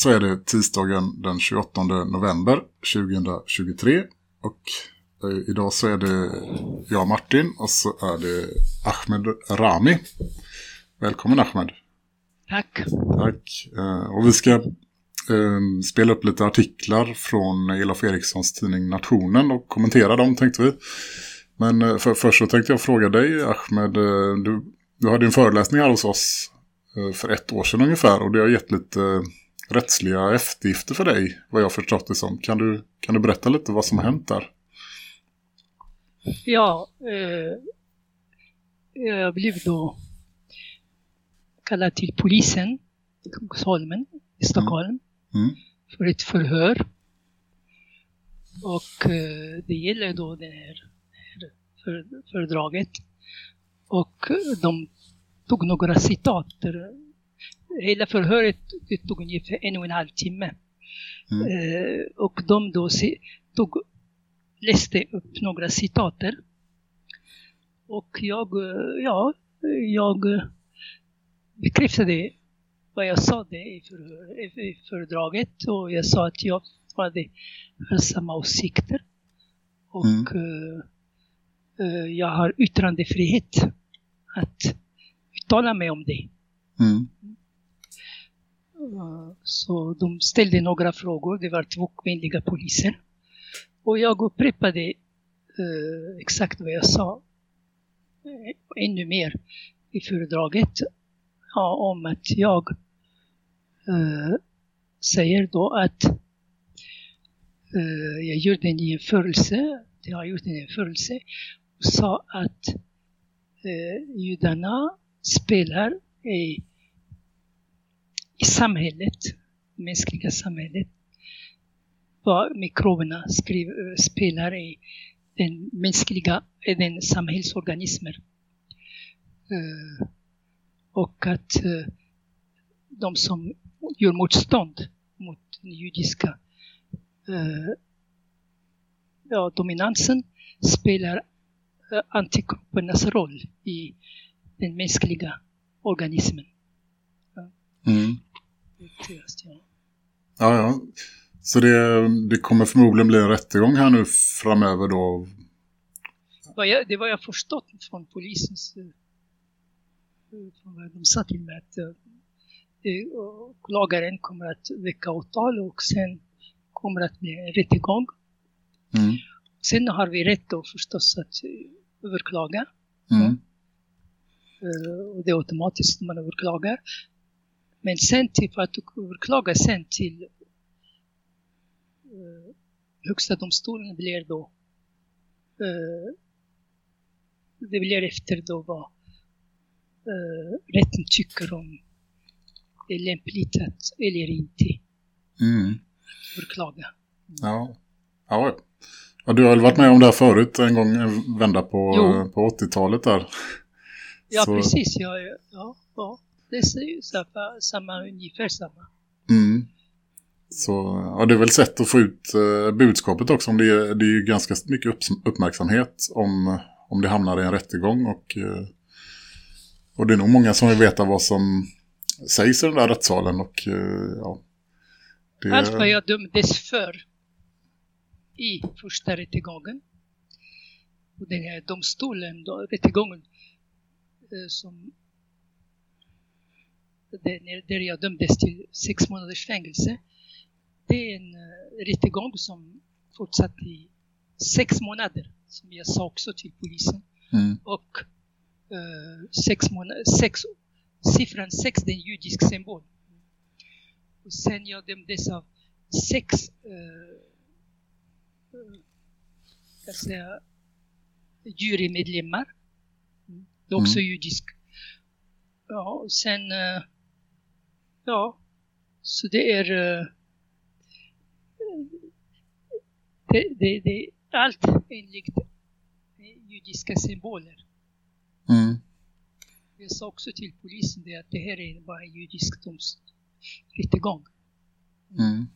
Så är det tisdagen den 28 november 2023 och eh, idag så är det jag Martin och så är det Ahmed Rami. Välkommen Ahmed. Tack. Tack. Eh, Och vi ska eh, spela upp lite artiklar från Elof Erikssons tidning Nationen och kommentera dem tänkte vi. Men eh, för, först så tänkte jag fråga dig Ahmed, du, du hade en föreläsning här hos oss för ett år sedan ungefär och det har gett lite rättsliga eftergifter för dig vad jag förstått det som. Kan du, kan du berätta lite vad som har hänt där? Ja, eh, jag blev då kallad till polisen i Kungsholmen i Stockholm Mm. för ett förhör. Och eh, det gäller då det här, här för, föredraget. Och eh, de tog några citat. där- Hela förhöret tog ungefär en och en halv timme. Mm. Eh, och de då ci- tog, läste upp några citater. Och jag, eh, ja, jag eh, bekräftade vad jag sa det i, förhör, i föredraget och jag sa att jag hade samma åsikter. Och Mm. eh, eh, jag har yttrandefrihet att uttala mig om det. Mm. Så de ställde några frågor, det var två kvinnliga poliser. Och jag upprepade eh, exakt vad jag sa, eh, ännu mer i föredraget, ja, om att jag eh, säger då att eh, jag gjorde en jämförelse, jag har gjort en jämförelse och sa att eh, judarna spelar i i samhället, mänskliga samhället, vad mikroberna skriv, eh, spelar i den mänskliga, i den samhällsorganismer. Eh, och att eh, de som gör motstånd mot den judiska ja, dominansen spelar eh, antikroppernas roll i den mänskliga organismen. Mm. Viktigast, ja. Ja, ja. Så det, det kommer förmodligen bli en rättegång här nu framöver då. Jag, det var jag förstått från polisens... eh, Från de sa till mig att eh, eh, åklagaren kommer att väcka åtal och sen kommer att bli en rättegång. Mm. Sen har vi rätt då förstås att eh, överklaga. Mm. Och det är automatiskt när man överklagar. Men sen till, för att överklaga sen till eh, Högsta domstolen blir då eh, det blir efter då vad eh, rätten tycker om det är lämpligt att, eller inte Mm. överklaga. Ja. ja. Ja, du har väl varit med om det här förut en gång en vända på, Jo. på 80-talet där. Ja, Så- precis. Ja, ja, ja. Det är ju samma, samma, ungefär samma. Mm. Så ja, det är väl sätt att få ut eh, budskapet också. Om det, är, det är ju ganska mycket upp, uppmärksamhet om, om det hamnar i en rättegång. Och, eh, och det är nog många som vill veta vad som sägs i den där rättssalen. Och, eh, ja, det, Allt vad jag dömdes för i första rättegången. Och den här domstolen, då, rättegången eh, som där, jag dömdes till sex månaders fängelse. Det är en uh, rättegång som fortsatte i sex månader, som jag sa också till polisen. Mm, Och eh, sex månader, sex, siffran sex det är en judisk symbol. Och sen jag dömdes av sex eh, eh, ska säga, jurymedlemmar. Mm. Det är också Mm. judisk. Ja, och sen, eh, ja, så det är, eh, det, det, det är allt enligt judiska symboler. Mm. Jag sa också till polisen det att det här är bara en judisk doms- rättegång. Mm.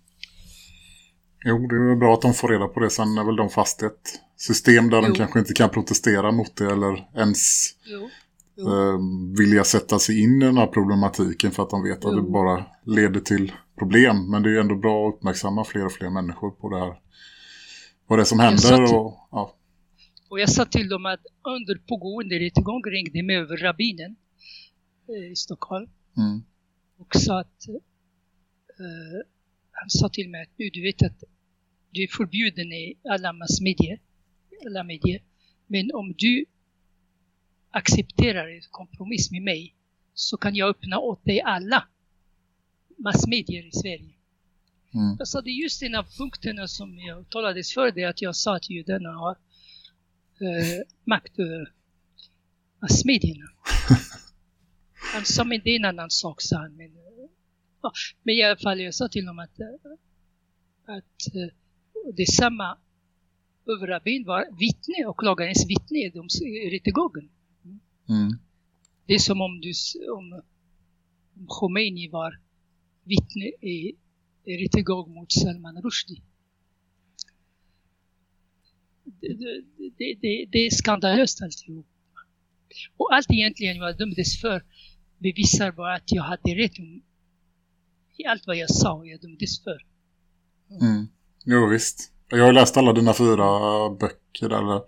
Jo, det är bra att de får reda på det. Sen är väl de fast ett system där de Jo. kanske inte kan protestera mot det eller ens Jo. Eh, vilja sätta sig in i den här problematiken för att de vet att Jo. det bara leder till problem. Men det är ju ändå bra att uppmärksamma fler och fler människor på det här. Vad det är som händer till- och ja. Och jag sa till dem att under pågående rättegång ringde mig över rabbinen eh, i Stockholm Mm. och sa att eh, han sa till mig att nu du vet att du är förbjuden i alla massmedier, alla medier. Men om du accepterar en kompromiss med mig så kan jag öppna åt dig alla massmedier i Sverige. Mm. Sa det är just en av punkterna som jag talades för det att jag sa att judarna har eh, makt över massmedierna. Han sa men det är en annan sak sa han. Men, eh, ja, men i alla fall jag sa till honom att, eh, att eh, detsamma över rabbin var vittne, åklagarens vittne i rättegången. Mm. Det är som om, du, om, om Khomeini var vittne i, i rättegång mot Salman Rushdie. Det, det, det, det, det är skandalöst alltihop. Och allt egentligen jag dömdes för bevisar bara att jag hade rätt om i allt vad jag sa och jag dömdes för. Mm. Jo, visst. Jag har läst alla dina fyra böcker där.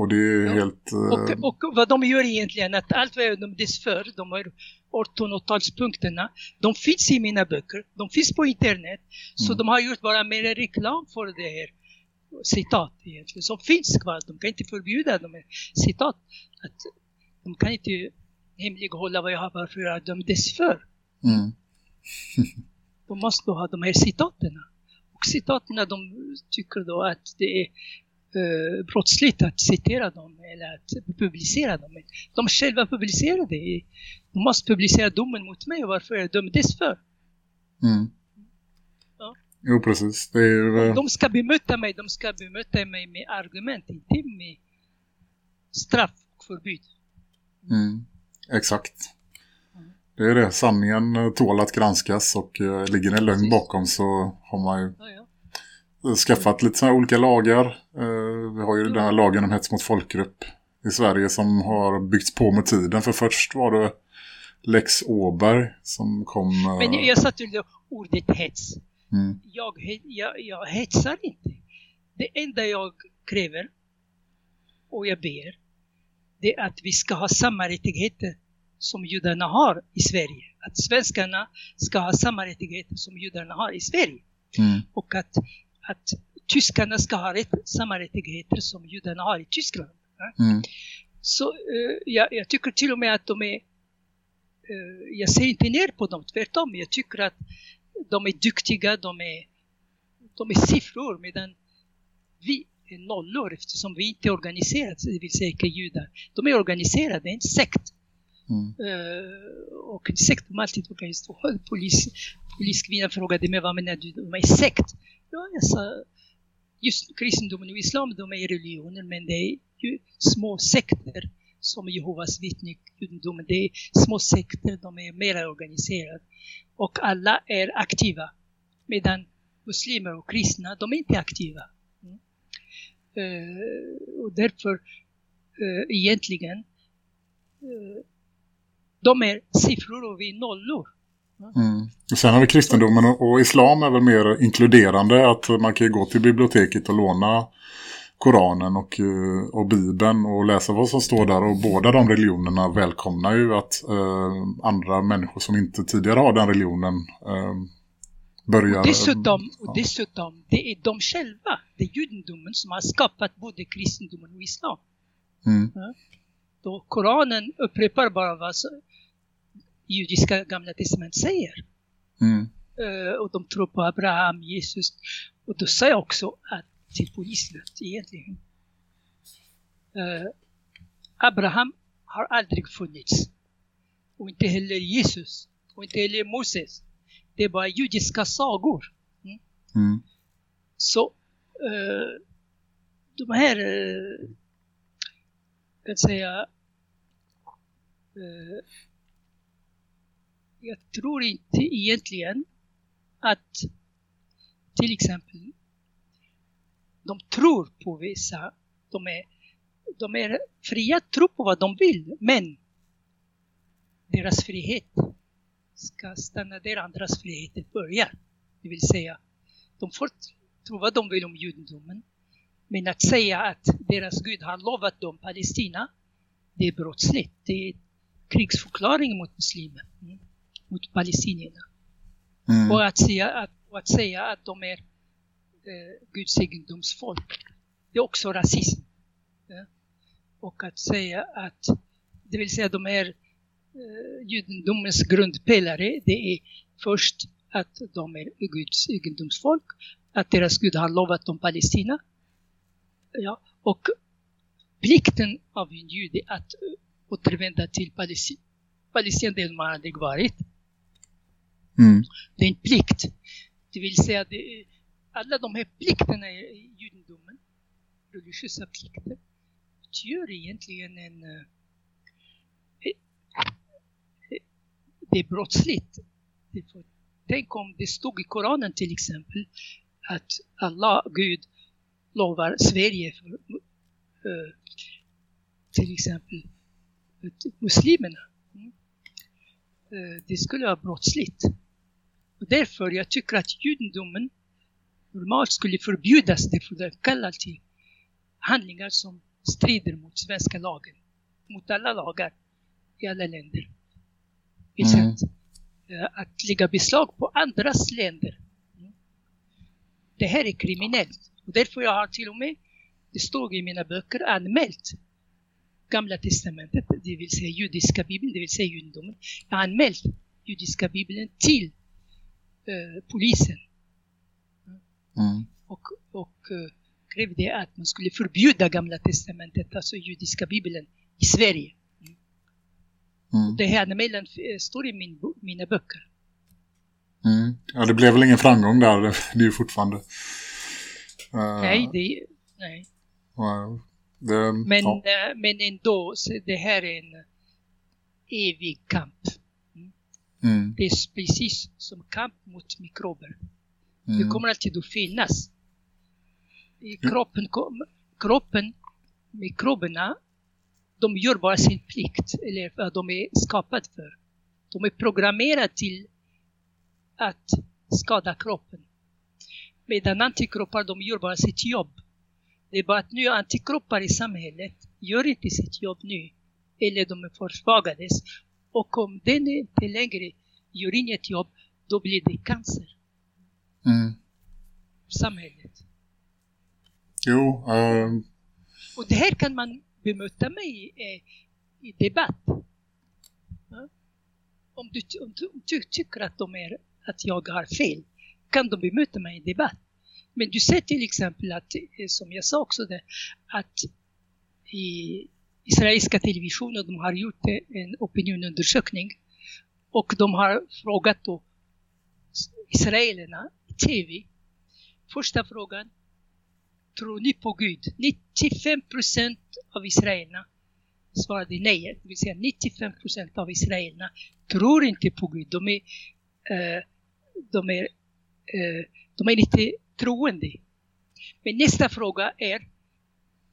Och det är Ja. helt... eh, Och, och vad de gör egentligen, att allt vad jag dömdes för, de här 1800-talspunkterna, de finns i mina böcker, de finns på internet. Så Mm. de har gjort bara mer reklam för det här citat egentligen, som finns kvar. De kan inte förbjuda de här citat. Att de kan inte hemlighålla vad jag har, varför jag dömdes för. mm. De måste ha de här citaten. Och citaten, de tycker då att det är eh, brottsligt att citera dem eller att publicera dem. Men De själva publicerar det. De måste publicera domen mot mig och varför jag dömdes för. Mm. Ja. Jo, precis. Är eh, De ska bemöta mig, de ska bemöta mig med argument, inte med straff och förbud. Mm, exakt. Det är det. Sanningen tål att granskas och eh, ligger en lögn bakom så har man ju Ja, ja. Skaffat lite sådana olika lagar. Eh, vi har ju den här lagen om hets mot folkgrupp i Sverige som har byggts på med tiden. För först var det Lex Åberg som kom... eh, Men jag, jag sa till dig ordet hets. mm, jag, jag, jag hetsar inte. Det enda jag kräver och jag ber det är att vi ska ha samma rättigheter som judarna har i Sverige. Att svenskarna ska ha samma rättigheter som judarna har i Sverige. mm, Och att, att tyskarna ska ha rätt, samma rättigheter som judarna har i Tyskland. Mm, Så eh, jag, jag tycker till och med att de är... eh, jag ser inte ner på dem, tvärtom. Jag tycker att de är duktiga, de är, de är siffror medan vi är nollor eftersom vi inte är organiserade, det vill säga judar. De är organiserade, det är en sekt. mm, Eh, och en sekt de alltid organiserade. Polis, poliskvinnan frågade mig vad menar du, de är sekt? Ja, jag sa just kristendomen och islam, de är religioner men det är ju små sekter som Jehovas vittnen, judendomen, det är små sekter, de är mer organiserade. Och alla är aktiva. Medan muslimer och kristna, de är inte aktiva. Mm. Uh, och därför uh, egentligen uh, de är siffror och vi är nollor mm. Och sen har vi kristendomen och, och islam är väl mer inkluderande. Att man kan ju gå till biblioteket och låna Koranen och, eh, och Bibeln och läsa vad som står där. Och båda de religionerna välkomnar ju att eh, andra människor som inte tidigare har den religionen eh, börjar... Dessutom, ja. och dessutom, det är de själva, det är judendomen som har skapat både kristendomen och islam. Mm, Då Koranen upprepar bara vad judiska gamla testament säger. mm, Eh, och de tror på Abraham, Jesus. Och då sa jag också att till polisen att egentligen eh, Abraham har aldrig funnits. Och inte heller Jesus. Och inte heller Moses. Det är bara judiska sagor. Mm. Så eh, de här, kan säga, jag tror inte egentligen att till exempel de tror på vissa, de är, de är fria att tro på vad de vill, men deras frihet ska stanna där andras frihet börjar. Det vill säga, de får tro vad de vill om judendomen, men att säga att deras Gud har lovat dem Palestina, det är brottsligt. Det är krigsförklaring mot muslimer, mm, mot palestinierna. Mm. Och att säga att, och att, säga att de är eh, Guds egendomsfolk, det är också rasism. Ja? Och att säga att, det vill säga de är eh, judendomens grundpelare, det är först att de är Guds egendomsfolk, att deras Gud har lovat dem Palestina. Ja, och plikten av en jude att återvända till Palestina, Palestina där har aldrig varit, Mm. det är en plikt. Det vill säga, det, alla de här plikterna i judendomen, religiösa plikter, utgör egentligen en... Eh, det är brottsligt. Tänk om det stod i Koranen till exempel att Allah, Gud, lovar Sverige för eh, till exempel muslimerna. Mm. Eh, det skulle vara brottsligt. Därför jag tycker att judendomen normalt skulle förbjudas därför den kallar till handlingar som strider mot svenska lagen. Mot alla lagar i alla länder. Mm. sätt eh, att lägga beslag på andras länder. Mm. Det här är kriminellt. Och därför jag har till och med, det står i mina böcker, anmält Gamla testamentet, det vill säga judiska bibeln, det vill säga judendomen. Jag har anmält judiska bibeln till eh, polisen Mm. och, och eh, krävde att man skulle förbjuda Gamla testamentet, alltså judiska bibeln, i Sverige. Mm. Det här anmälan eh, står i min, mina böcker. Mm. Ja, det blev väl ingen framgång där. Det är ju fortfarande... Eh, Nej, det, nej. det, Men, ja. men ändå, det här är en evig kamp. Mm. Det är precis som kamp mot mikrober. Det Mm. kommer alltid att finnas. I kroppen, kroppen, mikroberna, de gör bara sin plikt, eller vad de är skapade för. De är programmerade till att skada kroppen. Medan antikroppar, de gör bara sitt jobb. Det är bara att nya antikroppar i samhället gör inte sitt jobb nu. Eller de är försvagades. Och om den inte längre gör inget jobb, då blir det cancer Mm. samhället. Jo, eh, Och det här kan man bemöta mig i, eh, i debatt. Ja? Om, du, om, du, om du tycker att, de är, att jag har fel, kan de bemöta mig i debatt. Men du ser till exempel att, eh, som jag sa också, det, att i israeliska televisionen de har gjort eh, en opinionundersökning och de har frågat då israelerna i TV. Första frågan, tror ni på Gud? 95 procent av israelerna svarade nej. Det vill säga 95 procent av israelerna tror inte på Gud. De är, eh, de är, eh, de är inte troende. Men nästa fråga är,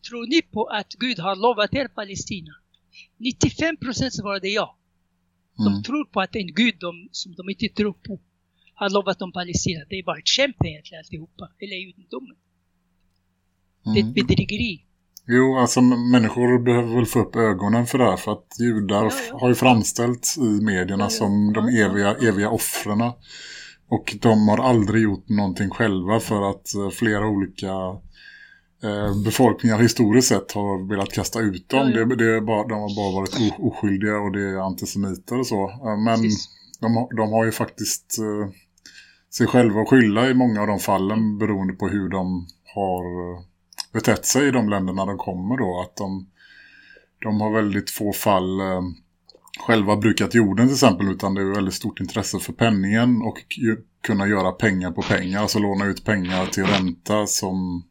tror ni på att Gud har lovat er Palestina? 95 procent svarade ja. De mm. tror på att en Gud de, som de inte tror på har lovat dem Palestina. Det är bara ett skämt egentligen alltihopa. Eller judendomen. Det är Mm. ett bedrägeri. Jo, alltså människor behöver väl få upp ögonen för det här för att judar Ja, ja. har ju framställts i medierna Ja, som de eviga, eviga offrena. Och de har aldrig gjort någonting själva för att eh, flera olika befolkningar historiskt sett har velat kasta ut dem. Ja, ja. Det, det är bara, de har bara varit oskyldiga och det är antisemiter och så. Eh, Men de, har- de har ju faktiskt eh, sig själva att skylla i många av de fallen beroende på hur de har eh, betett sig i de länderna de kommer då. Att de, de har väldigt få fall eh, själva brukat jorden till exempel utan det är väldigt stort intresse för penningen och kunna göra pengar på pengar. Alltså låna ut pengar till ränta som,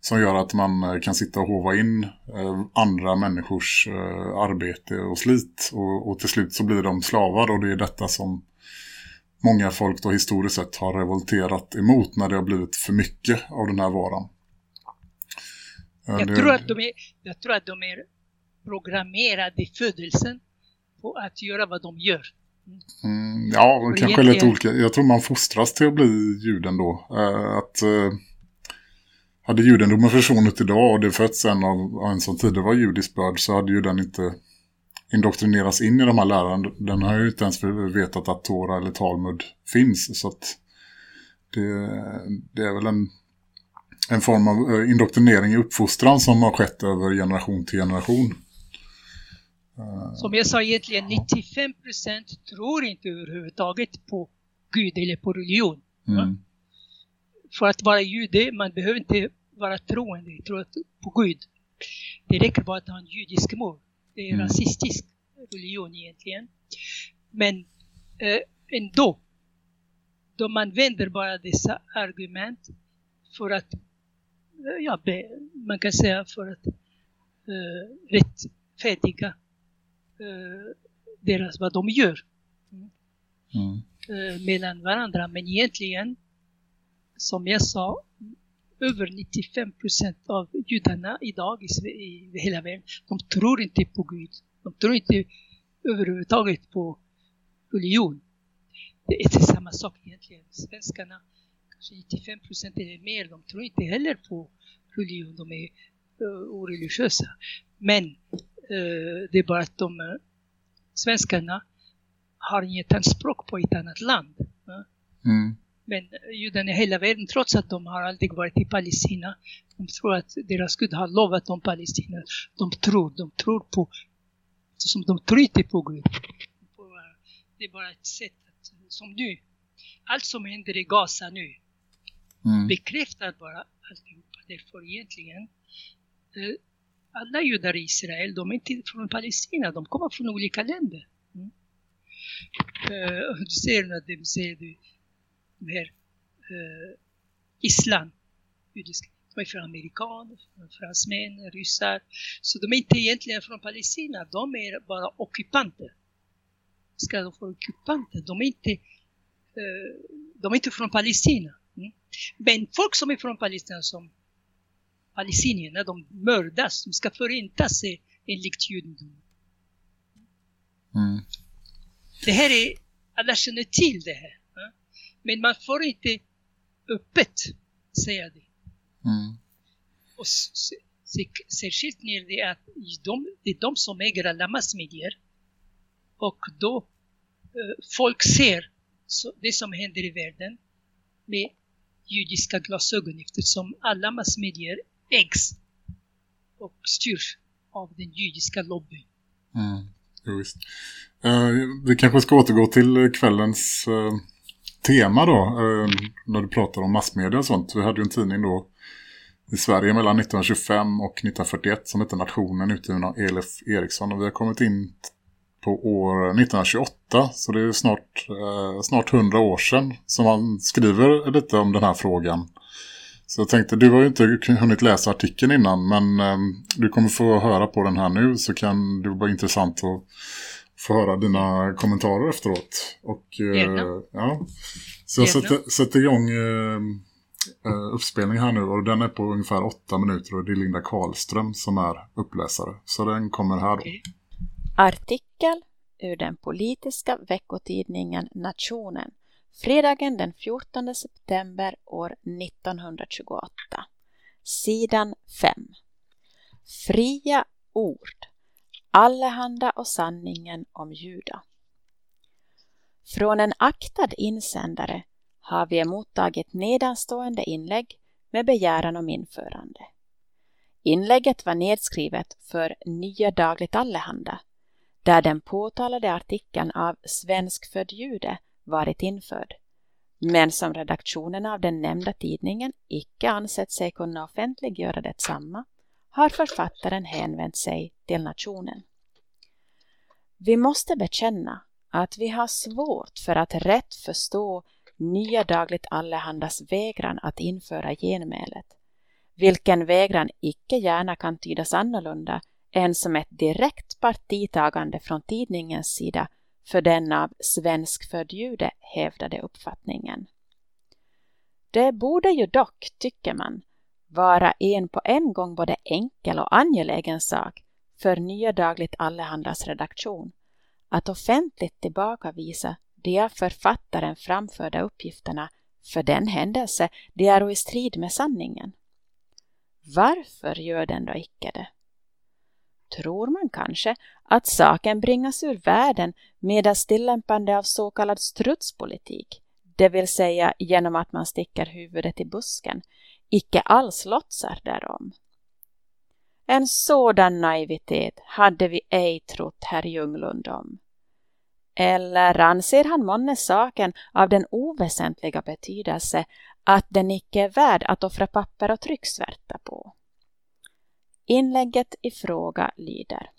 som gör att man eh, kan sitta och hova in eh, andra människors eh, arbete och slit. Och, och till slut så blir de slavar och det är detta som många folk då historiskt sett har revolterat emot när det har blivit för mycket av den här varan. Jag det- tror, att de är, jag tror att de är programmerade i födelsen på att göra vad de gör. Mm, ja, Och kanske lite olika. Jag tror man fostras till att bli juden då. Att hade judendomen försvunnit idag och det fötts en av en som tidigare var judisk börd så hade ju den inte indoktrineras in i de här lärarna. Den har ju inte ens vetat att Tora eller Talmud finns. Så att det, det är väl en, en form av eh, indoktrinering i uppfostran som har skett över generation till generation. Som jag sa egentligen, 95 procent tror inte överhuvudtaget på Gud eller på religion. Mm. För att vara jude, man behöver inte vara troende, tro på Gud. Det räcker bara att ha en judisk mor. Det är Mm. rasistisk religion egentligen. Men eh, ändå, de använder bara dessa argument för att, eh, ja, man kan säga för att eh, rättfärdiga eh, deras, vad de gör Mm. eh, mellan varandra. Men egentligen, som jag sa, över 95 procent av judarna idag i, i hela världen, de tror inte på Gud. De tror inte överhuvudtaget på religion. Det är inte samma sak egentligen. Svenskarna, kanske 95 procent eller mer, de tror inte heller på religion. De är uh, oreligiösa. Men uh, det är bara att de, uh, svenskarna har inget anspråk på ett annat land. Uh. Mm. Men judarna i hela världen, trots att de har aldrig varit i Palestina, de tror att deras Gud har lovat dem Palestina. De tror, de tror på, som de tror på Gud. På, Det är bara ett sätt att, som nu, allt som händer i Gaza nu Mm. bekräftar bara alltihopa. Därför egentligen, eh, alla judar i Israel, de är inte från Palestina, de kommer från olika länder. Mm. Eh, du ser när de säger de här eh, islam, judiska, de är från amerikaner, fransmän, ryssar. Så de är inte egentligen från Palestina, de är bara ockupanter. Ska de få ockupanter? De är inte, eh, de är inte från Palestina. Mm. Men folk som är från Palestina som palestinierna, de mördas, de ska förintas eh, enligt judendomen. Mm. Det här är, alla känner till det här. Men man får inte öppet säga det. Mm. Och särskilt när det är, att de, det är de som äger alla massmedier. Och då eh, folk ser så, det som händer i världen med judiska glasögon eftersom alla massmedier ägs och styrs av den judiska lobbyn. Mm. Jo, visst. Eh, vi kanske ska återgå till kvällens eh, tema då. Eh, när du pratar om massmedia och sånt. Vi hade ju en tidning då i Sverige mellan 1925 och 1941 som hette Nationen utgiven av Elif Eriksson. Och vi har kommit in på år 1928 så det är snart, eh, snart 100 år sedan som man skriver lite om den här frågan. Så jag tänkte, du har ju inte hunnit läsa artikeln innan men eh, du kommer få höra på den här nu så kan det vara intressant att få höra dina kommentarer efteråt. Och, eh, ja. Så jag sätter, sätter igång eh, eh, uppspelningen här nu och den är på ungefär åtta minuter och det är Linda Karlström som är uppläsare. Så den kommer här då. Artikel ur den politiska veckotidningen Nationen fredagen den 14 september år 1928. Sidan 5. Fria ord. Allehanda och sanningen om Juda. Från en aktad insändare har vi mottagit nedanstående inlägg med begäran om införande. Inlägget var nedskrivet för Nya Dagligt Allehanda där den påtalade artikeln av svenskfödd jude varit införd. men som redaktionen av den nämnda tidningen icke ansett sig kunna offentliggöra detsamma har författaren hänvänt sig till nationen. Vi måste bekänna att vi har svårt för att rätt förstå Nya Dagligt Allehandas vägran att införa genmälet, vilken vägran icke gärna kan tydas annorlunda än som ett direkt partitagande från tidningens sida för den av svenskfödd jude hävdade uppfattningen. Det borde ju dock, tycker man, vara en på en gång både enkel och angelägen sak för Nya Dagligt Allehandas redaktion att offentligt tillbakavisa de av författaren framförda uppgifterna för den händelse de är i strid med sanningen. Varför gör den då icke det? Tror man kanske att saken bringas ur världen medelst tillämpande av så kallad strutspolitik, det vill säga genom att man sticker huvudet i busken, icke alls låtsar därom. En sådan naivitet hade vi ej trott herr Ljunglund om. Eller anser han månne saken av den oväsentliga betydelse att den icke är värd att offra papper och trycksvärta på? Inlägget i fråga lyder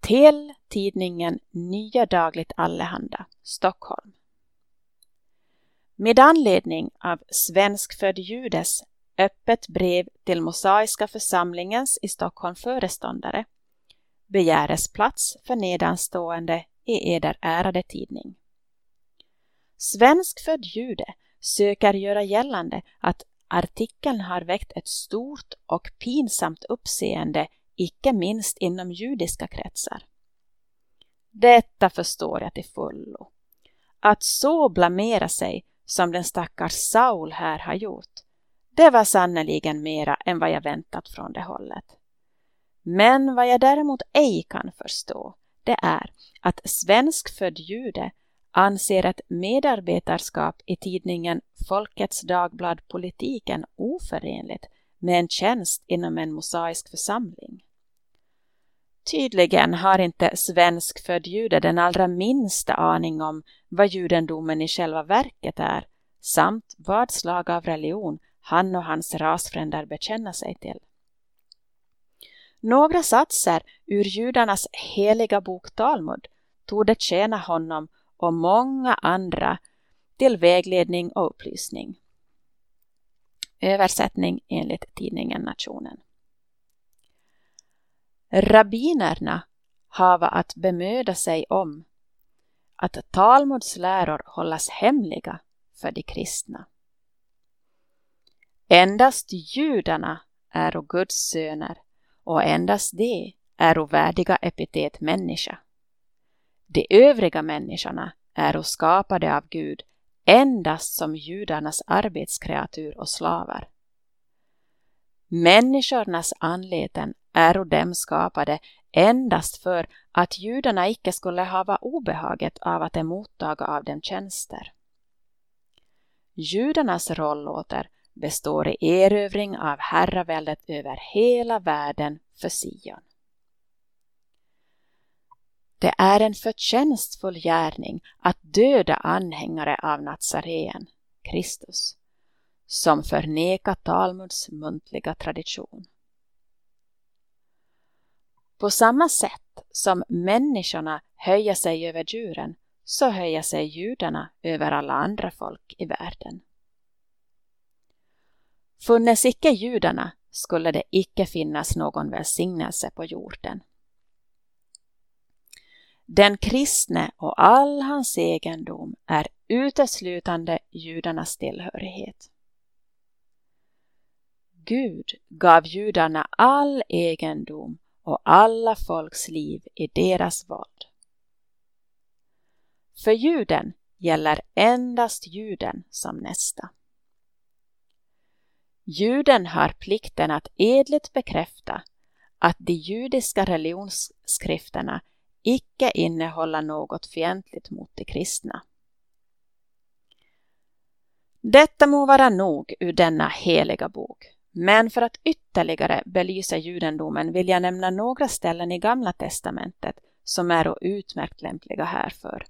Till tidningen Nya Dagligt Allehanda, Stockholm. Med anledning av svenskfödd judes öppet brev till Mosaiska församlingens i Stockholm föreståndare begäres plats för nedanstående i eder ärade tidning. Svenskfödd jude söker göra gällande att artikeln har väckt ett stort och pinsamt uppseende, icke minst inom judiska kretsar. Detta förstår jag till fullo. Att så blamera sig som den stackars Saul här har gjort, det var sannoliken mera än vad jag väntat från det hållet. Men vad jag däremot ej kan förstå, det är att svenskfödd jude anser ett medarbetarskap i tidningen Folkets Dagblad Politiken oförenligt med en tjänst inom en mosaisk församling. Tydligen har inte svenskfödd jude den allra minsta aning om vad judendomen i själva verket är samt vad slag av religion han och hans rasfränder bekänner sig till. Några satser ur judarnas heliga bok Talmud torde tjäna honom och många andra till vägledning och upplysning. Översättning enligt tidningen Nationen. Rabbinerna hava att bemöda sig om att Talmuds läror hållas hemliga för de kristna. Endast judarna är Guds söner och endast de är värdiga epitet människa. De övriga människorna är skapade av Gud endast som judarnas arbetskreatur och slavar. Människornas anleten är dem skapade endast för att judarna icke skulle hava obehaget av att emottaga av dem tjänster. Judarnas roll åter består i erövring av herraväldet över hela världen för Sion. Det är en förtjänstfull gärning att döda anhängare av Nazareen, Kristus, som förnekar Talmuds muntliga tradition. På samma sätt som människorna höjer sig över djuren så höjer sig judarna över alla andra folk i världen. Funnes icke judarna skulle det icke finnas någon välsignelse på jorden. Den kristne och all hans egendom är uteslutande judarnas tillhörighet. Gud gav judarna all egendom och alla folks liv i deras våld. För juden gäller endast juden som nästa. Juden har plikten att edligt bekräfta att de judiska religionsskrifterna icke innehålla något fientligt mot de kristna. Detta må vara nog ur denna heliga bok, men för att ytterligare belysa judendomen vill jag nämna några ställen i Gamla testamentet som är utmärkt lämpliga härför.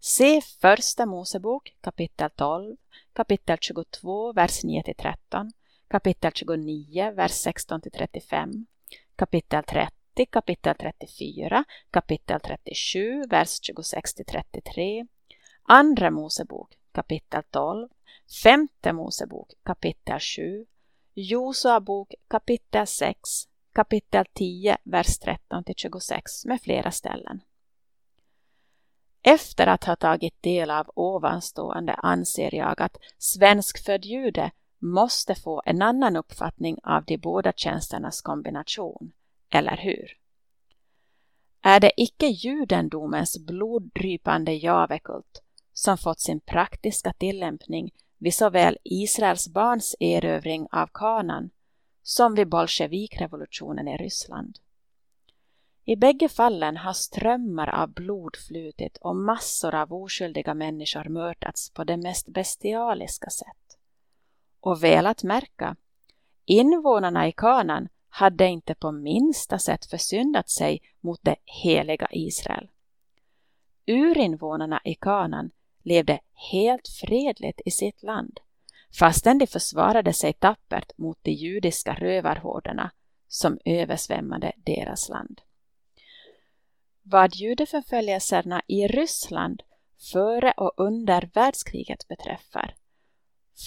Se första Mosebok kapitel 12, kapitel 22, vers 9-13, kapitel 29, vers 16-35, kapitel 30, kapitel 34, kapitel 37, vers 26-33, Andra Mosebok kapitel 12, Femte Mosebok kapitel 7, Josua bok kapitel 6, kapitel 10, vers 13-26 med flera ställen. Efter att ha tagit del av ovanstående anser jag att svenskfödd jude måste få en annan uppfattning av de båda tjänsternas kombination, eller hur? Är det icke judendomens bloddrypande javekult som fått sin praktiska tillämpning vid såväl Israels barns erövring av kanan som vid bolsjevikrevolutionen i Ryssland? I bägge fallen har strömmar av blod flutit och massor av oskyldiga människor mördats på det mest bestialiska sätt. Och väl att märka, invånarna i kanan hade inte på minsta sätt försyndat sig mot det heliga Israel. Urinvånarna i kanan levde helt fredligt i sitt land, fastän de försvarade sig tappert mot de judiska rövarhorderna som översvämmade deras land. Vad judeförföljelserna i Ryssland före och under världskriget beträffar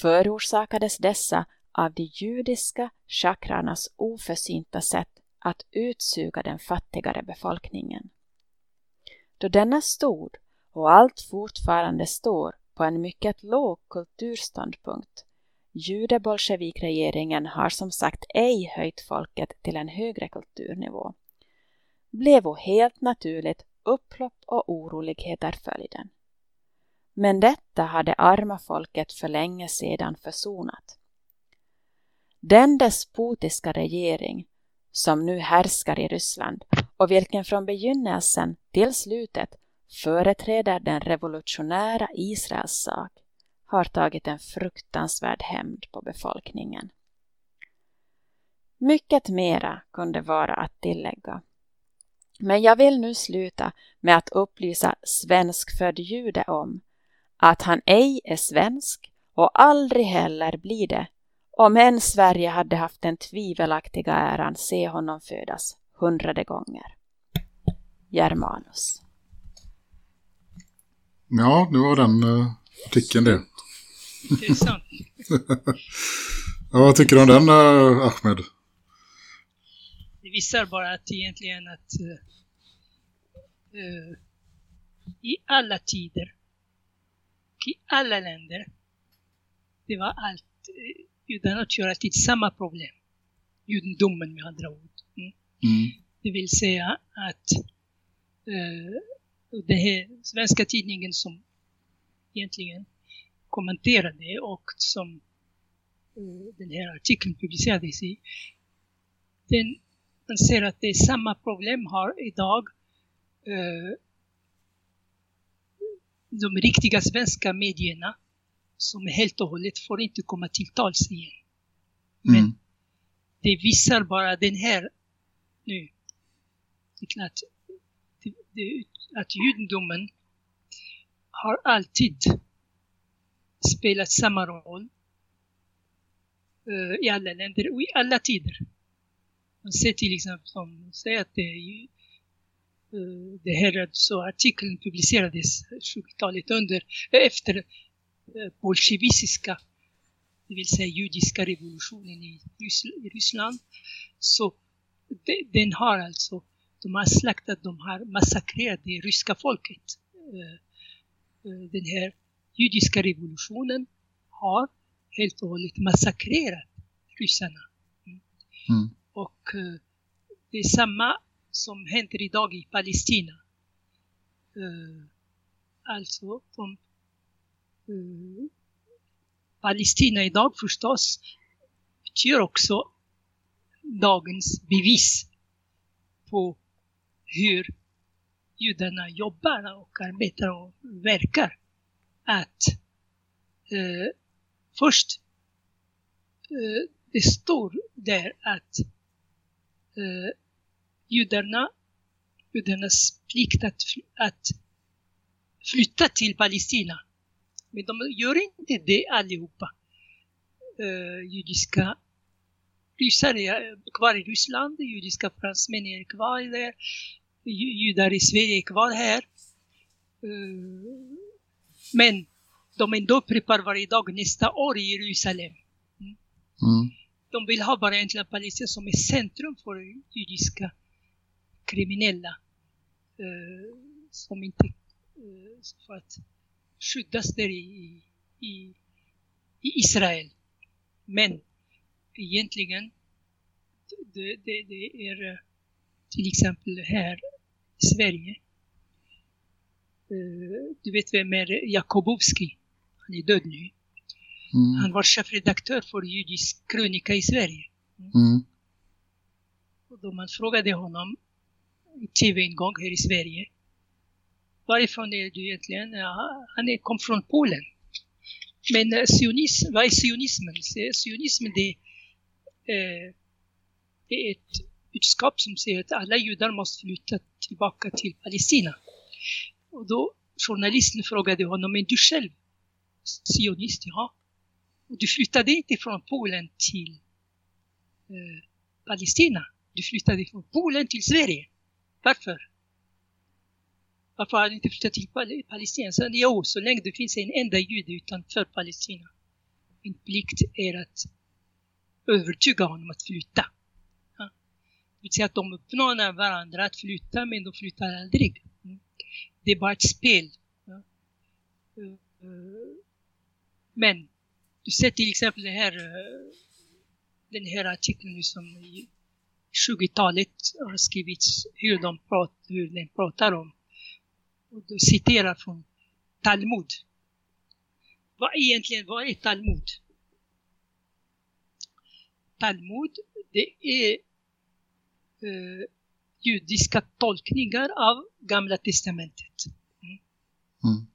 förorsakades dessa av de judiska chakrarnas oförsynta sätt att utsuga den fattigare befolkningen. Då denna stod och allt fortfarande står på en mycket låg kulturståndpunkt Judebolsjevikregeringen har som sagt ej höjt folket till en högre kulturnivå blev helt naturligt upplopp och oroligheter följden. Men detta hade arma folket för länge sedan försonat. Den despotiska regering som nu härskar i Ryssland och vilken från begynnelsen till slutet företräder den revolutionära Israels sak har tagit en fruktansvärd hämnd på befolkningen. Mycket mera kunde vara att tillägga. Men jag vill nu sluta med att upplysa svenskfödd jude om att han ej är svensk och aldrig heller blir det om än Sverige hade haft den tvivelaktiga äran se honom födas hundrade gånger. Germanus. Ja, nu var den uh, artikeln det. Intressant. ja, vad tycker du om den, uh, Ahmed? Det visar bara att egentligen att uh, i alla tider i alla länder det var allt, utan att göra till samma problem. Judendomen med andra ord. Mm. Mm. Det vill säga att uh, den här svenska tidningen som egentligen kommenterade och som uh, den här artikeln publicerades i, den anser att det är samma problem har idag uh, de riktiga svenska medierna som helt och hållet får inte komma till tals igen. Men Mm. det visar bara den här nu, är klart, det, det, att judendomen har alltid spelat samma roll eh, i alla länder och i alla tider. Man ser till exempel som säger att det eh, det här så artikeln publicerades 20-talet under, eh, efter bolsjevistiska, det vill säga judiska revolutionen i, Ryssland. Så den har alltså, de har slaktat, de har massakrerat det ryska folket. Eh, eh, Den här judiska revolutionen har helt och hållet massakrerat ryssarna. Mm. Och eh, det är samma som händer idag i Palestina. Alltså, de, Palestina idag förstås utgör också dagens bevis på hur judarna jobbar och arbetar och verkar. Att eh, först eh, det står där att eh, judarna, judarnas plikt att, att flytta till Palestina. Men de gör inte det allihopa. Eh, judiska ryssar är kvar i Ryssland, judiska fransmän är kvar där, judar i Sverige är kvar här. Uh, men de ändå preppar varje dag nästa år i Jerusalem. Mm. De vill ha bara egentligen Palestina som är centrum för judiska kriminella. eh, som inte eh, för att skyddas där i, i, i Israel. Men egentligen det, det, det är eh, till exempel här i Sverige. Eh, du vet vem är Jakobowski? Han är död nu. Mm. Han var chefredaktör för judisk krönika i Sverige. Mm. Och då man frågade honom i tv en gång här i Sverige. Varifrån är du egentligen? Ja, han kom från Polen. Men eh, sionism, vad är sionismen? Sionismen det, eh, det är ett budskap som säger att alla judar måste flytta tillbaka till Palestina. Och då journalisten frågade honom, men du själv sionist, ja. Och du flyttade inte från Polen till eh, Palestina. Du flyttade från Polen till Sverige. Varför? Varför har du inte flyttat till Pal- Palestina? Så, jo, så länge det finns en enda jude utanför Palestina. Min plikt är att övertyga honom att flytta. Vill säga att de uppmanar varandra att flytta, men de flyttar aldrig. Mm. Det är bara ett spel. Eh, men du ser till exempel den här, eh, den här artikeln som i 20-talet har skrivits hur, de prat, hur den pratar om. Och du citerar från Talmud. Vad egentligen, vad är Talmud? Talmud, det är eh, judiska tolkningar av Gamla Testamentet. Mm.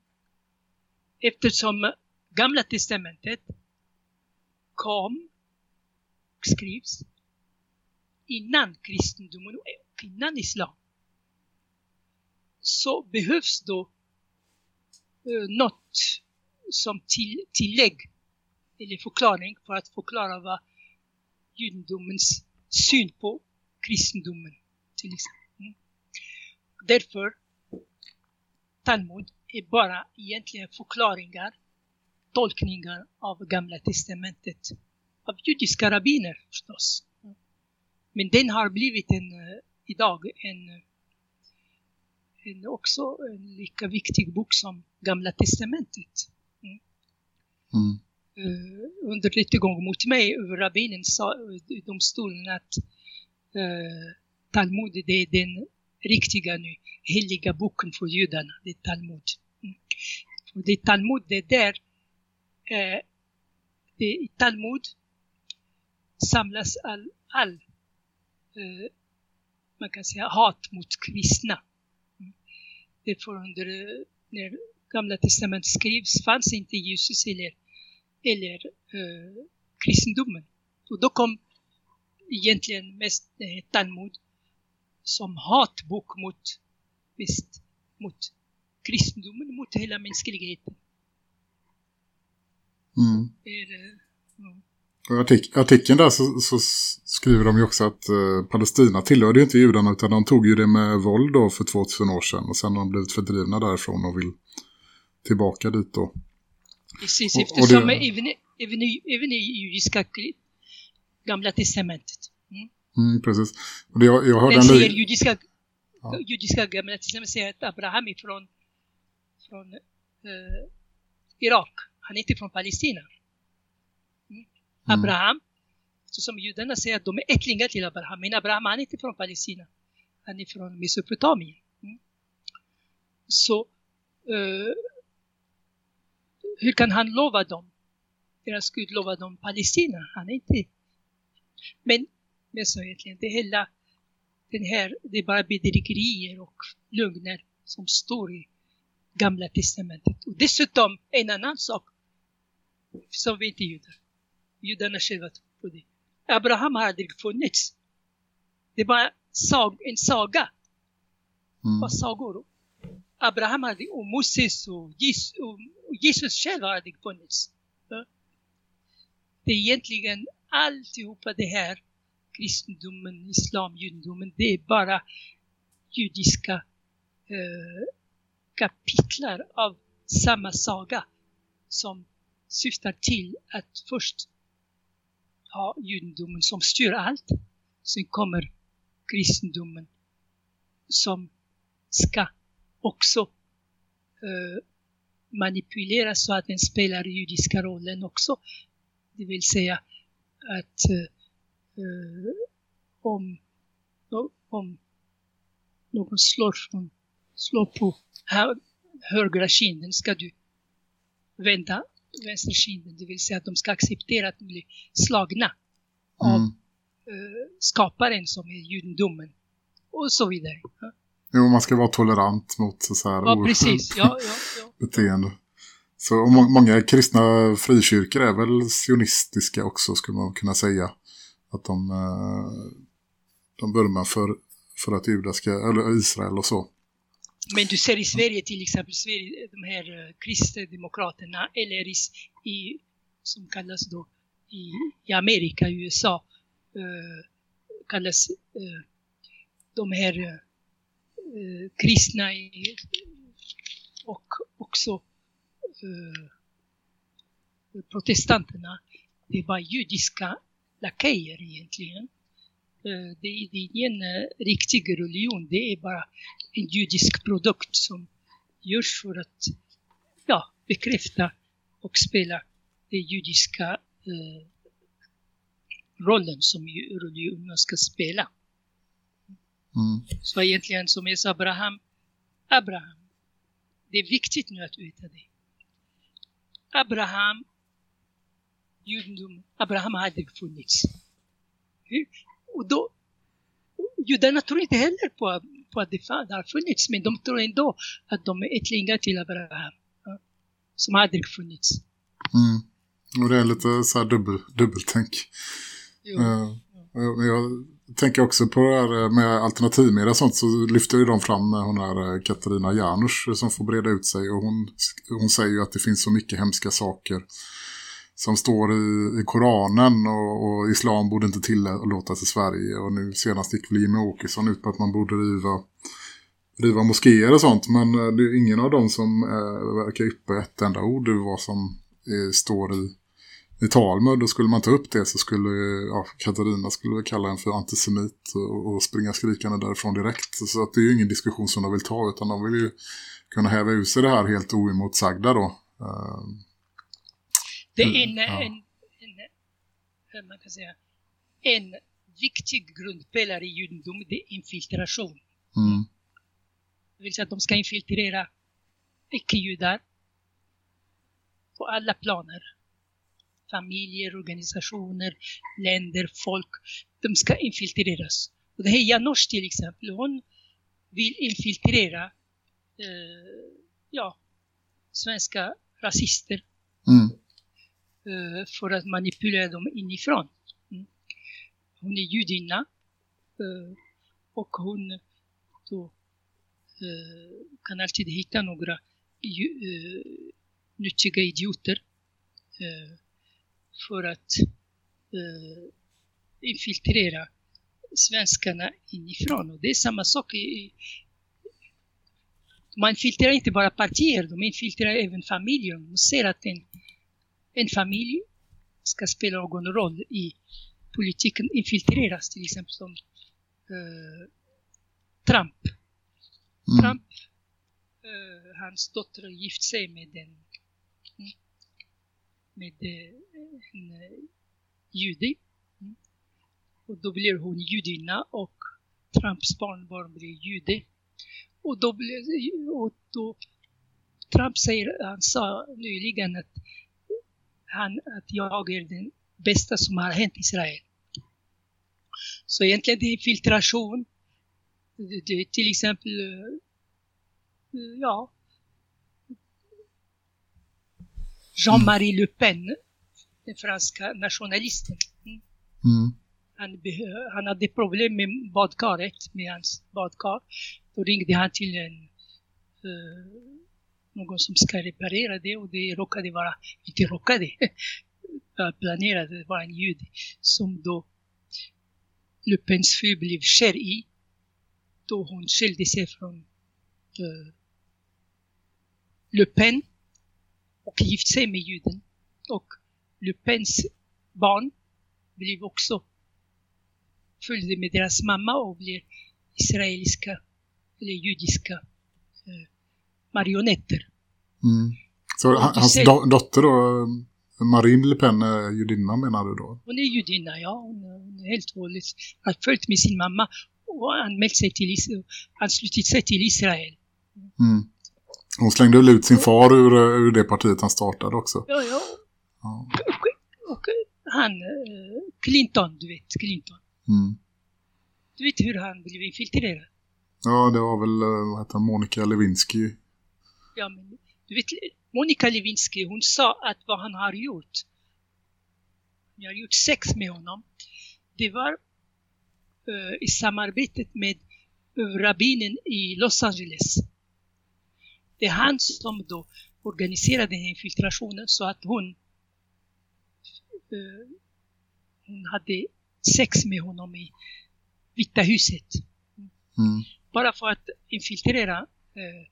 Eftersom Gamla Testamentet kom och skrivs innan kristendomen och innan islam så behövs då eh, något som till, tillägg eller förklaring för att förklara vad judendomens syn på kristendomen till exempel. Mm. Därför Talmud är bara egentligen förklaringar, tolkningar av Gamla Testamentet. Av judiska rabbiner förstås. Men den har blivit en, eh, idag en, eh, en också en lika viktig bok som Gamla Testamentet. Mm. Eh, under rättegång mot mig, rabbinen sa domstolen att eh, Talmud det är den riktiga nu, heliga boken för judarna, det är Talmud. Mm. Och det är Talmud, det är där, eh, det, i Talmud samlas all, all eh, man kan säga hat mot kristna. Mm. Därför under, eh, när Gamla Testamentet skrivs fanns inte Jesus eller, eller eh, kristendomen. Och då kom egentligen mest eh, Talmud som hatbok mot, mest, mot kristendomen, mot hela mänskligheten. Mm. Eh, ja. I artik artikeln där så, så skriver de ju också att eh, Palestina tillhörde ju inte judarna utan de tog ju det med våld då för 2000 år sedan och sen har de blivit fördrivna därifrån och vill tillbaka dit då. Precis, Och- och eftersom det- även, även, även i judiska Gamla Testamentet. Mm. Mm, precis. Och det, jag, jag hörde Den en säger judiska, Ja. judiska Gamla Testamentet säger att Abraham är från, från eh, Irak. Han är inte från Palestina. Mm. Mm. Abraham, så som judarna säger att de är ättlingar till Abraham, men Abraham han är inte från Palestina. Han är från Mesopotamien. Mm. Så eh, hur kan han lova dem? Deras Gud lovar dem Palestina. Han är inte... Men, men så egentligen, det hela, den här, det är bara bedrägerier och lögner som står i Gamla Testamentet. Och dessutom en annan sak som vi inte judar. Judarna själva tror på det. Abraham har aldrig funnits. Det bara sag, en saga. Mm. Bara sagor. Abraham hade, och Moses och Jesus, och Jesus själv hade funnits. Ja. Det är egentligen alltihopa det här, kristendomen, islam, judendomen, det är bara judiska eh, kapitlar av samma saga som syftar till att först ha judendomen som styr allt. Sen kommer kristendomen som ska också eh, manipuleras så att den spelar judiska rollen också. Det vill säga att eh, om, om någon slår, från, slår på högra kinden ska du vända vänster kinden. Det vill säga att de ska acceptera att de blir slagna av Mm. eh, skaparen som är judendomen. Och så vidare. Jo, man ska vara tolerant mot så här ja precis. Ja, ja, ja. beteende. Så må- många kristna frikyrkor är väl sionistiska också skulle man kunna säga. Att de, eh, de vurmar för, för att judar ska, eller Israel och så. Men du ser i Sverige till exempel, Sverige, de här eh, kristdemokraterna eller i, i, som kallas då i, i Amerika, i USA, eh, kallas eh, de här eh, eh kristna i, och också protestanterna. Det var judiska lakejer egentligen. Eh, det, är- ingen eh, riktig religion, det är bara en judisk produkt som görs för att ja, bekräfta och spela den judiska eh, rollen som religionen ska spela. Mm. Så egentligen som jag sa, Abraham, Abraham, det är viktigt nu att veta det. Abraham, judendom, Abraham hade funnits. Och då, judarna tror inte heller på, på att det har funnits, men de tror ändå att de är ättlingar till Abraham. Som aldrig funnits. Mm. Och det är lite så här dubbel, dubbeltänk. Jo. Men jag tänker också på det här eh, med alternativmedia och sånt så lyfter ju de fram eh, hon här eh, Katarina Janouch som får breda ut sig. Och hon, hon säger ju att det finns så mycket hemska saker som står i, i Koranen och, och islam borde inte tillåtas i Sverige. Och nu senast gick väl Jimmie Åkesson ut på att man borde riva, riva moskéer och sånt. Men det är ingen av dem som eh, verkar yppa ett enda ord vad som eh, står i i Talmud, och skulle man ta upp det så skulle ja, Katarina skulle kalla en för antisemit och, och springa skrikande därifrån direkt. Så att det är ju ingen diskussion som de vill ta utan de vill ju kunna häva ut sig det här helt oemotsagda då. Uh, Det är Mm, en, ja. en, en, man kan säga, en viktig grundpelare i judendom, det är infiltration. mm, Det vill säga att de ska infiltrera icke-judar på alla planer. Familjer, organisationer, länder, folk. De ska infiltreras. Och det här Janosch till exempel, hon vill infiltrera eh, ja, svenska rasister mm, eh, för att manipulera dem inifrån. Mm. Hon är judinna eh, och hon då, eh, kan alltid hitta några eh, nyttiga idioter eh, för att eh, infiltrera svenskarna inifrån. Och det är samma sak i, man infiltrerar inte bara partier, de infiltrerar även familjer. De ser att en, en familj ska spela någon roll i politiken infiltreras, till exempel som eh, Trump. mm, Trump, eh, hans dotter gift sig med en, med eh, Eh, en jude. Mm. Och då blir hon judinna och Trumps barnbarn blir jude. Och då blir, och då Trump säger, han sa nyligen att han, att jag är den bästa som har hänt Israel. Så egentligen det är infiltration. Det, det är till exempel, eh, ja, Jean-Marie Le Pen, den franska nationalisten. Mm. mm, Han, han hade problem med badkaret, med hans badkar. Då ringde han till en eh, någon som ska reparera det och det råkade vara, inte råkade, planerade det var en jude som då Le Pens fru blev kär i då hon skilde sig från eh, Le Pen och gift sig med juden. Och Le Pens barn blev också följde med deras mamma och blev israeliska eller judiska eh, marionetter. Mm. Så Och hans ser- do dotter då, Marine Le Pen är judinna menar du då? Hon är judinna, ja. Hon är, hon är helt hållet har följt med sin mamma och anmält sig till Israel, anslutit sig till Israel. Mm. Hon slängde väl ut sin far ur, ur det partiet han startade också. Ja, ja. Ja. Och, och han, eh, Clinton, du vet, Clinton. Mm. Du vet hur han blev infiltrerad? ja, det var väl eh, vad heter Monica Lewinsky. Ja, men du vet, Monica Lewinsky, hon sa att vad han har gjort, jag har gjort sex med honom, det var eh, i samarbetet med eh, rabbinen i Los Angeles. Det är han som då organiserade den infiltrationen så att hon, eh, hon hade sex med honom i Vita huset. Mm. Bara för att infiltrera eh,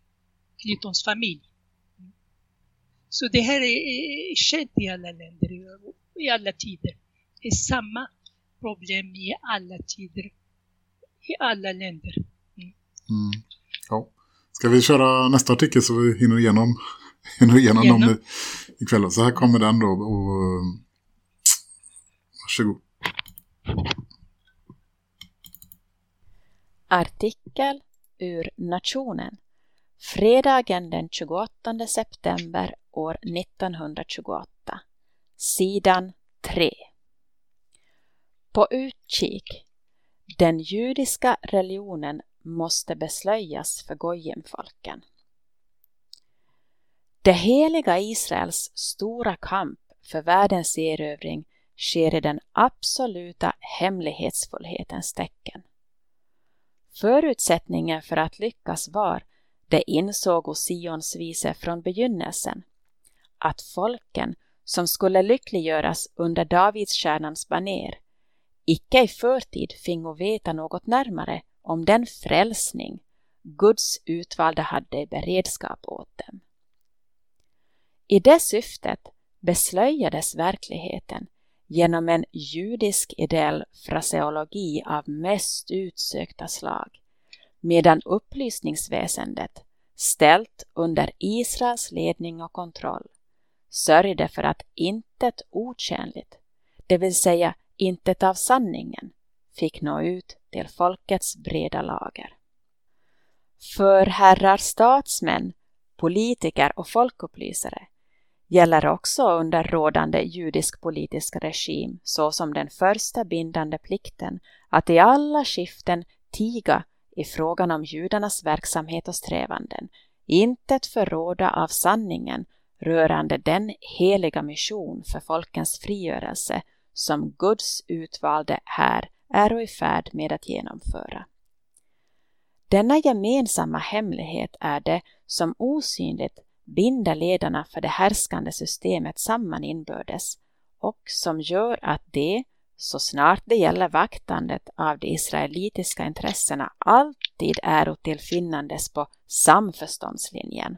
Clintons familj. Så det här är, är känt i alla länder, i- alla tider. Det är samma problem i alla tider, i alla länder. Mm. Ja. Ska vi köra nästa artikel så vi hinner igenom, hinner igenom dem Gärna. i- ikväll. Så här kommer den då. Och, eh, varsågod. Artikel ur Nationen. Fredagen den 28 september år 1928. Sidan 3. På utkik. Den judiska religionen måste beslöjas för gojimfolken. Det heliga Israels stora kamp för världens erövring sker i den absoluta hemlighetsfullhetens tecken. Förutsättningen för att lyckas var, det insåg Osions vise från begynnelsen, att folken som skulle lyckliggöras under Davidsstjärnans baner icke i förtid fingo veta något närmare om den frälsning Guds utvalda hade i beredskap åt dem. I det syftet beslöjades verkligheten genom en judisk ideell fraseologi av mest utsökta slag, medan upplysningsväsendet, ställt under Israels ledning och kontroll, sörjde för att intet otjänligt, det vill säga intet av sanningen, fick nå ut till folkets breda lager. För herrar statsmän, politiker och folkupplysare gäller också under rådande judisk politisk regim såsom den första bindande plikten att i alla skiften tiga i frågan om judarnas verksamhet och strävanden, intet förråda av sanningen rörande den heliga mission för folkens frigörelse som Guds utvalde här är i färd med att genomföra. Denna gemensamma hemlighet är det som osynligt binder ledarna för det härskande systemet samman inbördes och som gör att det, så snart det gäller vaktandet av de israelitiska intressena, alltid är tillfinnandes på samförståndslinjen.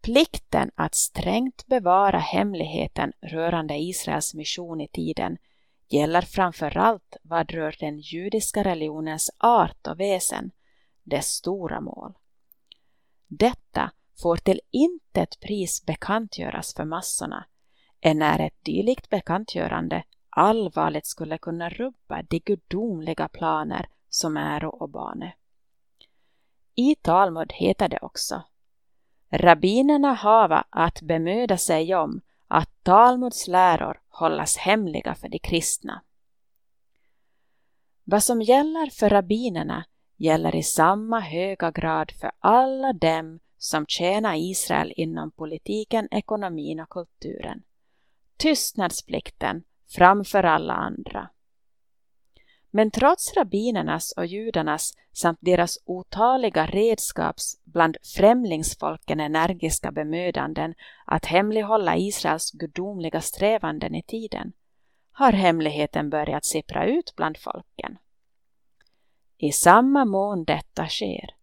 Plikten att strängt bevara hemligheten rörande Israels mission i tiden gäller framför allt vad rör den judiska religionens art och väsen, dess stora mål. Detta får till intet pris bekantgöras för massorna, enär ett dylikt bekantgörande allvarligt skulle kunna rubba de gudomliga planer som äro och bane. I Talmud heter det också Rabbinerna hava att bemöda sig om att Talmuds läror hållas hemliga för de kristna. Vad som gäller för rabbinerna gäller i samma höga grad för alla dem som tjänar Israel inom politiken, ekonomin och kulturen. Tystnadsplikten framför alla andra. Men trots rabbinernas och judarnas samt deras otaliga redskaps bland främlingsfolken energiska bemödanden att hemlighålla Israels gudomliga strävanden i tiden, har hemligheten börjat sippra ut bland folken. I samma mån detta sker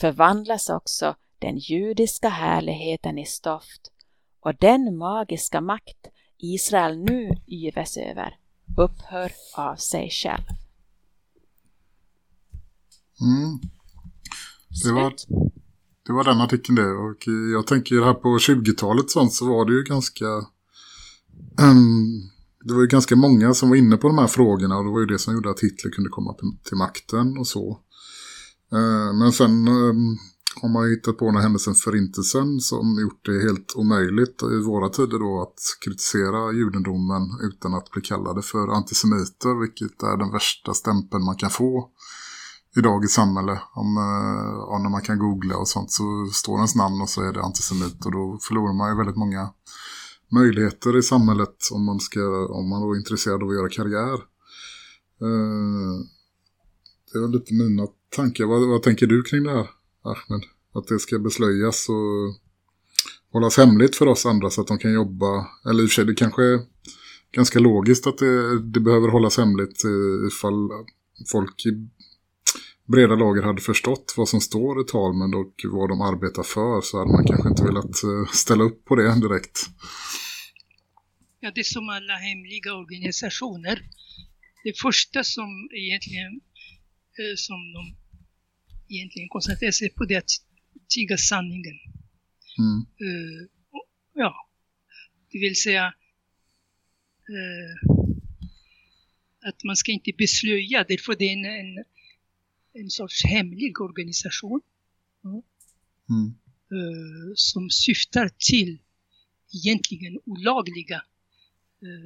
förvandlas också den judiska härligheten i stoft och den magiska makt Israel nu yves över upphör av sig själv. Mm. Det, var, det var den artikeln det. Och jag tänker här på 20-talet sånt så var det ju ganska... Um, det var ju ganska många som var inne på de här frågorna och det var ju det som gjorde att Hitler kunde komma till makten och så. Uh, men sen um, har man hittat på den här händelsen förintelsen som gjort det helt omöjligt i våra tider då att kritisera judendomen utan att bli kallade för antisemiter vilket är den värsta stämpeln man kan få idag i samhället. Om, eh, ja, när man kan googla och sånt så står ens namn och så är det antisemit och då förlorar man ju väldigt många möjligheter i samhället om man, ska, om man då är intresserad av att göra karriär. Eh, det är lite mina tankar. Vad, vad tänker du kring det här, Ahmed? Att det ska beslöjas och hållas hemligt för oss andra så att de kan jobba. Eller i och för sig, det kanske är ganska logiskt att det, det behöver hållas hemligt eh, ifall folk i breda lager hade förstått vad som står i Talmud och vad de arbetar för så hade man kanske inte velat eh, ställa upp på det direkt. Ja, det är som alla hemliga organisationer. Det första som egentligen eh, som de egentligen koncentrerar sig på det att tiga sanningen. Mm. Uh, ja, det vill säga uh, att man ska inte beslöja, därför det är en, en, en sorts hemlig organisation. Mm. Uh, som syftar till egentligen olagliga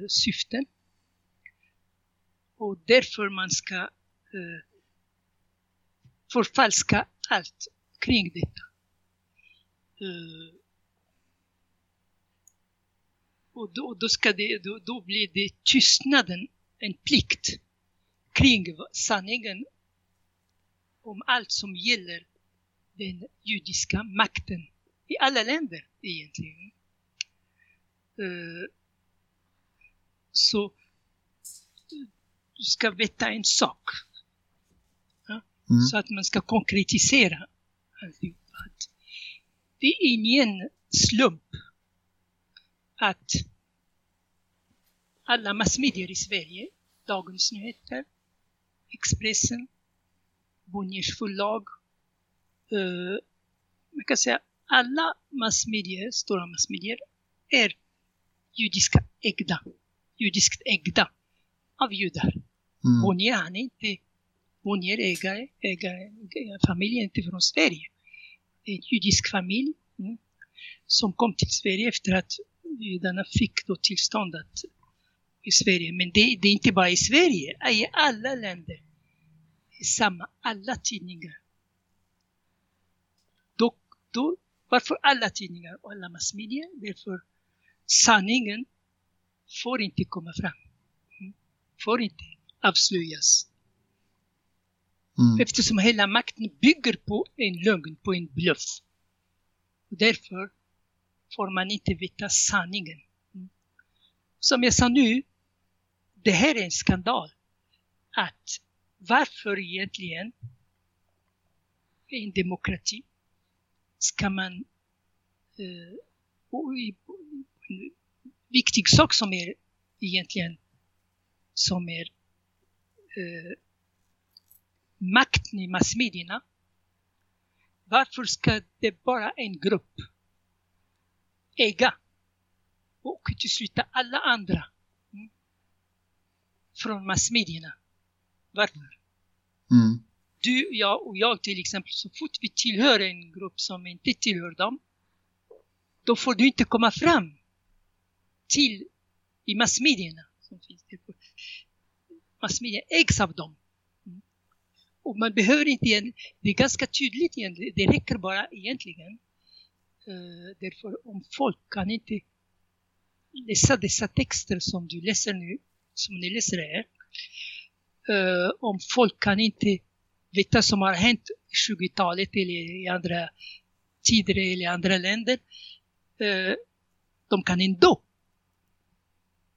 syften. Och därför man ska uh, förfalska allt kring detta. Eh, och då, då, ska det, då, då blir det tystnaden en plikt kring sanningen om allt som gäller den judiska makten i alla länder egentligen. Eh, så du ska veta en sak. Mm. Så att man ska konkretisera alltihopa. Det är ingen slump att alla massmedier i Sverige, Dagens Nyheter, Expressen, Bonniers förlag, uh, man kan säga alla massmedier, stora massmedier, är judiska ägda judiskt ägda av judar. Mm. Bonnier, han är inte Bonnier ägare, ägare, familjen inte från Sverige. En judisk familj mm, som kom till Sverige efter att judarna fick då tillstånd att i Sverige. Men det, det är inte bara i Sverige, i alla länder. Samma, alla tidningar. Då, då, varför alla tidningar och alla massmedier? Därför sanningen får inte komma fram. Mm. Får inte avslöjas. Mm. Eftersom hela makten bygger på en lögn, på en bluff. Därför får man inte veta sanningen. Mm. Som jag sa nu, det här är en skandal. Att varför egentligen i en demokrati ska man eh, viktig sak som är egentligen som är eh, makten i massmedierna. Varför ska det bara en grupp äga och utesluta alla andra mm, från massmedierna? Varför? Mm. Du, jag och jag till exempel, så fort vi tillhör en grupp som inte tillhör dem, då får du inte komma fram till i massmedierna. Som finns det. Massmedia ägs av dem. Och man behöver inte, igen, det är ganska tydligt egentligen, det räcker bara egentligen. Uh, därför om folk kan inte läsa dessa texter som du läser nu, som ni läser här, Uh, om folk kan inte veta som har hänt i 20-talet eller i andra tider eller i andra länder. Uh, de kan ändå,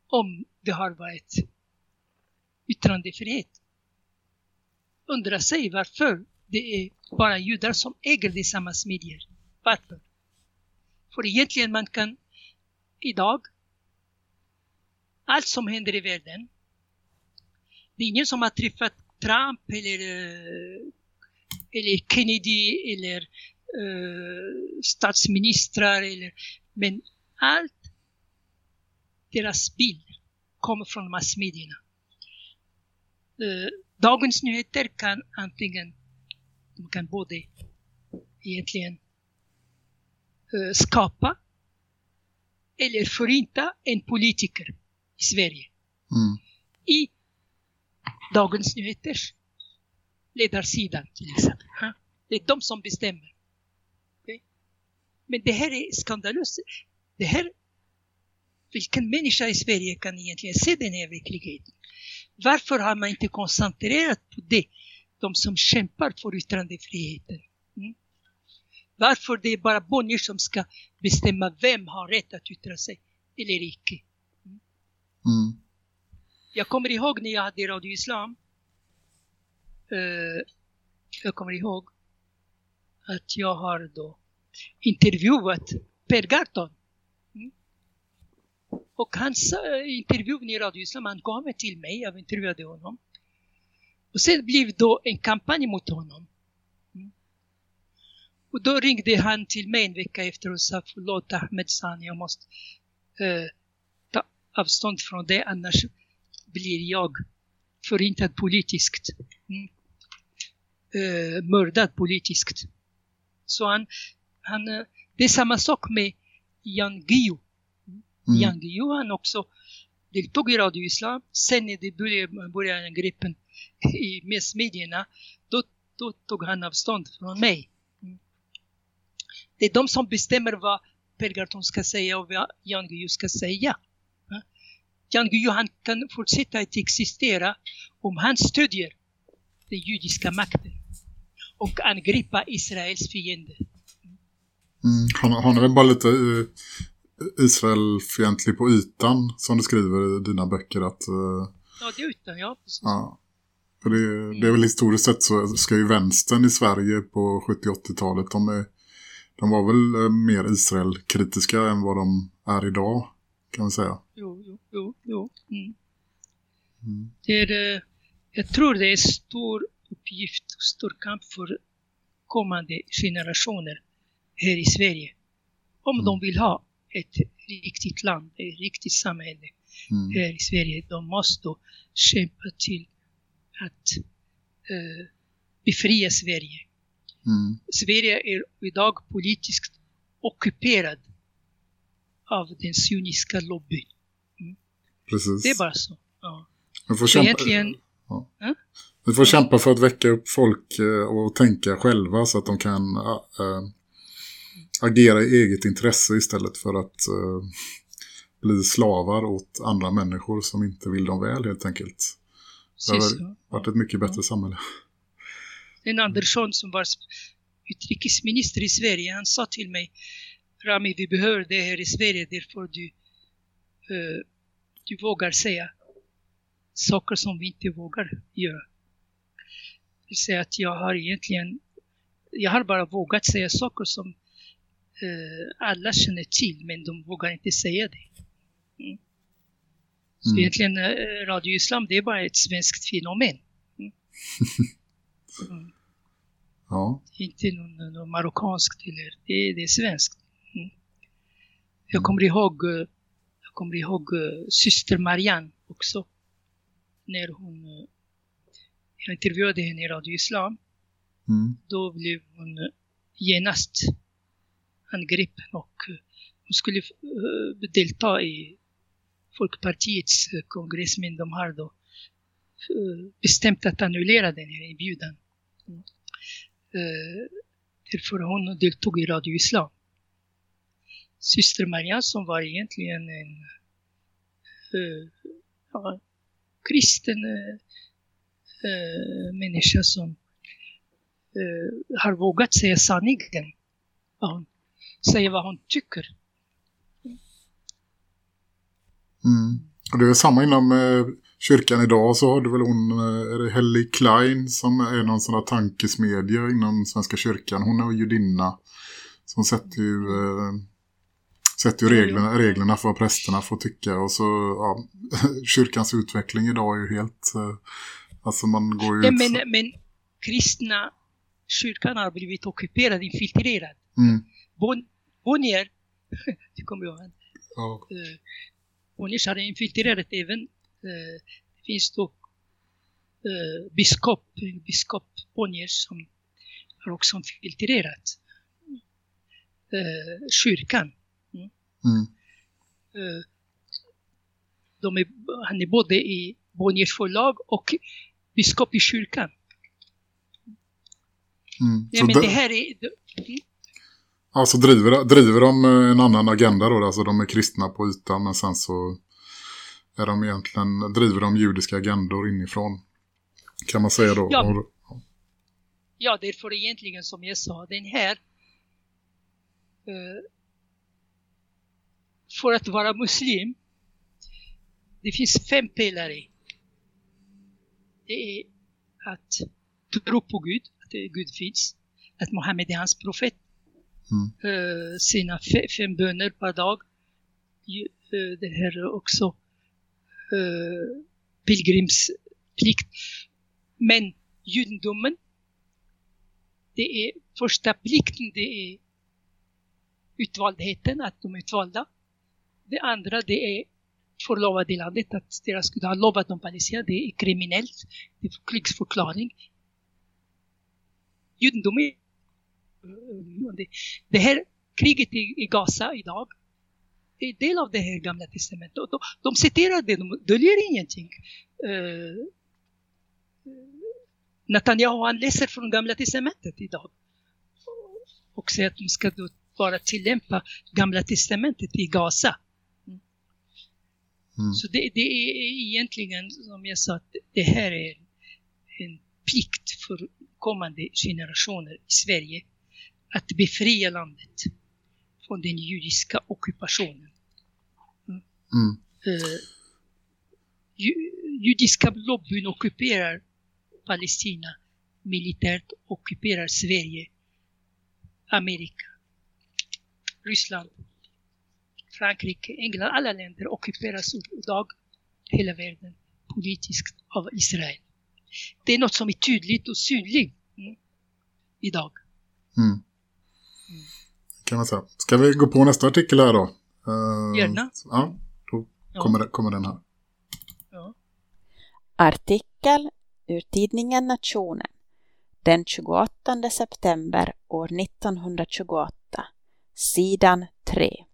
om det har varit yttrandefrihet, undra sig varför det är bara judar som äger dessa massmedier. Varför? För egentligen man kan idag, allt som händer i världen, det är ingen som har träffat Trump eller, eh, eller Kennedy eller uh, statsministrar eller, men allt deras bild kommer från massmedierna. Uh, Dagens Nyheter kan antingen, de kan både egentligen uh, skapa eller förinta en politiker i Sverige. Mm. I Dagens Nyheters ledarsidan till exempel. Det är de som bestämmer. Men det här är skandalöst. Det här, vilken människa i Sverige kan egentligen se den här verkligheten? Varför har man inte koncentrerat på det? De som kämpar för yttrandefriheten. Mm? Varför det är bara Bonnier som ska bestämma vem har rätt att yttra sig eller icke. Mm. Jag kommer ihåg när jag hade Radio Islam. Eh, jag kommer ihåg att jag har då intervjuat Per Gahrton. Och hans intervju i Radio Islam, han kom till mig, jag intervjuade honom. Och sen blev då en kampanj mot honom. Mm. Och då ringde han till mig en vecka efter och sa förlåt Ahmed San, jag måste eh, ta avstånd från det annars blir jag förintad politiskt. Mm. Eh, mördad politiskt. Så han, han, eh, det är samma sak med Jan Guillou. Mm. Jan Guillou han också deltog i Radio Islam. Sen när det började, började angreppen i massmedierna, då, då tog han avstånd från mig. Mm. Det är de som bestämmer vad Per Gahrton ska säga och vad Jan Guillou ska säga. Ja. Jan Guillou han kan fortsätta att existera om han stödjer den judiska makten och angripa Israels fiender. Mm. Han, han är väl bara lite uh, Israelfientlig på ytan som du skriver i dina böcker att uh, Ja, det är utan, ja. Precis. ja, för det, det är väl historiskt sett så ska ju vänstern i Sverige på 70-80-talet de, är, de var väl eh, mer Israel-kritiska än vad de är idag kan man säga. Jo, jo, jo. jo. Mm. Mm. Det är, eh, jag tror det är stor uppgift och stor kamp för kommande generationer här i Sverige. Om Mm. de vill ha ett riktigt land, ett riktigt samhälle Mm. här i Sverige. De måste kämpa till att eh, befria Sverige. Mm. Sverige är idag politiskt ockuperad av den sioniska lobbyn. Precis. Det är bara så. Ja. Vi får Så kämpa, egentligen, ja. Ja. Vi får kämpa för att väcka upp folk eh, och tänka själva så att de kan äh, agera i eget intresse istället för att äh, bli slavar åt andra människor som inte vill dem väl helt enkelt. Det har varit ett mycket bättre samhälle. Sten Andersson som var utrikesminister i Sverige, han sa till mig Rami, vi behöver det här i Sverige därför du, eh, du vågar säga saker som vi inte vågar göra. Det vill säga att jag har egentligen, jag har bara vågat säga saker som eh, alla känner till men de vågar inte säga det. Mm. Så Mm. egentligen eh, Radio Islam det är bara ett svenskt fenomen. Mm. Mm. Ja. inte någon, någon marockanskt eller det, det är svenskt. Mm. Jag kommer ihåg, eh, jag kommer ihåg eh, syster Marianne också. När hon, eh, jag intervjuade henne i Radio Islam, Mm. då blev hon eh, genast angreppen och eh, hon skulle eh, delta i Folkpartiets eh, kongress men de har då bestämt att annullera den här inbjudan. Mm. Därför hon deltog i Radio Islam. Syster Maria som var egentligen en ja, kristen, eh, människa som eh, har vågat säga sanningen. Ja, säga vad hon tycker. Mm. Och det är samma inom eh, kyrkan idag så har du väl hon, eh, är det Helly Klein som är någon sån här tankesmedja inom Svenska kyrkan. Hon är judinna som sätter ju, eh, sätter ju reglerna, reglerna för vad prästerna får tycka. Och så, ja, kyrkans utveckling idag är ju helt, eh, alltså man går ju ut... men, men kristna kyrkan har blivit ockuperad, infiltrerad. Mm, Bon, Bonnier, det kommer jag ihåg, ja, eh, Bonniers hade infiltrerat även, eh, det finns då eh, biskop, biskop Bonniers som har också infiltrerat eh, kyrkan. mm, Eh, de är, han är både i Bonniers förlag och biskop i kyrkan. mm. Så men det- här är, Alltså driver, driver de eh, en annan agenda då, alltså de är kristna på ytan men sen så är de egentligen, driver de judiska agendor inifrån. Kan man säga då. Ja. Ja, därför egentligen som jag sa, den här eh, för att vara muslim, det finns fem pelare. Det är att tro på Gud, att Gud finns, att Mohammed är hans profet, Mm. Eh, sina fem böner per dag, eh, det här är också eh, pilgrimsplikt. Men judendomen det är första plikten, det är utvaldheten, att de är utvalda. Det andra, det är förlovade landet, att deras Gud har lovat dem Palestina, det är kriminellt, det är krigsförklaring. Judendomen, det, här kriget i, i Gaza idag, är del av det här gamla testamentet. Och De, de citerar det, de döljer ingenting. Uh, Netanyahu han läser från gamla testamentet idag. Och säger att de ska då bara tillämpa gamla testamentet i Gaza. mm, Så det, det är egentligen, som jag sa, att det här är en plikt för kommande generationer i Sverige att befria landet från den judiska ockupationen. mm, ju, judiska lobbyn ockuperar Palestina militärt, ockuperar Sverige, Amerika, Ryssland, Frankrike, England, alla länder ockuperas idag, hela världen, politiskt av Israel. Det är något som är tydligt och synligt mm, idag. mm. Kan man säga. Ska vi gå på nästa artikel här då? Eh, Gärna. Ja, då Ja. kommer, kommer den här. Ja. Artikel ur tidningen Nationen den 28 september år 1928, sidan 3.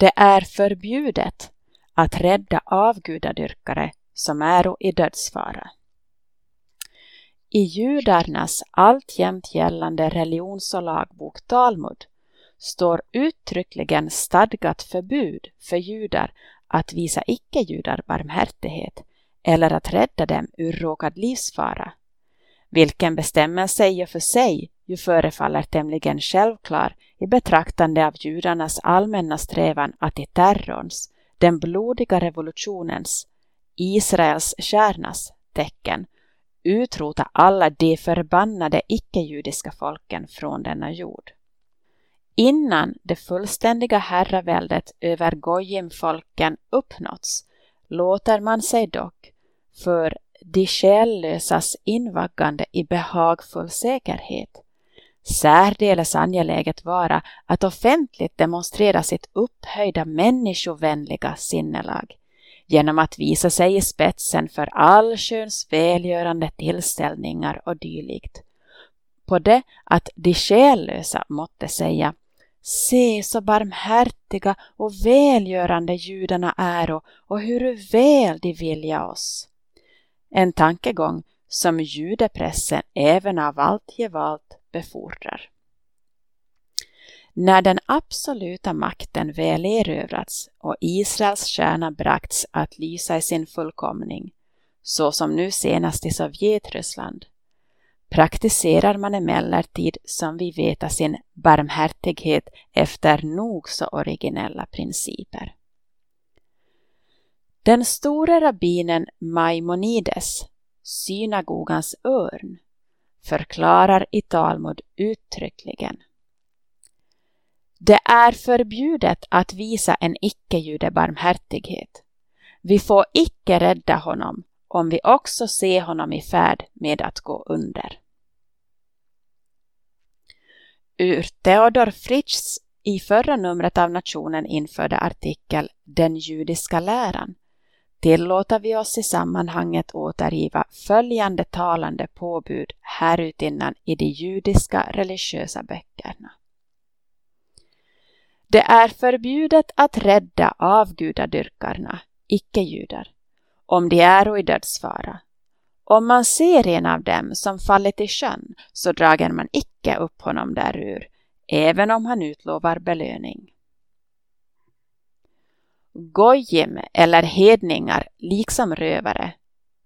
Det är förbjudet att rädda avgudadyrkare som är i dödsfara. I judarnas alltjämt gällande religions- och lagbok Talmud står uttryckligen stadgat förbud för judar att visa icke-judar barmhärtighet eller att rädda dem ur råkad livsfara, vilken bestämmelse i och för sig ju förefaller tämligen självklar i betraktande av judarnas allmänna strävan att i terrorns, den blodiga revolutionens, Israels kärnas tecken utrota alla de förbannade icke-judiska folken från denna jord. Innan det fullständiga herraväldet över Gojim-folken uppnåtts låter man sig dock för de själlösas invaggande i behagfull säkerhet särdeles angeläget vara att offentligt demonstrera sitt upphöjda människovänliga sinnelag genom att visa sig i spetsen för allsköns välgörande tillställningar och dylikt. På det att de själlösa måtte säga Se så barmhärtiga och välgörande judarna är och hur väl de vilja oss. En tankegång som judepressen även av allt gevalt befordrar. När den absoluta makten väl erövrats och Israels stjärna bragts att lysa i sin fullkomning, så som nu senast i Sovjetryssland, praktiserar man emellertid som vi vet sin barmhärtighet efter nog så originella principer. Den store rabbinen Maimonides, synagogans örn, förklarar i Talmud uttryckligen. Det är förbjudet att visa en icke-jude barmhärtighet. Vi får icke rädda honom om vi också ser honom i färd med att gå under. Ur Theodor Fritschs i förra numret av Nationen införda artikel Den judiska läran tillåter vi oss i sammanhanget återgiva följande talande påbud härutinnan i de judiska religiösa böckerna. Det är förbjudet att rädda avgudadyrkarna, icke-judar, om de är i dödsfara. Om man ser en av dem som fallit i sjön så drager man icke upp honom därur, även om han utlovar belöning. Gojim eller hedningar liksom rövare,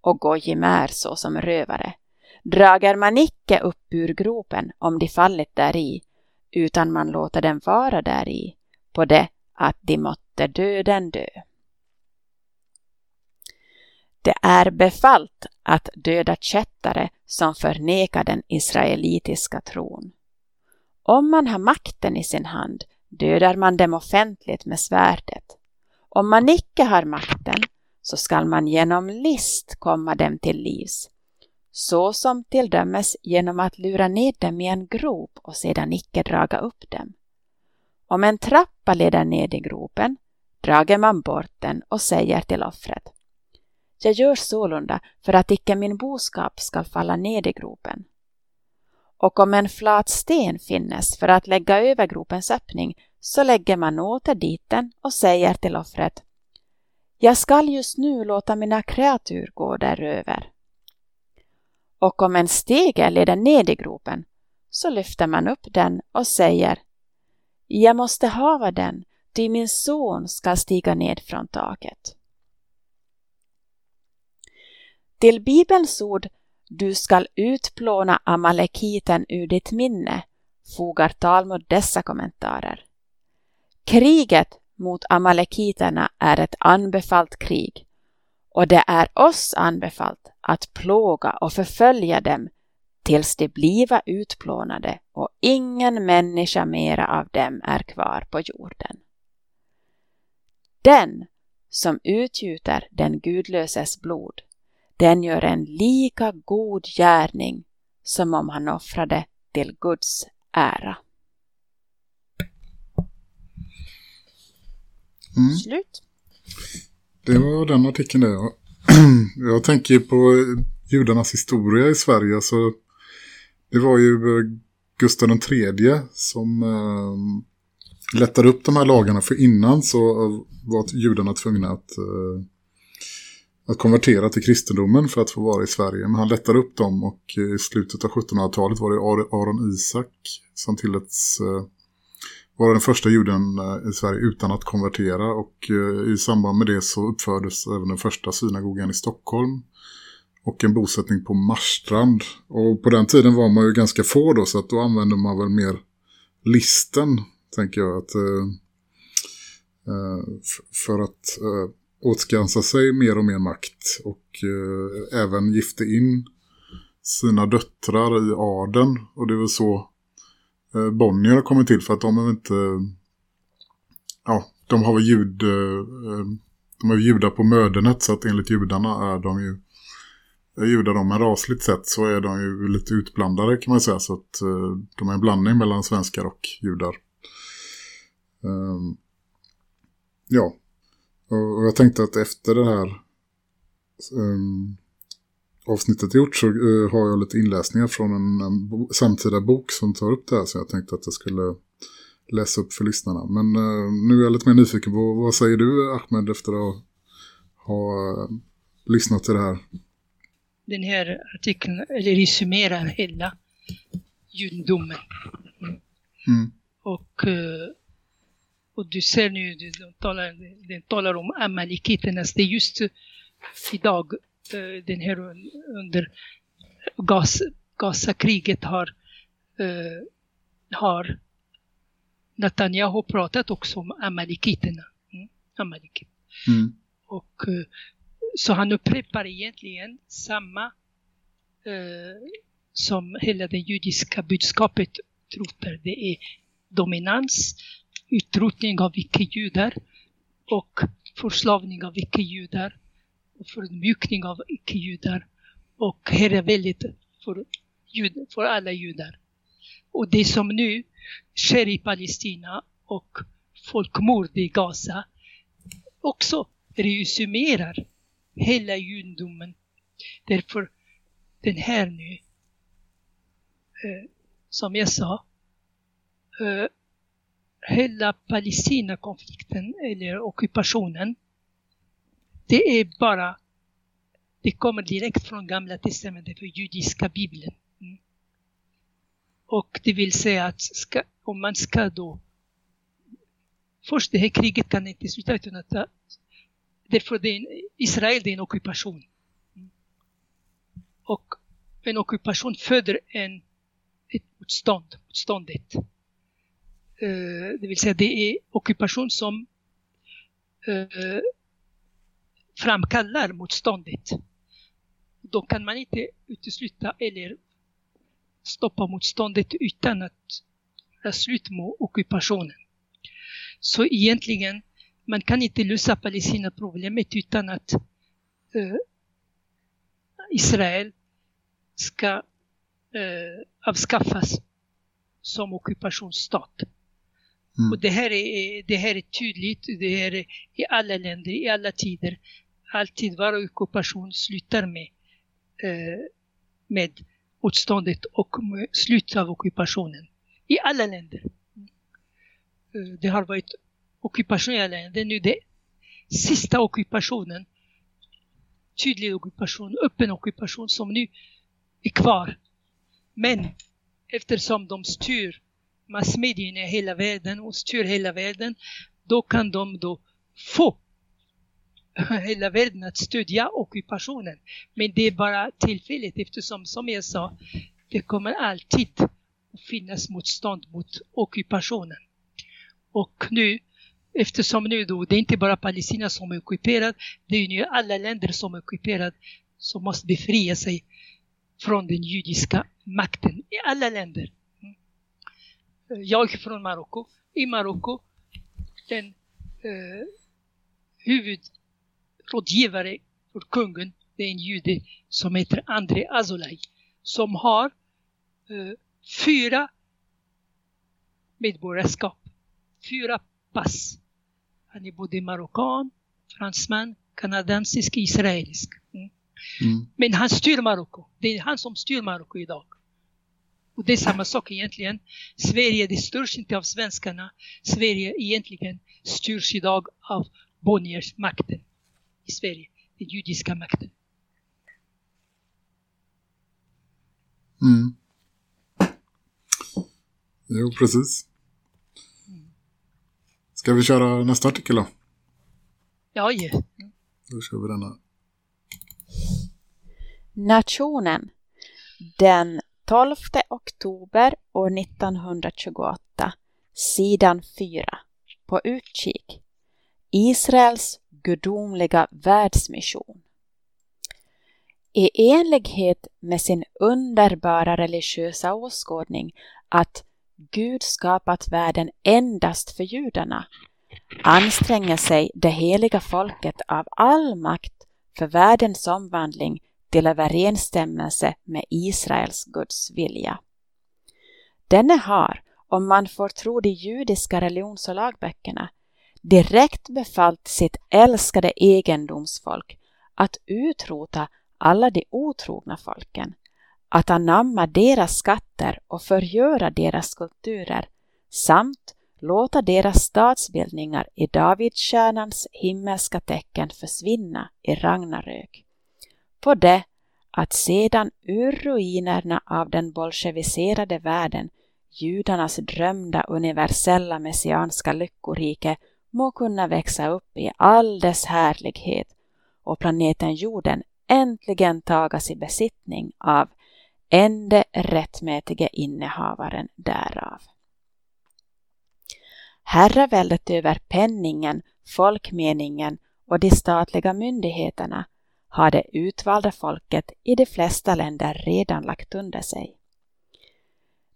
och gojim är såsom rövare, drager man icke upp ur gropen om de fallit däri, utan man låter dem vara däri, på det att de måtte döden dö. Det är befallt att döda kättare som förnekar den israelitiska tron. Om man har makten i sin hand dödar man dem offentligt med svärdet. Om man icke har makten så skall man genom list komma dem till livs, så som till dömes genom att lura ner dem i en grop och sedan icke draga upp dem. Om en trappa leder ned i gropen drager man bort den och säger till offret jag gör sålunda för att icke min boskap skall falla ned i gropen. Och om en flat sten finnes för att lägga över gropens öppning så lägger man åter dit den och säger till offret Jag skall just nu låta mina kreatur gå däröver. Och om en stege leder ned i gropen så lyfter man upp den och säger Jag måste hava den, ty min son ska stiga ned från taket. Till Bibelns ord du skall utplåna amalekiten ur ditt minne fogar Talmud dessa kommentarer. Kriget mot amalekiterna är ett anbefallt krig och det är oss anbefallt att plåga och förfölja dem tills de bliva utplånade och ingen människa mera av dem är kvar på jorden. Den som utgjuter den gudlöses blod den gör en lika god gärning som om han offrade till Guds ära. Mm. Slut. Det var den artikeln där. Jag tänker på judarnas historia i Sverige. Så det var ju eh, Gustav III som eh, lättade upp de här lagarna. För innan så eh, var judarna tvungna att eh, att konvertera till kristendomen för att få vara i Sverige. Men han lättade upp dem och eh, i slutet av 1700-talet var det Aron Isak som tilläts eh, vara den första juden eh, i Sverige utan att konvertera. Och eh, i samband med det så uppfördes även den första synagogan i Stockholm och en bosättning på Marstrand. Och på den tiden var man ju ganska få då så att då använde man väl mer listen tänker jag att eh, för att åtskansa sig mer och mer makt och eh, även gifte in sina döttrar i aden och det är väl så Eh, Bonnier har kommit till för att de är inte ja, de har väl ljud... Eh, eh, de är judar på mödernet så att enligt judarna är de ju är judar de, men rasligt sett så är de ju lite utblandade kan man säga så att de är en blandning mellan svenskar och judar. Ehm, ja, och jag tänkte att efter det här um, avsnittet gjort så uh, har jag lite inläsningar från en, en bo samtida bok som tar upp det här. Så jag tänkte att jag skulle läsa upp för lyssnarna. Men uh, nu är jag lite mer nyfiken på vad säger du Ahmed efter att ha uh, lyssnat till det här? Den här artikeln eller resumerar hela judendomen. Mm. Och och du ser nu, de talar, de talar om amalekiternas, det är just idag eh, den här un- under gas, Gazakriget har, eh, har Netanyahu pratat också om amalekiterna. Mm, Amalekit. Mm. Och, eh, så han upprepar egentligen samma eh, som hela det judiska budskapet trotar. Det är dominans, utrotning av icke-judar och förslavning av icke-judar förmjukning av icke-judar och här är för, jud, för alla judar. Och det som nu sker i Palestina och folkmord i Gaza också resumerar hela judendomen. Därför den här nu, eh, som jag sa, eh, hela Palestinakonflikten eller ockupationen, det är bara, det kommer direkt från Gamla Testamentet, för judiska bibeln. Mm. Och det vill säga att ska, om man ska då, först det här kriget kan inte sluta utan att Därför det är en, Israel det är en ockupation. Mm. Och en ockupation föder en, ett motstånd, motståndet. Uh, det vill säga det är ockupation som uh, framkallar motståndet. Då kan man inte utesluta eller stoppa motståndet utan att göra slut med ockupationen. Så egentligen man kan inte lösa Palestina-problemet utan att eh, Israel ska eh, avskaffas som ockupationsstat. Mm. Och det här, är, det här är tydligt, det här är i alla länder, i alla tider. Alltid varje ockupation slutar med, eh, med motståndet och slutet av ockupationen. I alla länder. Eh, det har varit ockupation i alla länder. Nu det sista ockupationen, tydlig ockupation, öppen ockupation som nu är kvar. Men eftersom de styr massmedierna i hela världen och styr hela världen, då kan de då få hela världen att stödja ockupationen. Men det är bara tillfälligt eftersom, som jag sa, det kommer alltid att finnas motstånd mot ockupationen. Och nu, eftersom nu då, det är inte bara Palestina som är ockuperad, det är nu alla länder som är ockuperade som måste befria sig från den judiska makten i alla länder. Mm. Jag är från Marocko. I Marocko, den eh, huvudrådgivare för kungen, det är en jude som heter André Azolay, som har eh, fyra medborgarskap, fyra pass. Han är både marockan, fransman, kanadensisk, israelisk. Mm. Mm. Men han styr Marocko. Det är han som styr Marocko idag. Och det är samma sak egentligen. Sverige, det styrs inte av svenskarna. Sverige egentligen styrs idag av Bonniers makten i Sverige. Den judiska makten. Mm. Jo, precis. Ska vi köra nästa artikel då? Ja, ja. Då kör vi denna. Nationen den 12 oktober år 1928, sidan 4, på utkik. Israels gudomliga världsmission. I enlighet med sin underbara religiösa åskådning att Gud skapat världen endast för judarna anstränger sig det heliga folket av all makt för världens omvandling till överensstämmelse med Israels Guds vilja. Denne har, om man får tro de judiska religions och lagböckerna, direkt befallt sitt älskade egendomsfolk att utrota alla de otrogna folken, att anamma deras skatter och förgöra deras skulpturer samt låta deras statsbildningar i Davidstjärnans himmelska tecken försvinna i Ragnarök. På det att sedan ur ruinerna av den bolsjeviserade världen judarnas drömda universella messianska lyckorike må kunna växa upp i all dess härlighet och planeten jorden äntligen tagas i besittning av ende rättmätige innehavaren därav. Herraväldet över penningen, folkmeningen och de statliga myndigheterna har det utvalda folket i de flesta länder redan lagt under sig.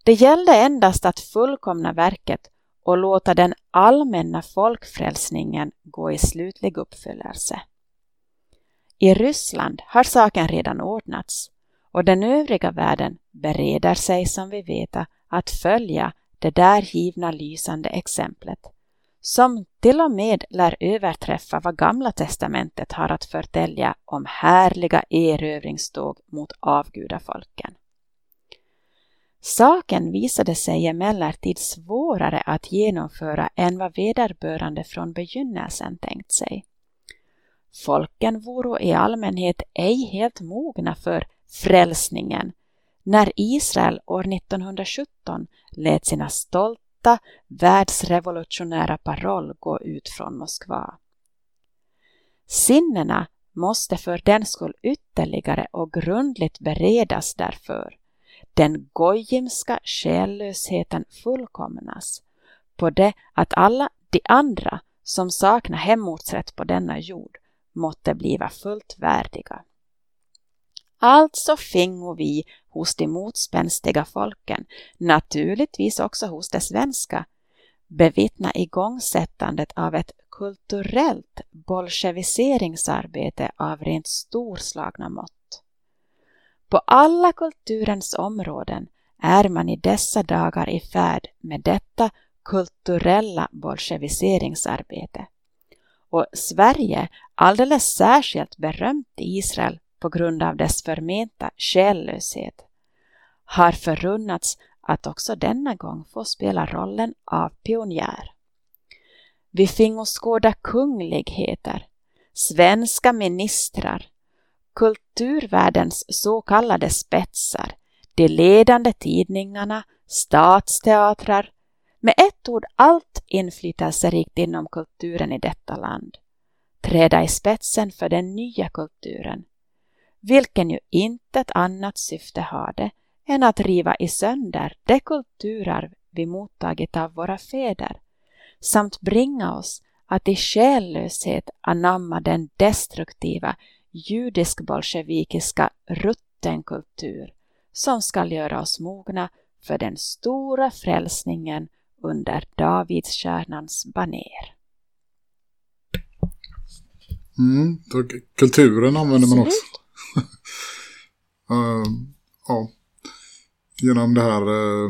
Det gällde endast att fullkomna verket och låta den allmänna folkfrälsningen gå i slutlig uppfyllelse. I Ryssland har saken redan ordnats och den övriga världen bereder sig som vi vet att följa det där givna lysande exemplet som till och med lär överträffa vad Gamla testamentet har att förtälja om härliga erövringståg mot avgudafolken. Saken visade sig emellertid svårare att genomföra än vad vederbörande från begynnelsen tänkt sig. Folken voro i allmänhet ej helt mogna för frälsningen när Israel år 1917 lät sina stolta världsrevolutionära paroll gå ut från Moskva. Sinnena måste för den skull ytterligare och grundligt beredas därför. Den gojimska själlösheten fullkomnas på det att alla de andra som saknar hemortsrätt på denna jord måtte bliva fullt värdiga. Alltså fingo vi hos de motspänstiga folken, naturligtvis också hos de svenska, bevittna igångsättandet av ett kulturellt bolsjeviseringsarbete av rent storslagna mått. På alla kulturens områden är man i dessa dagar i färd med detta kulturella bolsjeviseringsarbete. Och Sverige alldeles särskilt berömt i Israel på grund av dess förmenta själlöshet, har förunnats att också denna gång få spela rollen av pionjär. Vi fingo skåda kungligheter, svenska ministrar, kulturvärldens så kallade spetsar, de ledande tidningarna, statsteatrar, med ett ord allt inflytelserikt inom kulturen i detta land, träda i spetsen för den nya kulturen, vilken ju intet annat syfte hade än att riva i sönder det kulturarv vi mottagit av våra fäder samt bringa oss att i själlöshet anamma den destruktiva judisk-bolsjevikiska ruttenkultur som skall göra oss mogna för den stora frälsningen under Davidstjärnans baner. Mm, kulturen använder man också. uh, ja. Genom det här uh,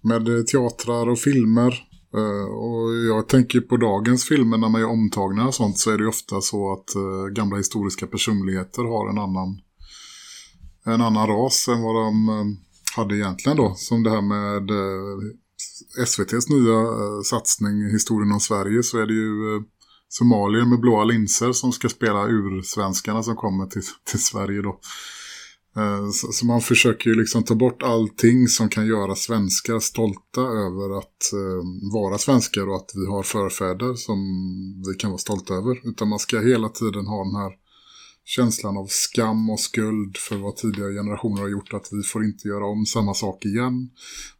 med teatrar och filmer. Eh, och jag tänker på dagens filmer när man gör omtagningar och sånt så är det ofta så att eh, gamla historiska personligheter har en annan en annan ras än vad de eh, hade egentligen då. Som det här med SVTs nya satsning Historien om Sverige så är det ju somalier med blåa linser som ska spela ursvenskarna som kommer till, till Sverige då. Eh, så, så, man försöker ju liksom ta bort allting som kan göra svenskar stolta över att eh, vara svenskar och att vi har förfäder som vi kan vara stolta över. Utan man ska hela tiden ha den här känslan av skam och skuld för vad tidigare generationer har gjort att vi får inte göra om samma sak igen.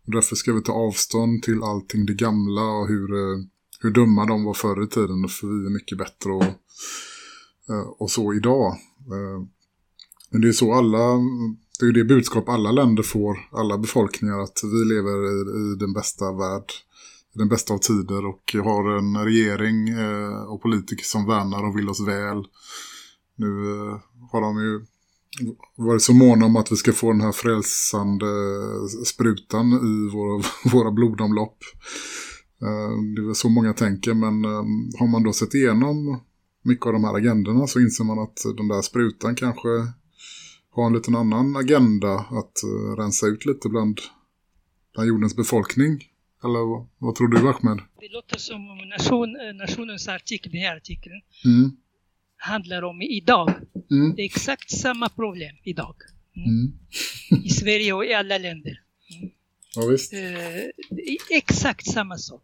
Och därför ska vi ta avstånd till allting det gamla och hur eh, hur dumma de var förr i tiden för vi är mycket bättre och, eh, och så idag. Eh, men det är så alla, det är det budskap alla länder får, alla befolkningar att vi lever i, i den bästa värld, i den bästa av tider och har en regering eh, och politiker som värnar och vill oss väl. Nu eh, har de ju varit så måna om att vi ska få den här frälsande eh, sprutan i våra, våra blodomlopp. Eh, det är väl så många tänker men eh, har man då sett igenom mycket av de här agendorna så inser man att den där sprutan kanske har en liten annan agenda att eh, rensa ut lite bland, bland jordens befolkning. Eller vad, vad tror du Ahmed? Det låter som nation, nationens artikel, den här artikeln mm. handlar om idag. Mm. Det är exakt samma problem idag. Mm. mm. I Sverige och i alla länder. Ja, visst. Eh, exakt samma sak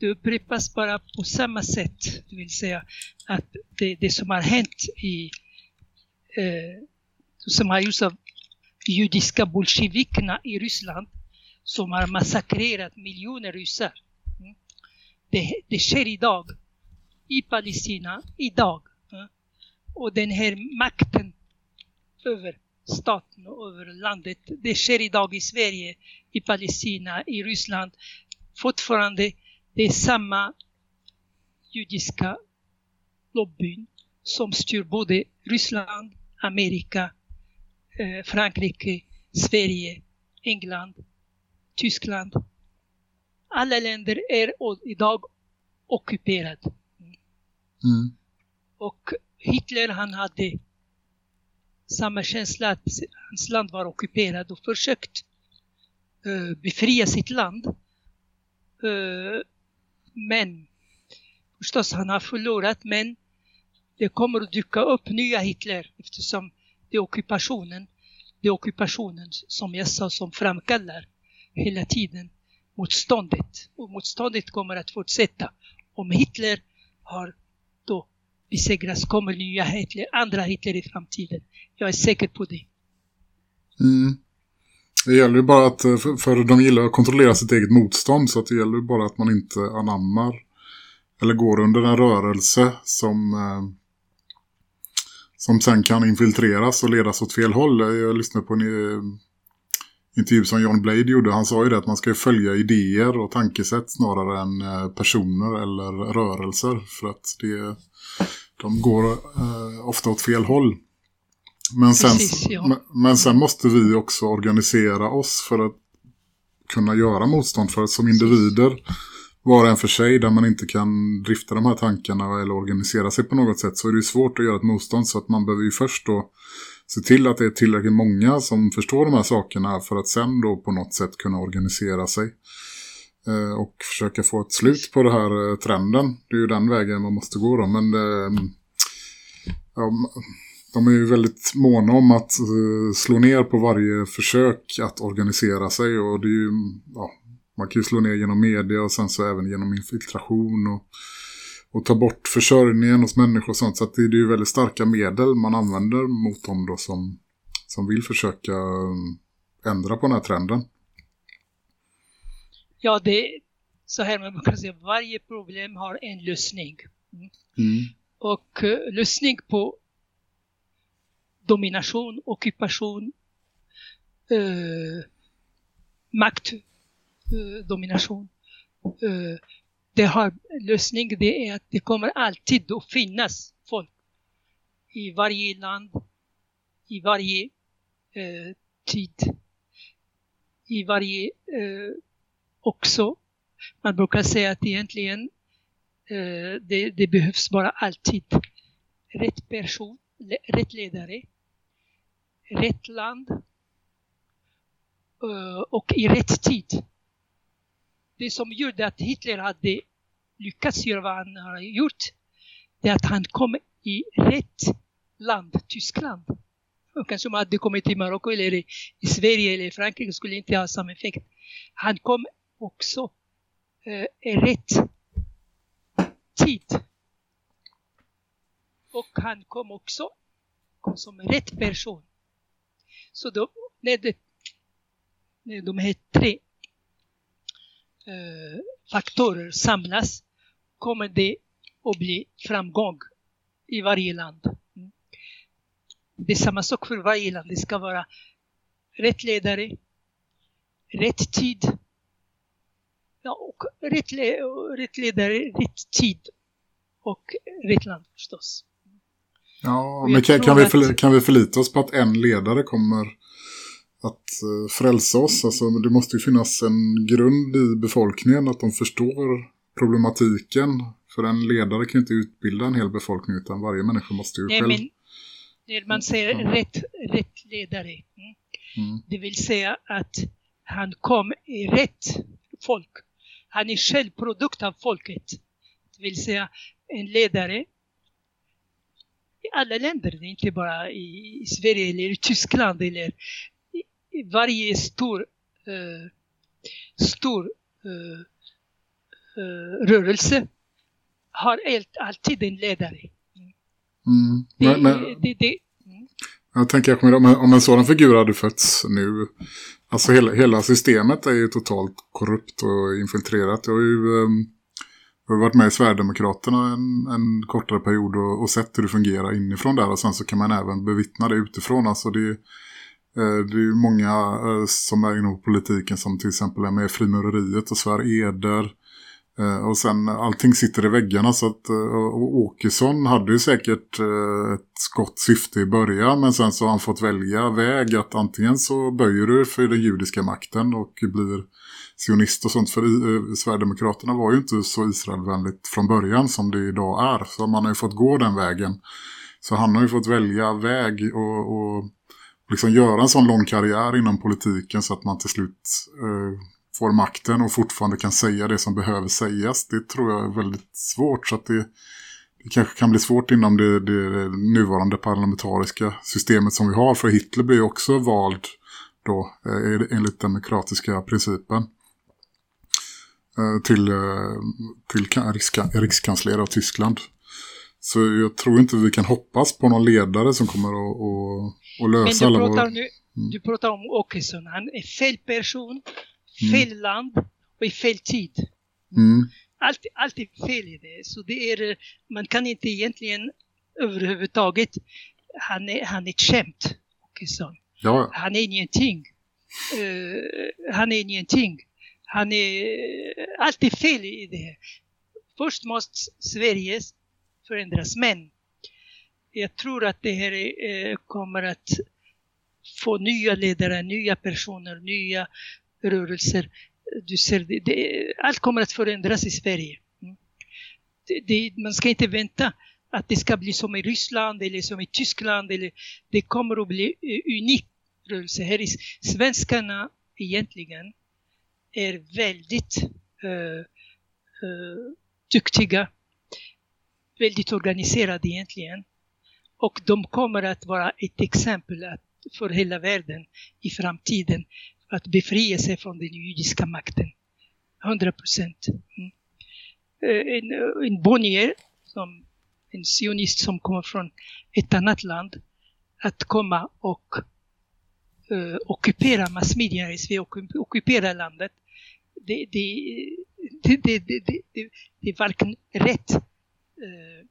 det upprepas bara på samma sätt. Det vill säga att det, det som har hänt i eh, som har gjorts av judiska bolsjevikerna i Ryssland som har massakrerat miljoner ryssar. Mm. Det, det sker idag i Palestina, idag. Mm. Och den här makten över staten och över landet, det sker idag i Sverige, i Palestina, i Ryssland. Fortfarande, det är samma judiska lobbyn som styr både Ryssland, Amerika, Frankrike, Sverige, England, Tyskland. Alla länder är idag ockuperade. Mm. Och Hitler han hade samma känsla att hans land var ockuperat och försökt eh, befria sitt land. Eh, men förstås, han har förlorat men det kommer att dyka upp nya Hitler eftersom det är ockupationen, det är ockupationen som jag sa som framkallar hela tiden motståndet. Och motståndet kommer att fortsätta. Om Hitler har då besegrats, kommer nya Hitler, andra Hitler i framtiden. Jag är säker på det. Mm. Det gäller ju bara att, för, de gillar att kontrollera sitt eget motstånd så att det gäller ju bara att man inte anammar eller går under en rörelse som, eh, som sen kan infiltreras och ledas åt fel håll. Jag lyssnade på en eh, intervju som John Blade gjorde. Han sa ju det att man ska följa idéer och tankesätt snarare än eh, personer eller rörelser för att det, de går eh, ofta åt fel håll. Men sen, Precis, ja. men sen måste vi också organisera oss för att kunna göra motstånd för att som individer var och en för sig där man inte kan drifta de här tankarna eller organisera sig på något sätt så är det ju svårt att göra ett motstånd så att man behöver ju först då se till att det är tillräckligt många som förstår de här sakerna för att sen då på något sätt kunna organisera sig eh, och försöka få ett slut på den här eh, trenden. Det är ju den vägen man måste gå då men eh, ja, de är ju väldigt måna om att eh, slå ner på varje försök att organisera sig och det är ju, ja, man kan ju slå ner genom media och sen så även genom infiltration och, och ta bort försörjningen hos människor och sånt så att det, det är ju väldigt starka medel man använder mot dem då som, som vill försöka eh, ändra på den här trenden. Ja, det är så här man brukar säga, varje problem har en lösning. Mm. Och eh, lösning på domination, ockupation, eh, makt, Eh, domination. Eh, det har lösning det är att det kommer alltid att finnas folk i varje land, i varje eh, tid, i varje eh, också. Man brukar säga att egentligen eh, det, det behövs bara alltid rätt person, rätt ledare, rätt land eh, och i rätt tid. Det som gjorde att Hitler hade lyckats göra vad han har gjort, det är att han kom i rätt land, Tyskland. Och kanske om han hade kommit till Marocko eller i i Sverige eller Frankrike skulle inte ha samma effekt. Han kom också eh, i rätt tid. Och han kom också kom som rätt person. Så då, när, det, när de här tre faktorer samlas kommer det att bli framgång i varje land. Mm. Det är samma sak för varje land. Det ska vara rätt ledare, rätt tid, ja, och rätt, le, rätt ledare, rätt tid och rätt land förstås. Ja, men kan, kan, vi att- kan vi förlita oss på att en ledare kommer att eh, frälsa oss? Alltså, det måste ju finnas en grund i befolkningen att de förstår problematiken. För en ledare kan ju inte utbilda en hel befolkning utan varje människa måste ju Nej, själv... men när man säger Ja. rätt, rätt ledare, mm, Mm. det vill säga att han kom i rätt folk. Han är själv produkt av folket. Det vill säga en ledare i alla länder, det är inte bara i, Sverige eller i Tyskland eller varje stor, eh, stor eh, eh, rörelse har alltid en ledare. Mm. Det, Men, det, det, mm. Jag tänker att om, om en sådan figur hade fötts nu, alltså hela, hela systemet är ju totalt korrupt och infiltrerat. Jag har ju, um, jag har varit med i Sverigedemokraterna en, en kortare period och, och sett hur det fungerar inifrån där och sen så kan man även bevittna det utifrån. Alltså det, Eh, det är ju många eh, som är inom politiken som till exempel är med i frimureriet och svär Eder. Eh, och sen allting sitter i väggarna så att Åkesson hade ju säkert ett gott syfte i början men sen så har han fått välja väg att antingen så böjer du för den judiska makten och blir sionist och sånt för Sverigedemokraterna var ju inte så Israelvänligt från början som det idag är så man har ju fått gå den vägen. Så han har ju fått välja väg och, och liksom göra en sån lång karriär inom politiken så att man till slut eh, får makten och fortfarande kan säga det som behöver sägas. Det tror jag är väldigt svårt så att det, det kanske kan bli svårt inom det, det, nuvarande parlamentariska systemet som vi har. För Hitler blir också vald då eh, enligt demokratiska principen eh, till, eh, till rikskansler av Tyskland. Så jag tror inte vi kan hoppas på någon ledare som kommer att, att, att lösa våra... Men du pratar, nu, du pratar om Åkesson, han är fel person Mm. fel land och i fel tid. Mm. Allt, allt är fel i det. Så det är, man kan inte egentligen överhuvudtaget, han är, han är ett skämt. Åkesson. Ja, Han är ingenting. Uh, han är ingenting. Han är, allt är fel i det. Först måste Sverige förändras, men jag tror att det här eh, kommer att få nya ledare, nya personer, nya rörelser. Du ser, det, det, allt kommer att förändras i Sverige. Mm. Det, det, man ska inte vänta att det ska bli som i Ryssland eller som i Tyskland. Eller, det kommer att bli eh, unik rörelse. Här i svenskarna egentligen är väldigt uh, uh, duktiga, väldigt organiserade egentligen. Och de kommer att vara ett exempel för hela världen i framtiden att befria sig från den judiska makten. 100 procent. Mm. Eh, en, eh, en Bonnier, som, en sionist som kommer från ett annat land, att komma och uh, ockupera massmedierna i Sverige, ockupera landet. Det, det, det, det, det, det, det är varken rätt uh,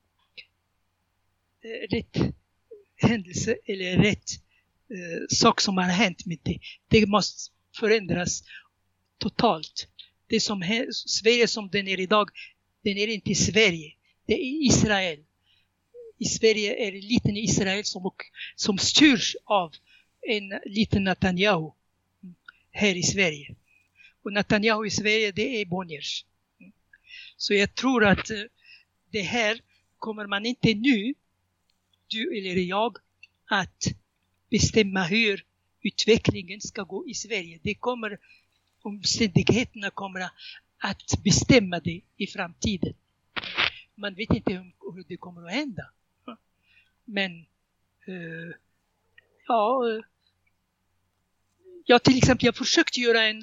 rätt händelse eller rätt eh, sak som har hänt med det. Det måste förändras totalt. Det som Sverige som den är idag, den är inte Sverige. Det är Israel. I Sverige är det liten Israel som, som styrs av en liten Netanyahu mm, här i Sverige. Och Netanyahu i Sverige, det är Bonniers. Mm. Så jag tror att eh, det här kommer man inte nu, du eller jag, att bestämma hur utvecklingen ska gå i Sverige. Det kommer, omständigheterna kommer att bestämma det i framtiden. Man vet inte hur, det kommer att hända. Men uh, ja, jag till exempel, jag försökte göra en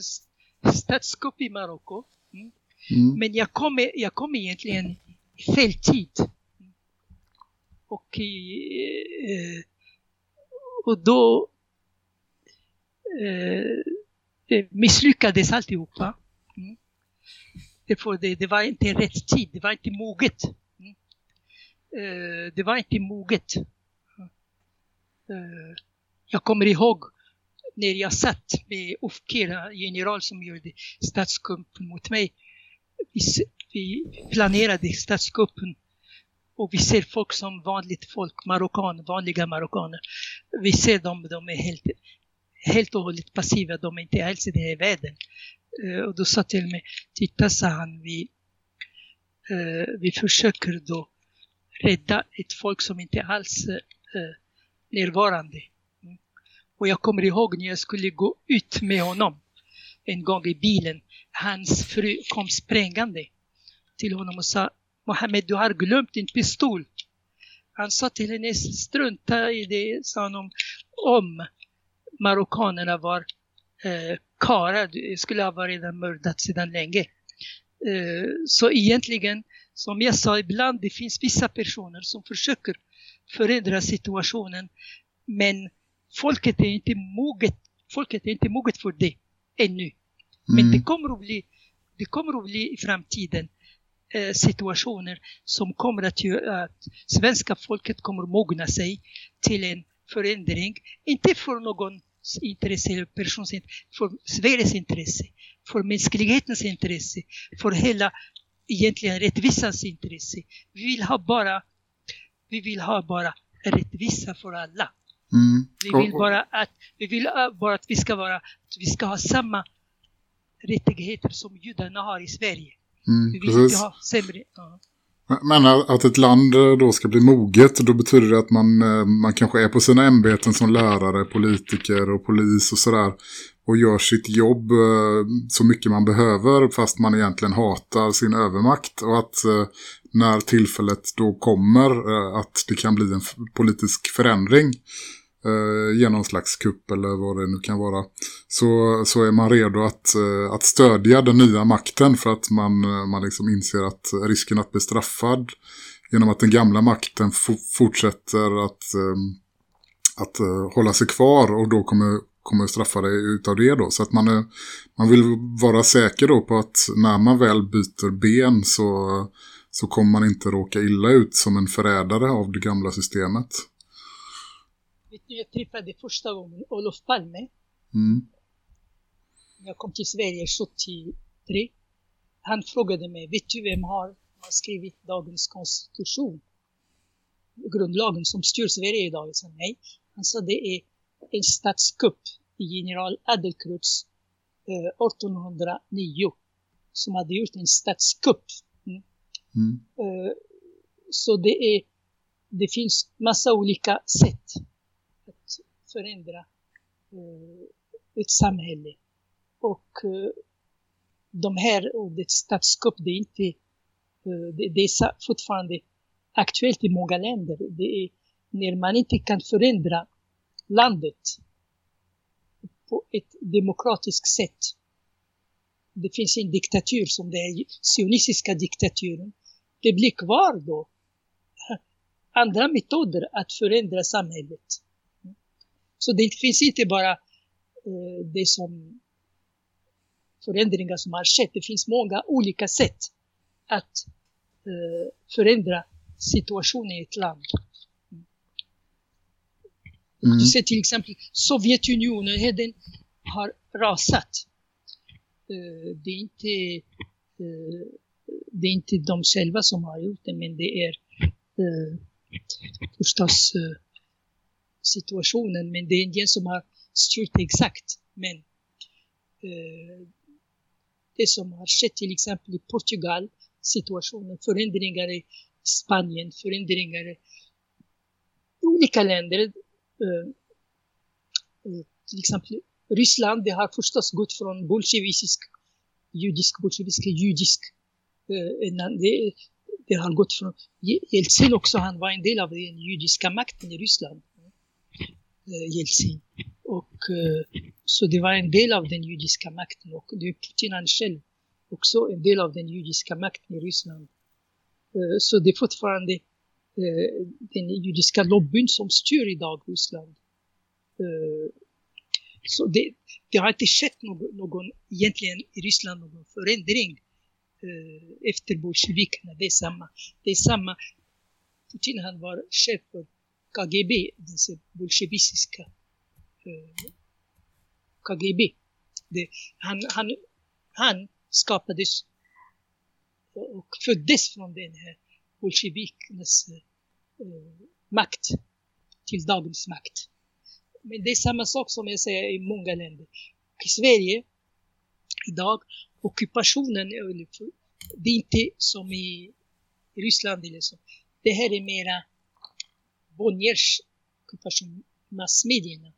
statskupp i Marocko. Mm. Mm. Men jag kom, jag kom egentligen i fel tid. Och uh, och då eh, eh, misslyckades alltihopa. Mm. Därför det, det var inte rätt tid, det var inte moget. Mm. Eh, det var inte moget. Eh, jag kommer ihåg när jag satt med Uf general som gjorde statskuppen mot mig. Vi, vi planerade statskuppen och vi ser folk som vanligt folk, marockaner, vanliga marockaner. Vi ser dem, de är helt, helt och hållet passiva, de är inte alls i den här världen. Eh, och då sa till mig, titta sa han, vi, eh, vi försöker då rädda ett folk som inte alls är närvarande. Mm. Och jag kommer ihåg när jag skulle gå ut med honom en gång i bilen, hans fru kom sprängande till honom och sa Mohammed, du har glömt din pistol. Han sa till henne, strunta i det, sa han, om marockanerna var eh, karar, skulle ha varit redan mördat sedan länge. Eh, så egentligen, som jag sa, ibland det finns vissa personer som försöker förändra situationen Men folket är inte moget, folket är inte moget för det ännu. Men Mm. det kommer att bli, det kommer att bli i framtiden situationer som kommer att göra att svenska folket kommer mogna sig till en förändring. Inte för någons intresse eller persons intresse, för Sveriges intresse, för mänsklighetens intresse, för hela egentligen rättvisans intresse. Vi vill ha bara, vi vill ha bara rättvisa för alla. Mm. Vi vill bara att, vi vill äh, bara att vi ska vara, att vi ska ha samma rättigheter som judarna har i Sverige. Mm, Vi vill inte ha sämre. Ja. Men att ett land eh, då ska bli moget, då betyder det att man, eh, man kanske är på sina ämbeten som lärare, politiker och polis och sådär. Och gör sitt jobb eh, så mycket man behöver fast man egentligen hatar sin övermakt. Och att när tillfället då kommer att det kan bli en politisk förändring eh, genom någon slags kupp eller vad det nu kan vara. Så, så är man redo att, eh, att stödja den nya makten för att man, eh, man liksom inser att risken att bli straffad genom att den gamla makten fortsätter att, ehm, att eh, hålla sig kvar och då kommer, kommer straffa dig utav det då. Så att man, är, man vill vara säker då på att när man väl byter ben så, så kommer man inte råka illa ut som en förrädare av det gamla systemet. Jag träffade första gången Olof Palme Mm. jag kom till Sverige 73. Han frågade mig, vet du vem har, skrivit dagens konstitution? Grundlagen som styr Sverige idag. Jag sa nej. Han sa det är en statskupp i general Adelkrutz eh, 1809 som hade gjort en statskupp. Mm. Mm. Eh, så det är, det finns massa olika sätt förändra eh, ett samhälle. Och eh, de här ordet statskupp, det är inte, eh, det, det är fortfarande aktuellt i många länder. Det är när man inte kan förändra landet på ett demokratiskt sätt. Det finns en diktatur som den sionistiska diktaturen. Det blir kvar då andra metoder att förändra samhället. Så det finns inte bara eh, det som förändringar som har skett. Det finns många olika sätt att eh, förändra situationen i ett land. Mm. Du ser till exempel Sovjetunionen, den har rasat. Eh, Det är inte, eh, det är inte de själva som har gjort det, men det är eh, förstås eh, situationen, men det är ingen som har styrt exakt. Men eh, det som har skett till exempel i Portugal, situationen, förändringar i Spanien, förändringar i olika länder. Eh, eh till exempel Ryssland, det har förstås gått från bolsjevisk, judisk, bolsjevisk, judisk, eh, det, det har gått från, Jeltsin också, han var en del av den judiska makten i Ryssland. Eh, Jeltsin. Och eh, så det var en del av den judiska makten och det är Putin han själv också en del av den judiska makten i Ryssland. Eh, så det är fortfarande den judiska lobbyn som styr idag Ryssland. Så det, det har inte skett någon, någon, egentligen i Ryssland någon förändring efter bolsjevikerna. Det är samma. Det är samma. Putin han var chef för KGB, den bolsjevistiska eh, KGB. Det, han, han, han skapades och föddes från den här bolsjevikernas eh, makt till dagens makt. Men det är samma sak som jag säger i många länder. I Sverige idag, ockupationen, det är inte som i i Ryssland eller så. Det här är mera Bonniers ockupation, massmedierna.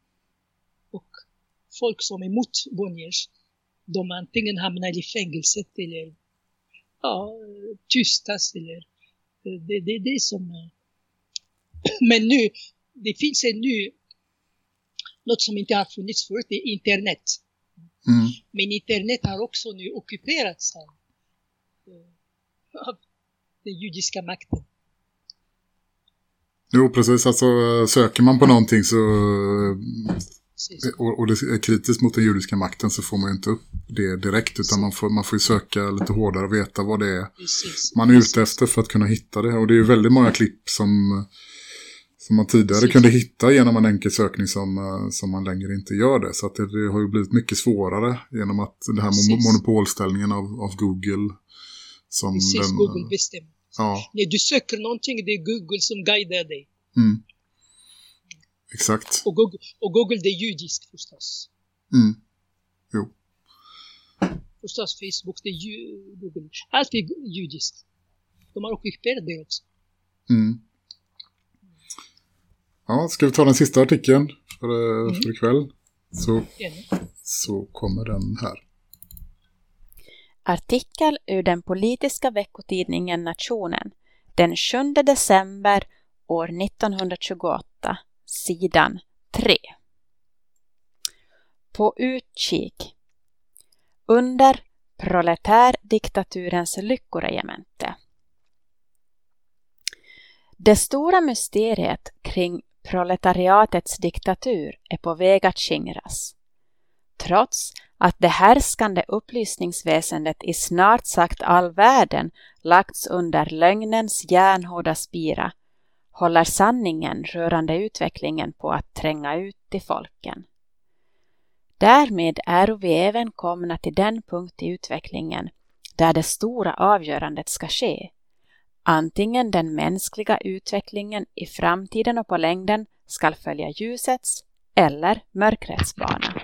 Och folk som är emot Bonniers, de antingen hamnar i fängelset eller ja, tystas eller det, det är det som... är- Men nu, det finns en ny, något som inte har funnits förut, det är internet. Mm. Men internet har också nu ockuperats av, eh, av den judiska makten. Jo, precis. Alltså, söker man på någonting så, och, och det är kritiskt mot den judiska makten så får man ju inte upp det direkt. Utan man får, man får ju söka lite hårdare och veta vad det är man är ute efter för att kunna hitta det. Och det är ju väldigt många klipp som, som man tidigare kunde hitta genom en enkel sökning som, som man längre inte gör det. Så det, det har ju blivit mycket svårare genom att det här monopolställningen av, av Google som Precis, den... Google bestämmer. Ja, du söker någonting, det är Google som guidar dig. mm. Exakt. Och Google, och Google det är judiskt förstås. Mm. Jo. Förstås Facebook, det är ju, Google. Allt är judiskt. De har ockuperat det också. Mm. Ja, ska vi ta den sista artikeln för, eh, Mm. för ikväll? Så, så kommer den här. Artikel ur den politiska veckotidningen Nationen den 7 december år 1928, sidan 3. På utkik. Under proletärdiktaturens lyckoregemente. Det stora mysteriet kring proletariatets diktatur är på väg att skingras. Trots att det härskande upplysningsväsendet i snart sagt all världen lagts under lögnens järnhårda spira håller sanningen rörande utvecklingen på att tränga ut till folken. Därmed är vi även komna till den punkt i utvecklingen där det stora avgörandet ska ske. Antingen den mänskliga utvecklingen i framtiden och på längden skall följa ljusets eller mörkrets bana.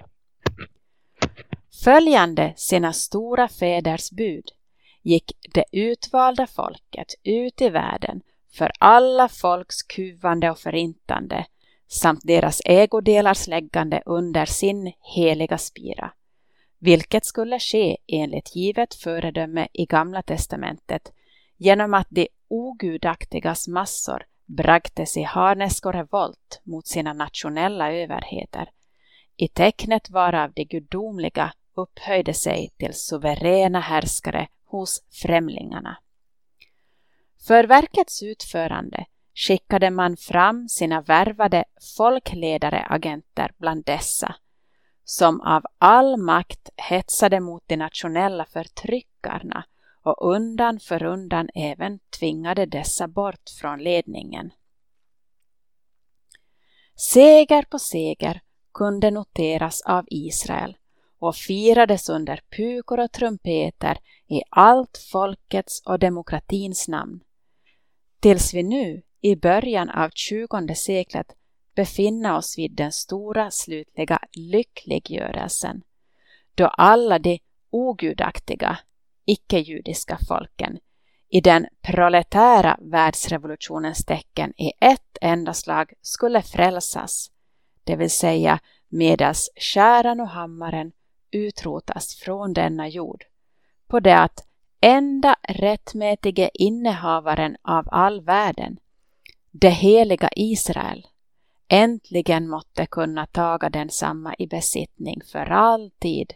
Följande sina stora fäders bud gick det utvalda folket ut i världen för alla folks kuvande och förintande samt deras ägodelars läggande under sin heliga spira, vilket skulle ske enligt givet föredöme i Gamla testamentet genom att de ogudaktigas massor bragtes i harnesk och revolt mot sina nationella överheter, i tecknet varav de gudomliga upphöjde sig till suveräna härskare hos främlingarna. För verkets utförande skickade man fram sina värvade folkledareagenter bland dessa, som av all makt hetsade mot de nationella förtryckarna och undan för undan även tvingade dessa bort från ledningen. Seger på seger kunde noteras av Israel och firades under pukor och trumpeter i allt folkets och demokratins namn. Tills vi nu, i början av tjugonde seklet, befinna oss vid den stora slutliga lyckliggörelsen, då alla de ogudaktiga, icke-judiska folken i den proletära världsrevolutionens tecken i ett enda slag skulle frälsas, det vill säga medas skäran och hammaren utrotas från denna jord, på det att enda rättmätige innehavaren av all världen, det heliga Israel, äntligen måtte kunna taga densamma i besittning för alltid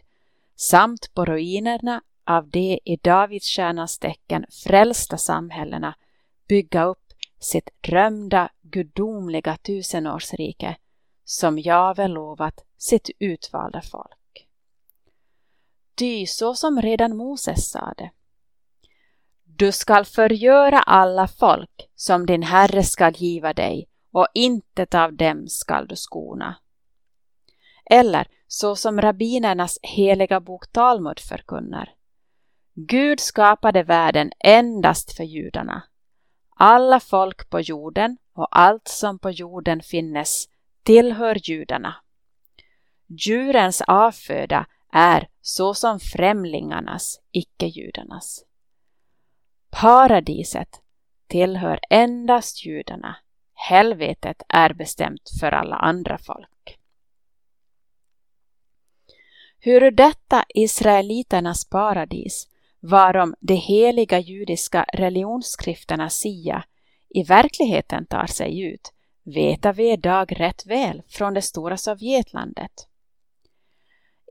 samt på ruinerna av de i Davidsstjärnans tecken frälsta samhällena bygga upp sitt drömda gudomliga tusenårsrike som Jave lovat sitt utvalda folk. Ty så som redan Moses sade, du skall förgöra alla folk som din Herre skall giva dig och intet av dem skall du skona. Eller så som rabbinernas heliga bok Talmud förkunnar. Gud skapade världen endast för judarna. Alla folk på jorden och allt som på jorden finnes tillhör judarna. Djurens avföda är såsom främlingarnas, icke-judarnas. Paradiset tillhör endast judarna. Helvetet är bestämt för alla andra folk. Hur detta israeliternas paradis, varom de heliga judiska religionsskrifterna sia, i verkligheten tar sig ut, veta vi idag rätt väl från det stora Sovjetlandet.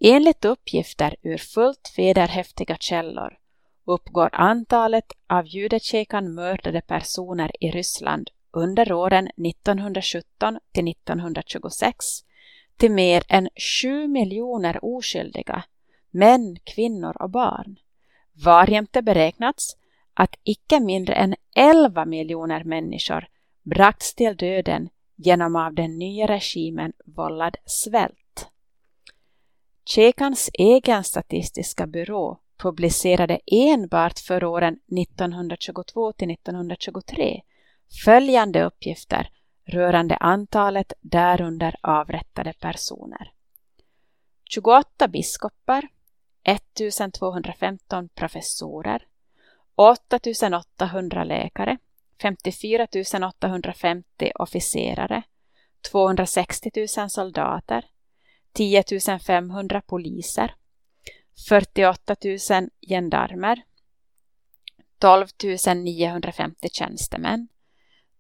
Enligt uppgifter ur fullt vederhäftiga källor uppgår antalet av judetjekan mördade personer i Ryssland under åren 1917 till 1926 till mer än 7 miljoner oskyldiga, män, kvinnor och barn. Varjämte beräknats att icke mindre än 11 miljoner människor bragts till döden genom av den nya regimen vållad svält. Tjekans egen statistiska byrå publicerade enbart för åren 1922 till 1923 följande uppgifter rörande antalet därunder avrättade personer. 28 biskopar, 1215 professorer, 8800 läkare, 54 850 officerare, 260 000 soldater, 10 500 poliser, 48 000 gendarmer, 12 950 tjänstemän,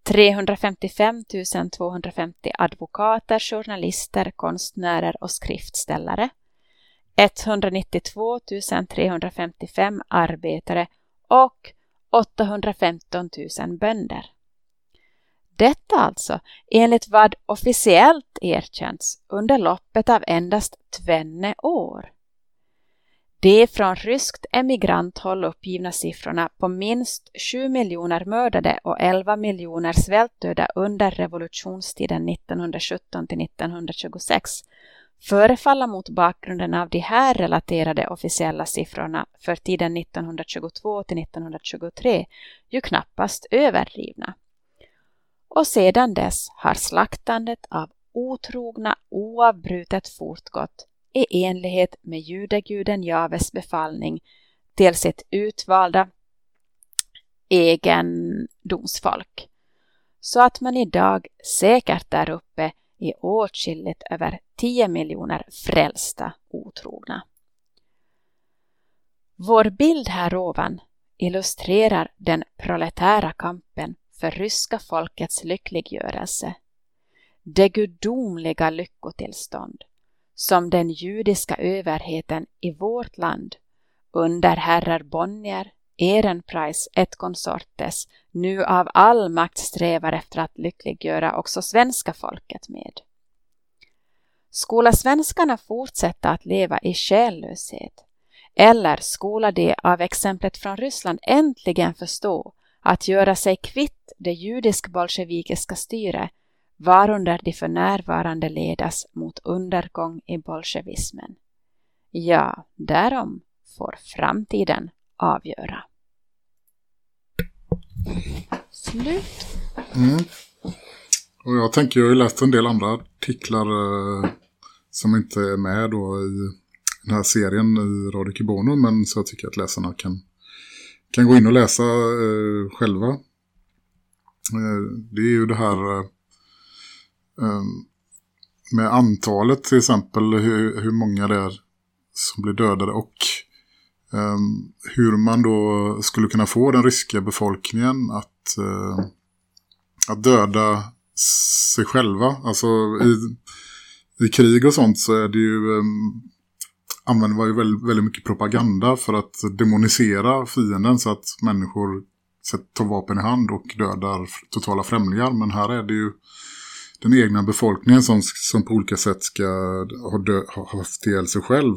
355 250 advokater, journalister, konstnärer och skriftställare, 192 355 arbetare och 815 000 bönder. Detta alltså enligt vad officiellt erkänts under loppet av endast tvenne år. De från ryskt emigranthåll uppgivna siffrorna på minst 7 miljoner mördade och 11 miljoner svältdöda under revolutionstiden 1917 till 1926 förefalla mot bakgrunden av de här relaterade officiella siffrorna för tiden 1922 till 1923 ju knappast överdrivna. Och sedan dess har slaktandet av otrogna oavbrutet fortgått i enlighet med judeguden Javes befallning till sitt utvalda egendomsfolk. Så att man idag säkert där uppe i åtskilligt över 10 miljoner frälsta otrogna. Vår bild här ovan illustrerar den proletära kampen för ryska folkets lyckliggörelse. Det gudomliga lyckotillstånd som den judiska överheten i vårt land under herrar Bonnier, Ehrenpreis et consortes nu av all makt strävar efter att lyckliggöra också svenska folket med. Skola svenskarna fortsätta att leva i själlöshet? Eller skola de av exemplet från Ryssland äntligen förstå att göra sig kvitt det judisk-bolsjevikiska styre varunder de för närvarande ledas mot undergång i bolsjevismen? Ja, därom får framtiden avgöra. Slut. Mm. Och jag tänker, jag har ju läst en del andra artiklar eh, som inte är med då i den här serien i Radio Kibono, men så jag tycker att läsarna kan, kan gå in och läsa eh, själva. Eh, det är ju det här eh, eh med antalet till exempel, hur, hur många det är som blir dödade och eh, hur man då skulle kunna få den ryska befolkningen att, eh, att döda sig själva. Alltså i, i krig och sånt så är det ju använder man ju väldigt, väldigt mycket propaganda för att demonisera fienden så att människor tar vapen i hand och dödar totala främlingar. Men här är det ju den egna befolkningen som, som på olika sätt ska ha, dö, ha haft ihjäl sig själv.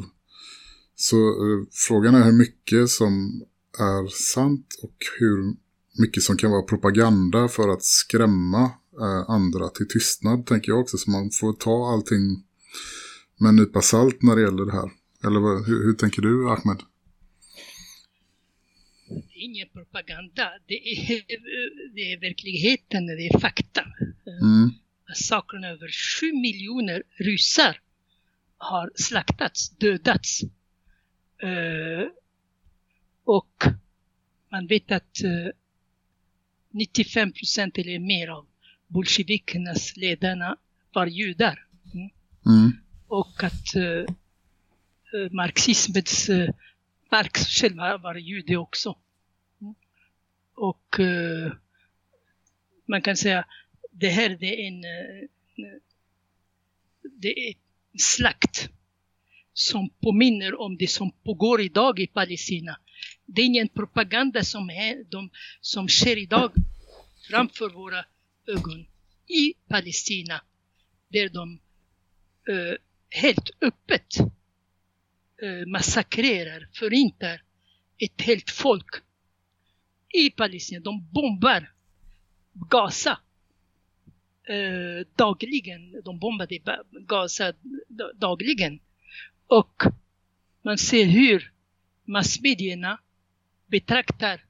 Så eh, frågan är hur mycket som är sant och hur mycket som kan vara propaganda för att skrämma eh, andra till tystnad tänker jag också. Så man får ta allting med en nypa salt när det gäller det här. Eller vad, hur, hur tänker du Ahmed? Det är ingen propaganda, det är, det är verkligheten, det är fakta. Mm. Massakern över sju miljoner ryssar har slaktats, dödats Eh, och man vet att eh, 95 procent eller mer av bolsjevikernas ledarna var judar. Mm. Mm. Och att eh, eh marxismens eh, Marx var jude också. Och eh, man kan säga det här det är en, eh, det är slakt som påminner om det som pågår idag i Palestina. Det är ingen propaganda som, är, de, som sker idag framför våra ögon i Palestina där de uh, helt öppet Eh, massakrerar, förintar ett helt folk i Palestina. De bombar Gaza eh, dagligen. De bombade Gaza dagligen. Och man ser hur massmedierna betraktar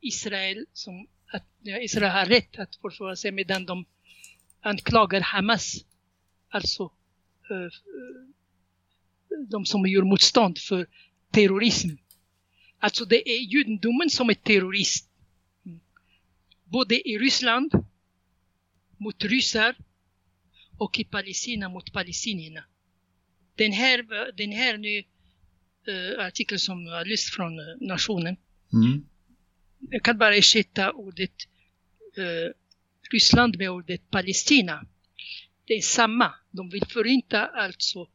Israel som att Israel har rätt att försvara sig medan de anklagar Hamas, alltså eh, de som gör motstånd för terrorism. Alltså det är judendomen som är terrorist. Både i Ryssland mot ryssar och i Palestina mot palestinierna. Den här, den här nu eh, artikeln som jag läst från eh, Nationen Mm. jag kan bara ersätta ordet eh, Ryssland med ordet Palestina. Det är samma. De vill förinta alltså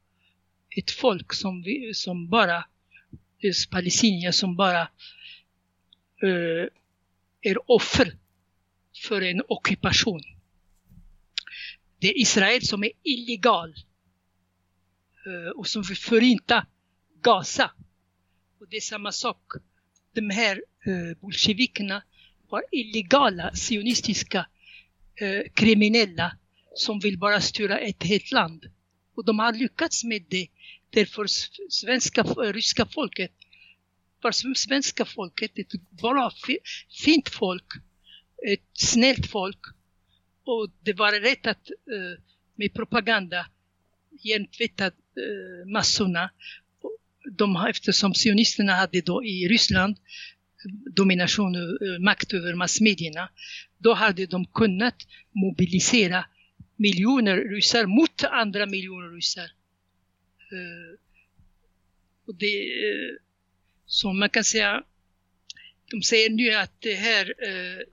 ett folk som, vi, som bara, palestinier som bara eh, är offer för en ockupation. Det är Israel som är illegal eh, och som vill förinta Gaza. Och det är samma sak de här eh, bolsjevikerna var illegala sionistiska eh, kriminella som vill bara styra ett helt land. Och de har lyckats med det. Därför svenska, ryska folket. För svenska folket ett bra, fint folk, ett snällt folk. Och det var rätt att eh, med propaganda hjärntvätta eh, massorna. De eftersom sionisterna hade då i Ryssland domination och makt över massmedierna, då hade de kunnat mobilisera miljoner ryssar mot andra miljoner ryssar. Eh, och det, eh, som man kan säga, de säger nu att det här eh,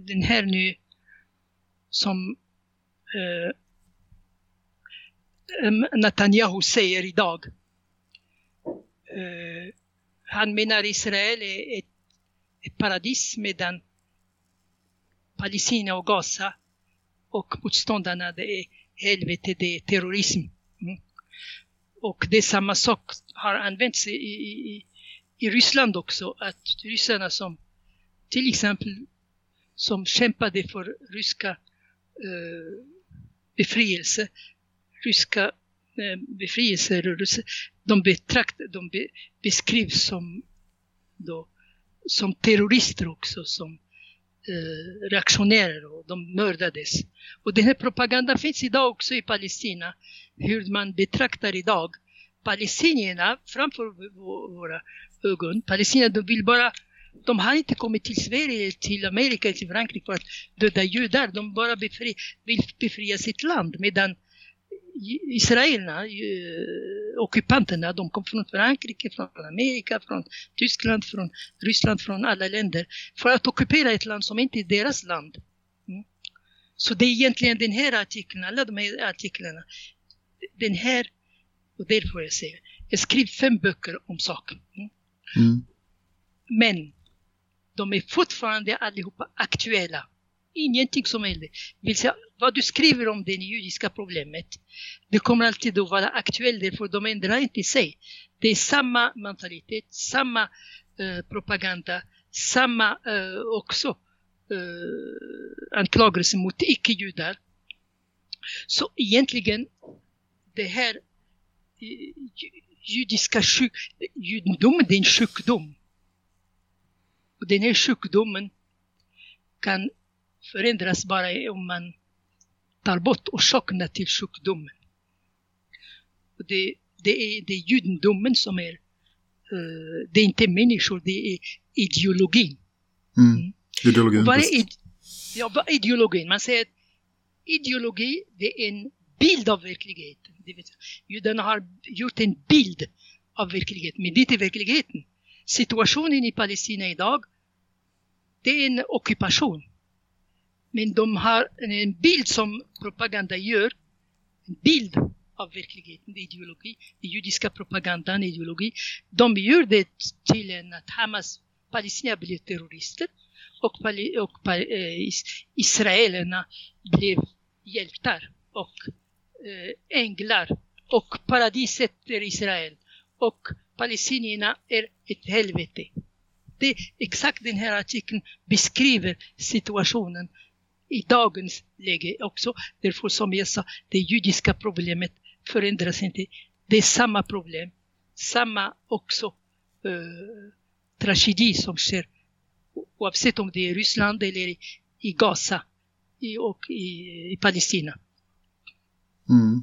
den här nu som Netanyahu säger idag. Han menar Israel är ett, ett paradis medan Palestina och Gaza och motståndarna det är helvete, det är terrorism. Mm. Och det är samma sak har använts i, i, i, Ryssland också, att ryssarna som till exempel som kämpade för ryska eh, befrielse, ryska eh, befrielserörelser, de, betrakt, de be, beskrivs som, då, som terrorister också, som eh, reaktionärer och de mördades. Och den här propagandan finns idag också i Palestina, hur man betraktar idag palestinierna framför våra ögon. Palestinierna de vill bara de har inte kommit till Sverige, till Amerika, till Frankrike för att döda judar. De bara befri, vill befria sitt land. Medan israelerna, ockupanterna, de kom från Frankrike, från Amerika, från Tyskland, från Ryssland, från alla länder. För att ockupera ett land som inte är deras land. Mm. Så det är egentligen den här artikeln, alla de här artiklarna. Den här, och därför jag säger, jag skrev fem böcker om saken. Mm. Mm. Men de är fortfarande allihopa aktuella. Ingenting som händer. Vill säga, vad du skriver om det judiska problemet, det kommer alltid att vara aktuellt därför de ändrar inte sig. Det är samma mentalitet, samma eh, propaganda, samma eh, också eh, anklagelse mot icke-judar. Så egentligen, det här eh, judiska sjuk, judendomen, det är en sjukdom. Och den här sjukdomen kan förändras bara om man tar bort orsakerna till sjukdomen. Det, det, är, det är judendomen som är, eh, det är inte människor, det är ideologin. Mm. Ideologin. Vad visst. är id, ja, är ideologin? Man säger att ideologi det är en bild av verkligheten. Det vill säga, judarna har gjort en bild av verkligheten, men det är inte verkligheten. Situationen i Palestina idag, det är en ockupation. Men de har en bild som propaganda gör, en bild av verkligheten, ideologi, den judiska propagandan, ideologi. De gör det till en att Hamas Palestina blev terrorister och, pali- och pa- eh, israelerna blev hjältar och eh, änglar och paradiset är Israel och palestinierna är ett helvete. Det, exakt den här artikeln beskriver situationen i dagens läge också. Därför som jag sa, det judiska problemet förändras inte. Det är samma problem, samma också eh, tragedi som sker oavsett om det är i Ryssland eller i, i Gaza i, och i, i Palestina. Mm.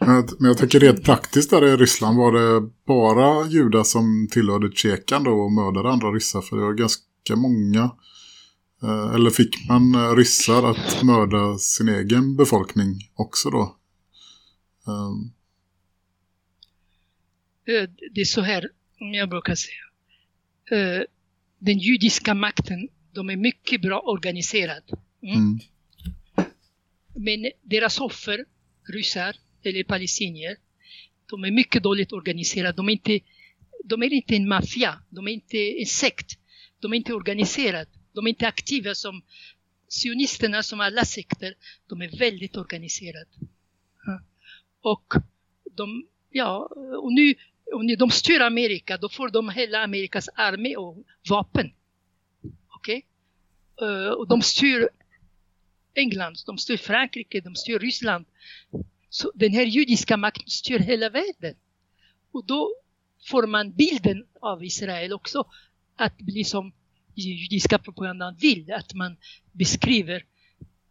Men jag- Men jag tänker rent praktiskt där i Ryssland var det bara judar som tillhörde Tjekan då och mördade andra ryssar för det var ganska många eller fick man eh, ryssar att mörda sin egen befolkning också då? Ehm, Eh, Det är så här, om jag brukar säga. Eh, Den judiska makten, de är mycket bra organiserad. Mm. Mm. Men deras offer, ryssar eller palestinier, de är mycket dåligt organiserade. De är inte, de är inte en maffia, de är inte en sekt, de är inte organiserade, de är inte aktiva som sionisterna, som alla sekter, de är väldigt organiserade. Och de, ja, och nu, och nu de styr Amerika, då får de hela Amerikas armé och vapen. Okej? Okay? och de styr England, de styr Frankrike, de styr Ryssland. Så den här judiska makten styr hela världen. Och då får man bilden av Israel också att bli som judiska propagandan vill, att man beskriver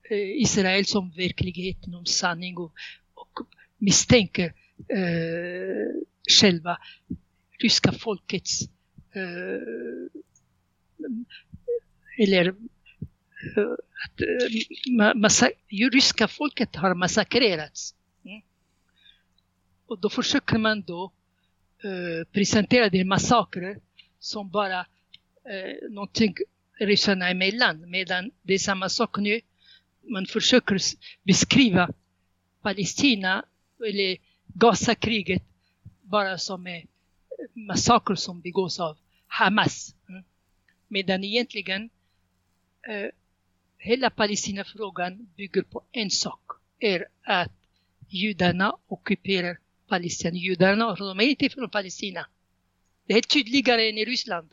eh, Israel som verkligheten, om sanning och, och misstänker eh, själva ryska folkets eh, eller eh, att eh, ma- massa, ju ryska folket har massakrerats. Mm. Och då försöker man då eh, presentera det massakrer som bara eh, någonting ryssarna emellan. Medan det är samma sak nu. Man försöker beskriva Palestina eller Gazakriget bara som en eh, massaker som begås av Hamas. Mm. Medan egentligen eh, hela Palestinafrågan bygger på en sak. Är att judarna ockuperar Palestina. Judarna, de är inte från Palestina. Det är tydligare än i Ryssland.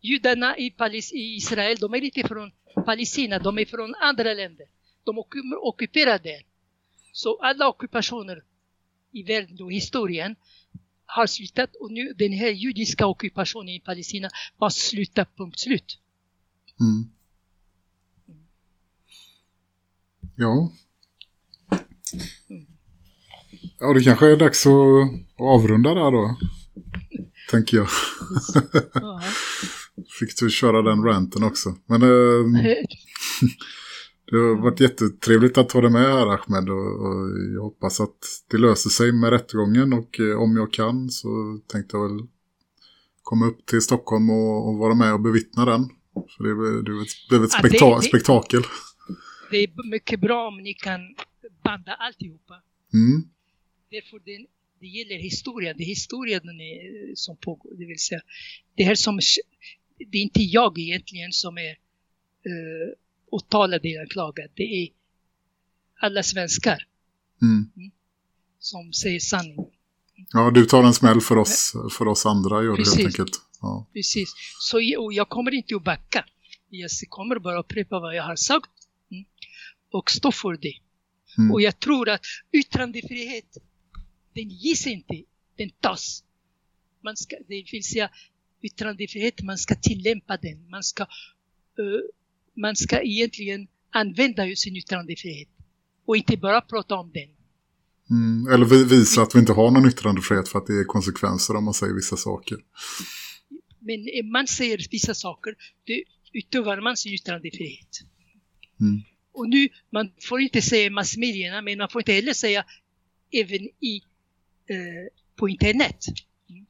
Judarna i, Palis i Israel, de är inte från Palestina, de är från andra länder. De ocku- ockuperar där. Så alla ockupationer i världen och historien har slutat och nu den här judiska ockupationen i Palestina har slutat, punkt slut. Mm. Ja. Ja, det kanske är dags att avrunda där då. Tänker jag. Ja. Fick du köra den ranten också. Men eh, det har varit jättetrevligt att ha dig med här Ahmed. Och, och jag hoppas att det löser sig med rättegången. Och eh, om jag kan så tänkte jag väl komma upp till Stockholm och, och vara med och bevittna den. För det blev ett, blev ett Ja, det- spekta- det- spektakel. Det är mycket bra om ni kan banda alltihopa. Mm. Därför det, det gäller historien. Det är historien som pågår. Det vill säga, det här som... Det är inte jag egentligen som är uh, åtalad eller anklagad. Det är alla svenskar Mm. som säger sanningen. Ja, du tar en smäll för oss, för oss andra gör du helt Precis. enkelt. Ja. Precis. Så jag, och jag kommer inte att backa. Jag kommer bara upprepa vad jag har sagt mm, och stå för det. Mm. Och jag tror att yttrandefrihet, den ges inte, den tas. Man ska, det vill säga yttrandefrihet, man ska tillämpa den. Man ska, eh, man ska egentligen använda sin yttrandefrihet och inte bara prata om den. Mm. Eller vi, visa att vi inte har någon yttrandefrihet för att det är konsekvenser om man säger vissa saker. Men eh, man säger vissa saker, det utövar man sin yttrandefrihet. Mm. Och nu, man får inte säga massmedierna, men man får inte heller säga även i, på internet. Mm.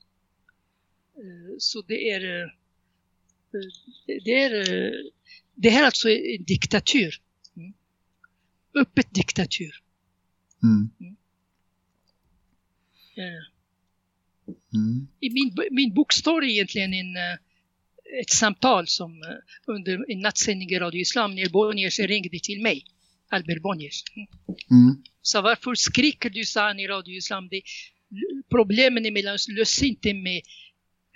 Eh, så det är, eh, eh, det är, eh, det här är alltså en diktatur. Mm. Öppet diktatur. Mm. Eh, Mm. I min, min bok står egentligen en, eh, ett samtal som eh, under en nattsändning i Radio Islam när Bonniers ringde till mig, Albert Bonniers. Mm. Så varför skriker du, sa han i Radio Islam, det, problemen emellan löses inte med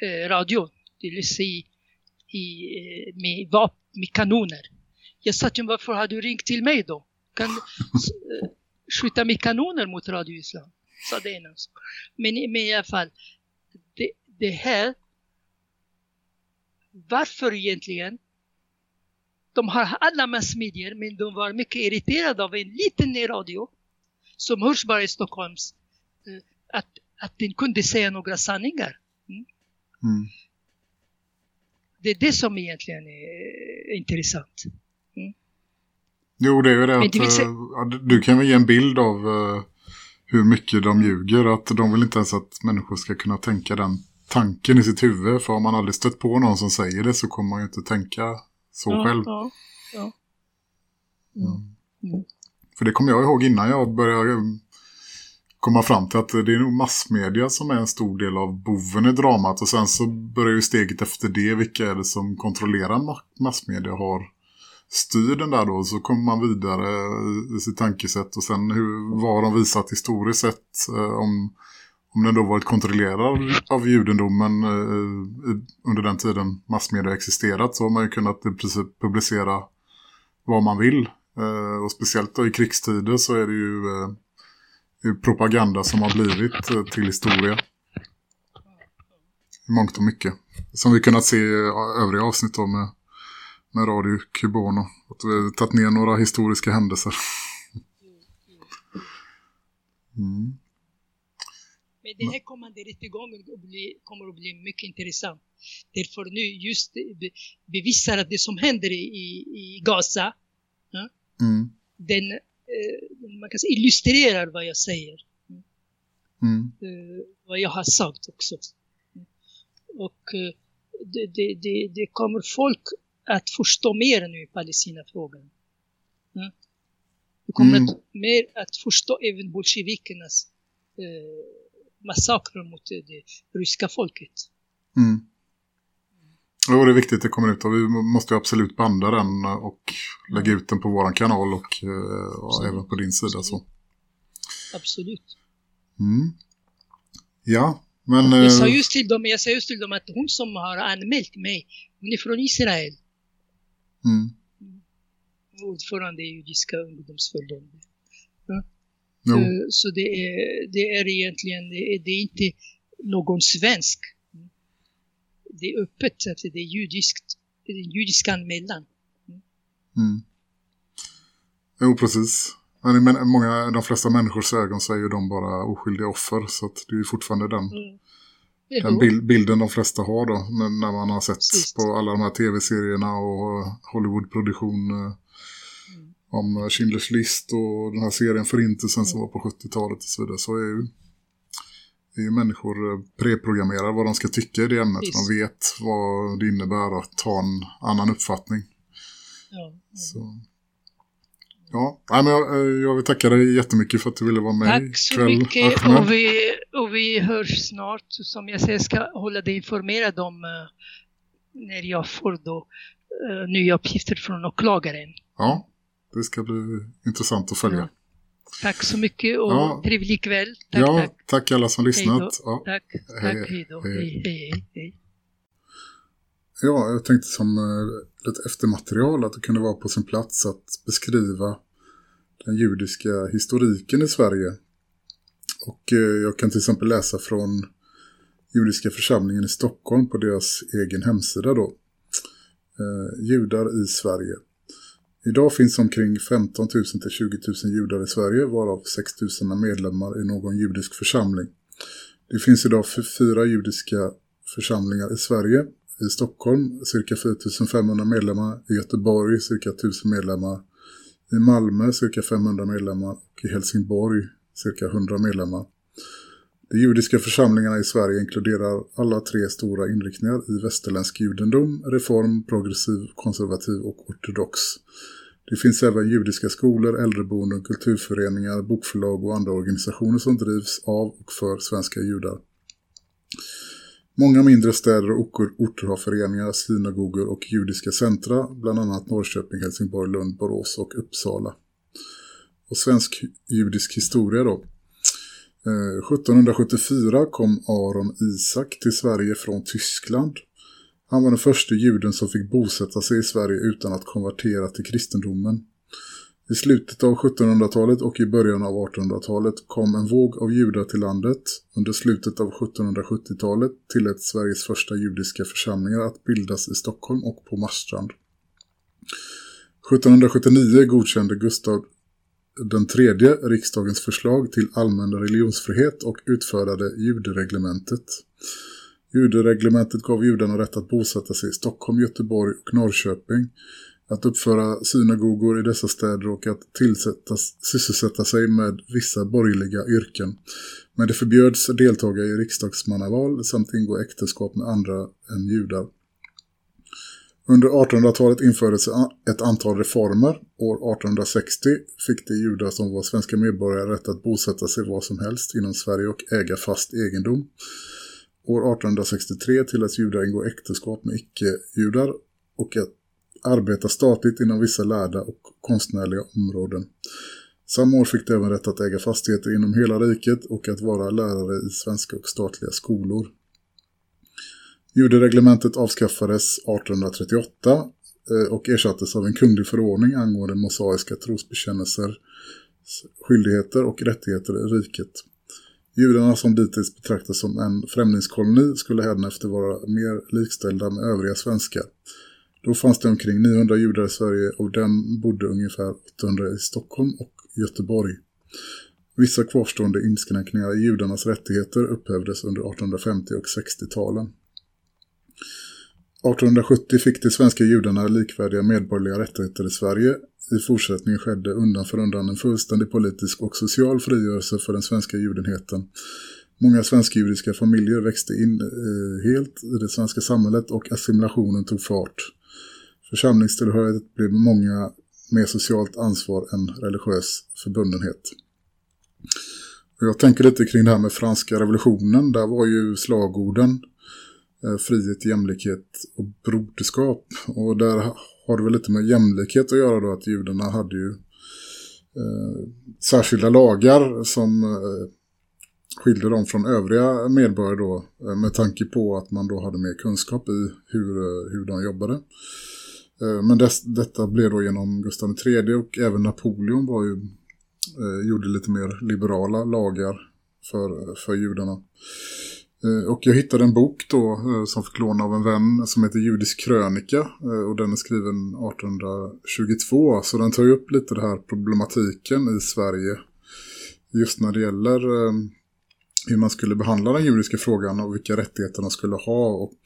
eh, radio, det löses i, i, med, vap, med kanoner. Jag sa till honom, varför har du ringt till mig då? Kan eh, skjuta med kanoner mot Radio Islam? Sa det ena. Men, men i alla fall, det, det här, varför egentligen? De har alla massmedier, men de var mycket irriterade av en liten radio som hörs bara i Stockholms, eh, att, att den kunde säga några sanningar. Mm. Det är det som egentligen är intressant. Jo, det är ju det att vill eh, du- kan väl ge en bild av eh, hur mycket de ljuger. Att de vill inte ens att människor ska kunna tänka den tanken i sitt huvud. För om man aldrig stött på någon som säger det så kommer man ju inte tänka så ja, själv. Ja, ja. För det kommer jag ihåg innan jag började komma fram till att det är nog massmedia som är en stor del av boven i dramat. Och sen så börjar ju steget efter det, vilka är det som kontrollerar ma- massmedia har styr den där då. Så kommer man vidare i sitt tankesätt och sen hur, vad har de visat historiskt sett eh, om, om den då varit kontrollerad av judendomen eh, eh, under den tiden massmedia existerat så har man ju kunnat i princip publicera vad man vill. Eh, och speciellt då i krigstider så är det ju eh, propaganda som har blivit eh, till historia. I mångt och mycket. Som vi kunnat se i övriga avsnitt då med, med Radio Kubono. Att vi har tagit ner några historiska händelser. Mm. Men den här kommande rättegången kommer att bli mycket intressant. Därför nu just be, bevisar att det som händer i, i, Gaza, Mm. den eh, man kan säga, illustrerar vad jag säger. Mm. eh, vad jag har sagt också. Och eh, det, det, det, det kommer folk att förstå mer nu i Palestinafrågan. Det kommer Mm. att, mer att förstå även bolsjevikernas eh, massakrer mot eh, det ryska folket. Mm. Jo, det är viktigt att det kommer ut och vi måste ju absolut banda den och lägga ut den på våran kanal och, eh, och Absolut. även på din sida. Så. Absolut. Mm. Ja, men... Jag sa eh, just till dem, jag sa just till dem att hon som har anmält mig, hon är från Israel. mm. Ordförande i Judiska ungdomsförbundet. Eh, Så det är, det är egentligen, det är, det är inte någon svensk. Det är öppet, att det är judiskt, det är en judisk anmälan. Mm. Jo, precis. Men i många, de flesta människors ögon så är ju de bara oskyldiga offer. Så att det är ju fortfarande den, Mm. den Jo, bil, bilden de flesta har då. När, man har sett Precis. på alla de här tv-serierna och Hollywood-produktion eh, Mm. Om Schindler's list och den här serien Förintelsen som var på 70-talet och så vidare. Så är ju, är ju människor eh, preprogrammerade vad de ska tycka i det ämnet. Precis. De vet vad det innebär att ha en annan uppfattning. ja. Så. Ja, nej, men jag, eh, jag vill tacka dig jättemycket för att du ville vara med Tack så ikväll, mycket och vi, och vi hörs snart. Som jag säger, ska hålla dig informerad om eh, när jag får då nya uppgifter från åklagaren. Ja, det ska bli intressant att följa. Ja. Tack så mycket och Ja. trevlig kväll. Tack, Ja, tack. tack alla som lyssnat. Ja. Tack, Hej, tack, hej då. hej, hej, hej. ja, jag tänkte som eh, lite eftermaterial att det kunde vara på sin plats att beskriva den judiska historiken i Sverige. Och eh, jag kan till exempel läsa från judiska församlingen i Stockholm på deras egen hemsida då. Eh, judar i Sverige. Idag finns omkring 15 000 till 20 000 judar i Sverige varav 6 000 är medlemmar i någon judisk församling. Det finns idag fyra judiska församlingar i Sverige. I Stockholm cirka 4 500 medlemmar, i Göteborg cirka 1000 medlemmar, i Malmö cirka 500 medlemmar och i Helsingborg cirka 100 medlemmar. De judiska församlingarna i Sverige inkluderar alla tre stora inriktningar i västerländsk judendom, reform, progressiv, konservativ och ortodox. Det finns även judiska skolor, äldreboenden, kulturföreningar, bokförlag och andra organisationer som drivs av och för svenska judar. Många mindre städer och orter- har föreningar, synagogor och judiska centra, bland annat Norrköping, Helsingborg, Lund, Borås och Uppsala. Och svensk judisk historia då. Eh, 1774 kom Aron Isak till Sverige från Tyskland. Han var den första juden som fick bosätta sig i Sverige utan att konvertera till kristendomen. I slutet av 1700-talet och i början av 1800-talet kom en våg av judar till landet. Under slutet av 1770-talet tillät Sveriges första judiska församlingar att bildas i Stockholm och på Marstrand. 1779 godkände Gustav den tredje riksdagens förslag till allmän religionsfrihet och utfärdade judereglementet. Judereglementet gav judarna rätt att bosätta sig i Stockholm, Göteborg och Norrköping, att uppföra synagogor i dessa städer och att tillsättas, sysselsätta sig med vissa borgerliga yrken. Men det förbjöds deltaga i riksdagsmannaval samt ingå äktenskap med andra än judar. Under 1800-talet infördes ett antal reformer. År 1860 fick de judar som var svenska medborgare rätt att bosätta sig var som helst inom Sverige och äga fast egendom. År 1863 tilläts judar ingå äktenskap med icke-judar och att arbeta statligt inom vissa lärda och konstnärliga områden. Samma år fick de även rätt att äga fastigheter inom hela riket och att vara lärare i svenska och statliga skolor. Judereglementet avskaffades 1838 eh, och ersattes av en kunglig förordning angående mosaiska trosbekännelser, skyldigheter och rättigheter i riket. Judarna som dittills betraktas som en främlingskoloni skulle hädanefter vara mer likställda med övriga svenskar. Då fanns det omkring 900 judar i Sverige och dem bodde ungefär 800 i Stockholm och Göteborg. Vissa kvarstående inskränkningar i judarnas rättigheter upphävdes under 1850- och 60-talen. 1870 fick de svenska judarna likvärdiga medborgerliga rättigheter i Sverige. I fortsättningen skedde undan för undan en fullständig politisk och social frigörelse för den svenska judenheten. Många svensk-judiska familjer växte in eh, helt i det svenska samhället och assimilationen tog fart. Församlingstillhörighet blev många mer socialt ansvar än religiös förbundenhet. Jag tänker lite kring det här med franska revolutionen. Där var ju slagorden Eh, frihet, jämlikhet och broderskap. Och där har det väl lite med jämlikhet att göra då att judarna hade ju eh, särskilda lagar som eh, skilde dem från övriga medborgare då eh, med tanke på att man då hade mer kunskap i hur, eh, hur de jobbade. Eh, Men dess, detta blev då genom Gustav III och även Napoleon var ju, eh, gjorde lite mer liberala lagar för, för judarna. Eh, och jag hittade en bok då eh, som fick låna av en vän som heter Judisk krönika eh, och den är skriven 1822 så den tar ju upp lite den här problematiken i Sverige just när det gäller hur man skulle behandla den judiska frågan och vilka rättigheter de skulle ha. Och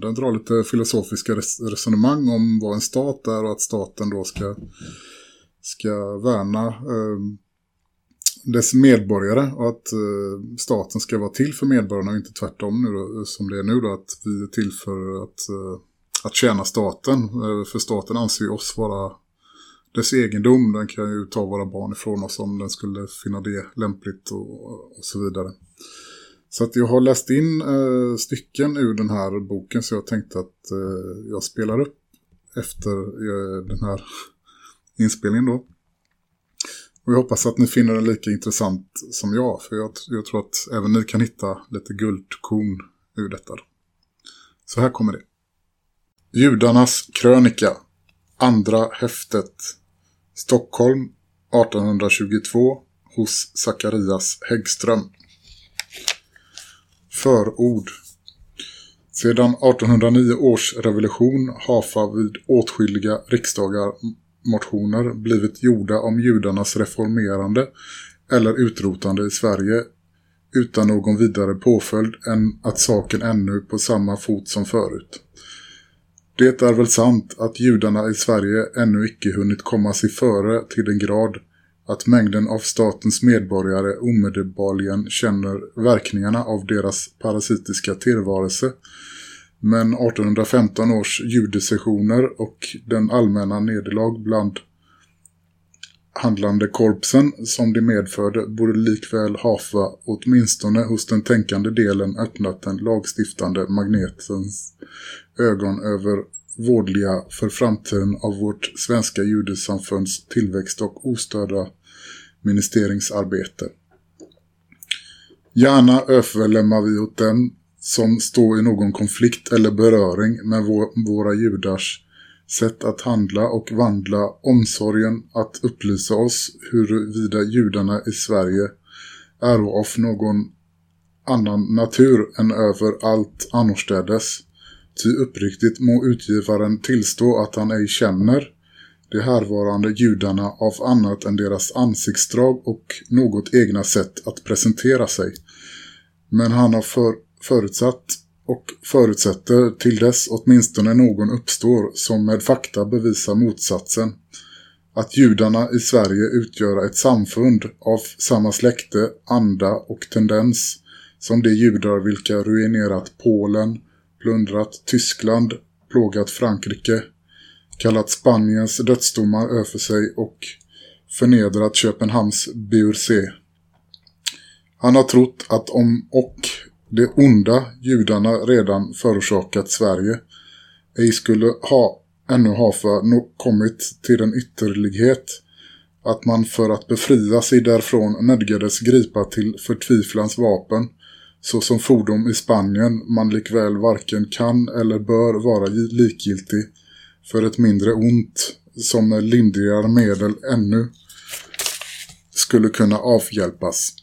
den drar lite filosofiska resonemang om vad en stat är och att staten då ska, ska värna dess medborgare och att eh, staten ska vara till för medborgarna och inte tvärtom nu då, eh, som det är nu då att vi är till för att, eh, att tjäna staten eh, för staten anser ju oss vara dess egendom, den kan ju ta våra barn ifrån oss om den skulle finna det lämpligt och, och så vidare. Så att jag har läst in eh, stycken ur den här boken så jag tänkte att eh, jag spelar upp efter eh, den här inspelningen då. Och jag hoppas att ni finner den lika intressant som jag för jag, jag tror att även ni kan hitta lite guldkorn ur detta. Då. Så här kommer det. Judarnas krönika Andra häftet Stockholm 1822 hos Zacharias Häggström Förord Sedan 1809 års revolution hafa vid åtskilliga riksdagar motioner blivit gjorda om judarnas reformerande eller utrotande i Sverige utan någon vidare påföljd än att saken ännu på samma fot som förut. Det är väl sant att judarna i Sverige ännu icke hunnit komma sig före till den grad att mängden av statens medborgare omedelbarligen känner verkningarna av deras parasitiska tillvarelse. Men 1815 års judesessioner och den allmänna nederlag bland handlande korpsen som det medförde borde likväl hafa åtminstone hos den tänkande delen öppnat den lagstiftande magnetens ögon över vårdliga för framtiden av vårt svenska judesamfunds tillväxt och ostörda ministeringsarbete. Gärna överlämnar vi åt den som står i någon konflikt eller beröring med vår, våra judars sätt att handla och vandla omsorgen att upplysa oss huruvida judarna i Sverige är av någon annan natur än över allt annorstädes. Ty uppriktigt må utgivaren tillstå att han ej känner de härvarande judarna av annat än deras ansiktsdrag och något egna sätt att presentera sig. Men han har för, förutsatt och förutsätter till dess åtminstone någon uppstår som med fakta bevisar motsatsen. Att judarna i Sverige utgör ett samfund av samma släkte, anda och tendens som de judar vilka ruinerat Polen, plundrat Tyskland, plågat Frankrike, kallat Spaniens dödsdomar över sig och förnedrat Köpenhamns BURC. Han har trott att om och de onda judarna redan förorsakat Sverige. Ej skulle ha ännu ha för kommit till den ytterlighet. Att man för att befria sig därifrån nödgades gripa till förtviflans vapen. Så som fordom i Spanien man likväl varken kan eller bör vara likgiltig. För ett mindre ont som med lindrigare medel ännu skulle kunna avhjälpas.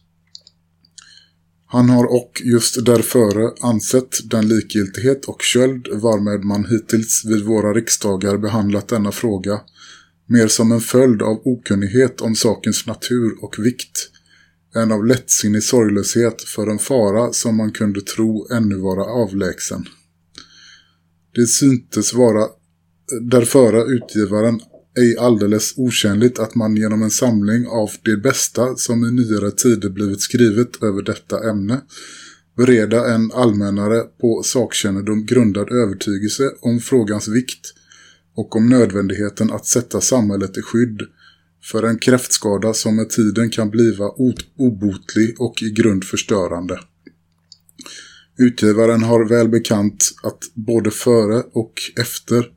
Han har och just därför ansett den likgiltighet och köld varmed man hittills vid våra riksdagar behandlat denna fråga mer som en följd av okunnighet om sakens natur och vikt än av lättsinnig sorglöshet för en fara som man kunde tro ännu vara avlägsen. Det syntes vara därför utgivaren ej alldeles okänligt att man genom en samling av det bästa som i nyare tider blivit skrivet över detta ämne bereda en allmännare på sakkännedom grundad övertygelse om frågans vikt och om nödvändigheten att sätta samhället i skydd för en kräftskada som med tiden kan bliva obotlig och i grund förstörande. Utgivaren har väl bekant att både före och efter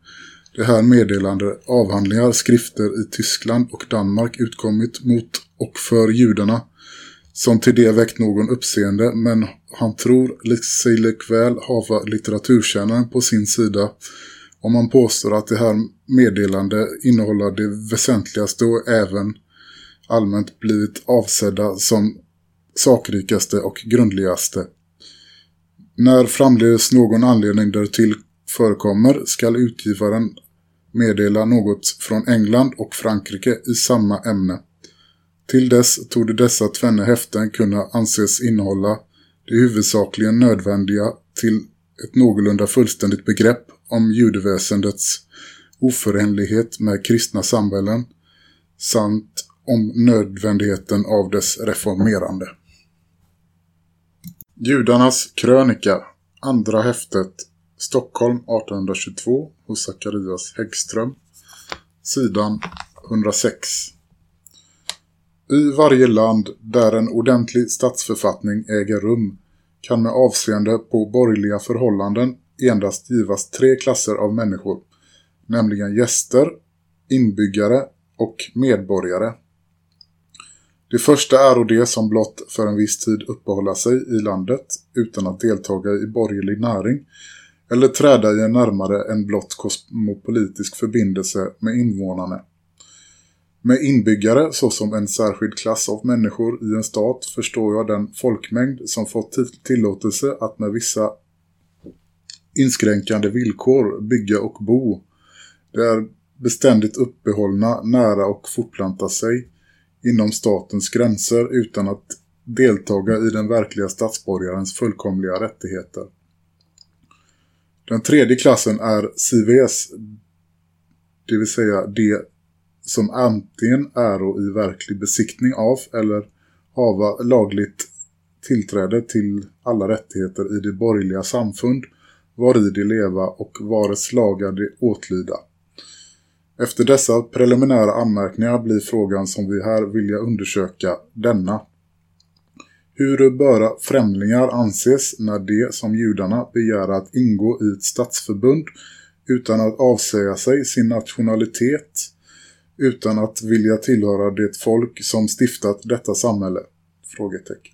det här meddelande avhandlingar, skrifter i Tyskland och Danmark utkommit mot och för judarna som till det väckt någon uppseende men han tror sig likväl hava litteraturkännaren på sin sida om man påstår att det här meddelande innehåller det väsentligaste och även allmänt blivit avsedda som sakrikaste och grundligaste. När framledes någon anledning därtill förekommer skall utgivaren meddela något från England och Frankrike i samma ämne. Till dess tog dessa tvenne häften kunna anses innehålla det huvudsakligen nödvändiga till ett någorlunda fullständigt begrepp om judeväsendets oförenlighet med kristna samhällen samt om nödvändigheten av dess reformerande. Judarnas krönika, andra häftet Stockholm 1822 hos Zacharias Häggström. Sidan 106. I varje land där en ordentlig statsförfattning äger rum kan med avseende på borgerliga förhållanden endast givas tre klasser av människor, nämligen gäster, inbyggare och medborgare. Det första är det som blott för en viss tid uppehålla sig i landet utan att deltaga i borgerlig näring eller träda i en närmare än blott kosmopolitisk förbindelse med invånarna. Med inbyggare såsom en särskild klass av människor i en stat förstår jag den folkmängd som fått tillåtelse att med vissa inskränkande villkor bygga och bo. Det är beständigt uppehållna, nära och fortplanta sig inom statens gränser utan att deltaga i den verkliga statsborgarens fullkomliga rättigheter. Den tredje klassen är CVS, det vill säga det som antingen är i verklig besiktning av eller hava lagligt tillträde till alla rättigheter i det borgerliga samfund var i de leva och vares lagar de åtlyda. Efter dessa preliminära anmärkningar blir frågan som vi här vilja undersöka denna. Hur böra främlingar anses när de som judarna begär att ingå i ett statsförbund utan att avsäga sig sin nationalitet, utan att vilja tillhöra det folk som stiftat detta samhälle? Frågetecken.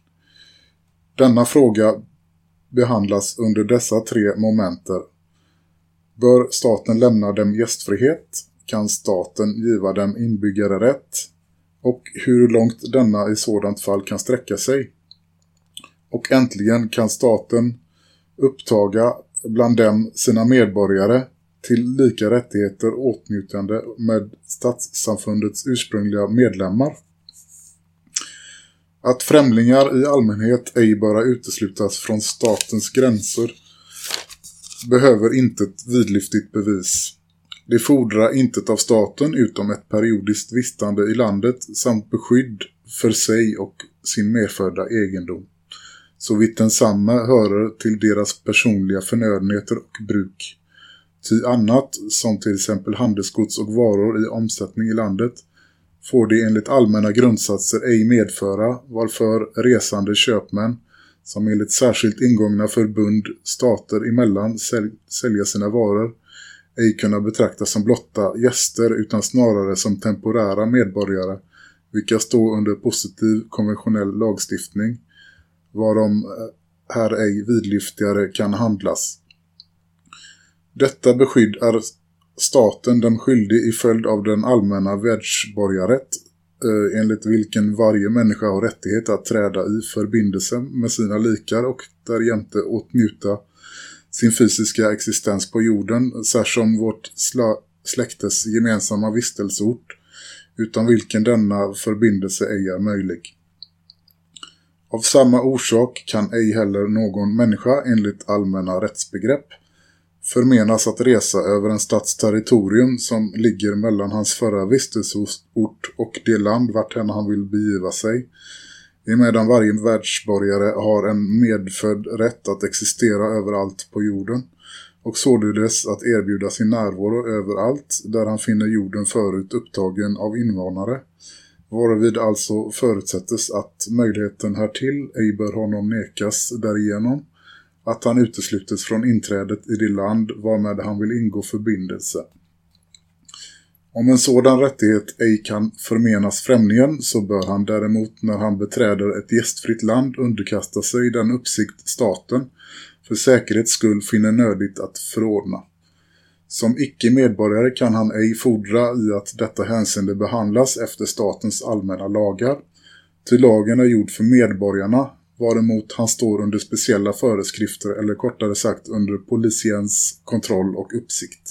Denna fråga behandlas under dessa tre momenter. Bör staten lämna dem gästfrihet? Kan staten giva dem inbyggare rätt? Och hur långt denna i sådant fall kan sträcka sig? Och äntligen kan staten upptaga bland dem sina medborgare till lika rättigheter åtnjutande med statssamfundets ursprungliga medlemmar. Att främlingar i allmänhet ej bara uteslutas från statens gränser behöver inte ett vidlyftigt bevis. Det fordrar intet av staten utom ett periodiskt vistande i landet samt beskydd för sig och sin medfödda egendom. Så vitt densamma hörer till deras personliga förnödenheter och bruk. Ty annat, som till exempel handelsgods och varor i omsättning i landet, får de enligt allmänna grundsatser ej medföra, varför resande köpmän, som enligt särskilt ingångna förbund stater emellan säl sälja sina varor, ej kunna betraktas som blotta gäster utan snarare som temporära medborgare, vilka står under positiv konventionell lagstiftning, varom eh, här ej vidlyftigare kan handlas. Detta beskydd är staten den skyldig i följd av den allmänna världsborgarrätt eh, enligt vilken varje människa har rättighet att träda i förbindelse med sina likar och därjämte åtnjuta sin fysiska existens på jorden särsom vårt släktes gemensamma vistelseort utan vilken denna förbindelse ej är möjlig. Av samma orsak kan ej heller någon människa enligt allmänna rättsbegrepp förmenas att resa över en stats territorium som ligger mellan hans förra vistelseort och det land vart han vill begiva sig, emedan varje världsborgare har en medfödd rätt att existera överallt på jorden och således att erbjuda sin närvaro överallt där han finner jorden förut upptagen av invånare, varvid alltså förutsättes att möjligheten härtill ej bör honom nekas därigenom att han uteslutes från inträdet i det land varmed han vill ingå förbindelse. Om en sådan rättighet ej kan förmenas främlingen så bör han däremot när han beträder ett gästfritt land underkasta sig den uppsikt staten för säkerhets skull finner nödigt att förordna. Som icke-medborgare kan han ej fordra i att detta hänseende behandlas efter statens allmänna lagar. Till lagen är gjord för medborgarna varemot han står under speciella föreskrifter eller kortare sagt under polisiens kontroll och uppsikt.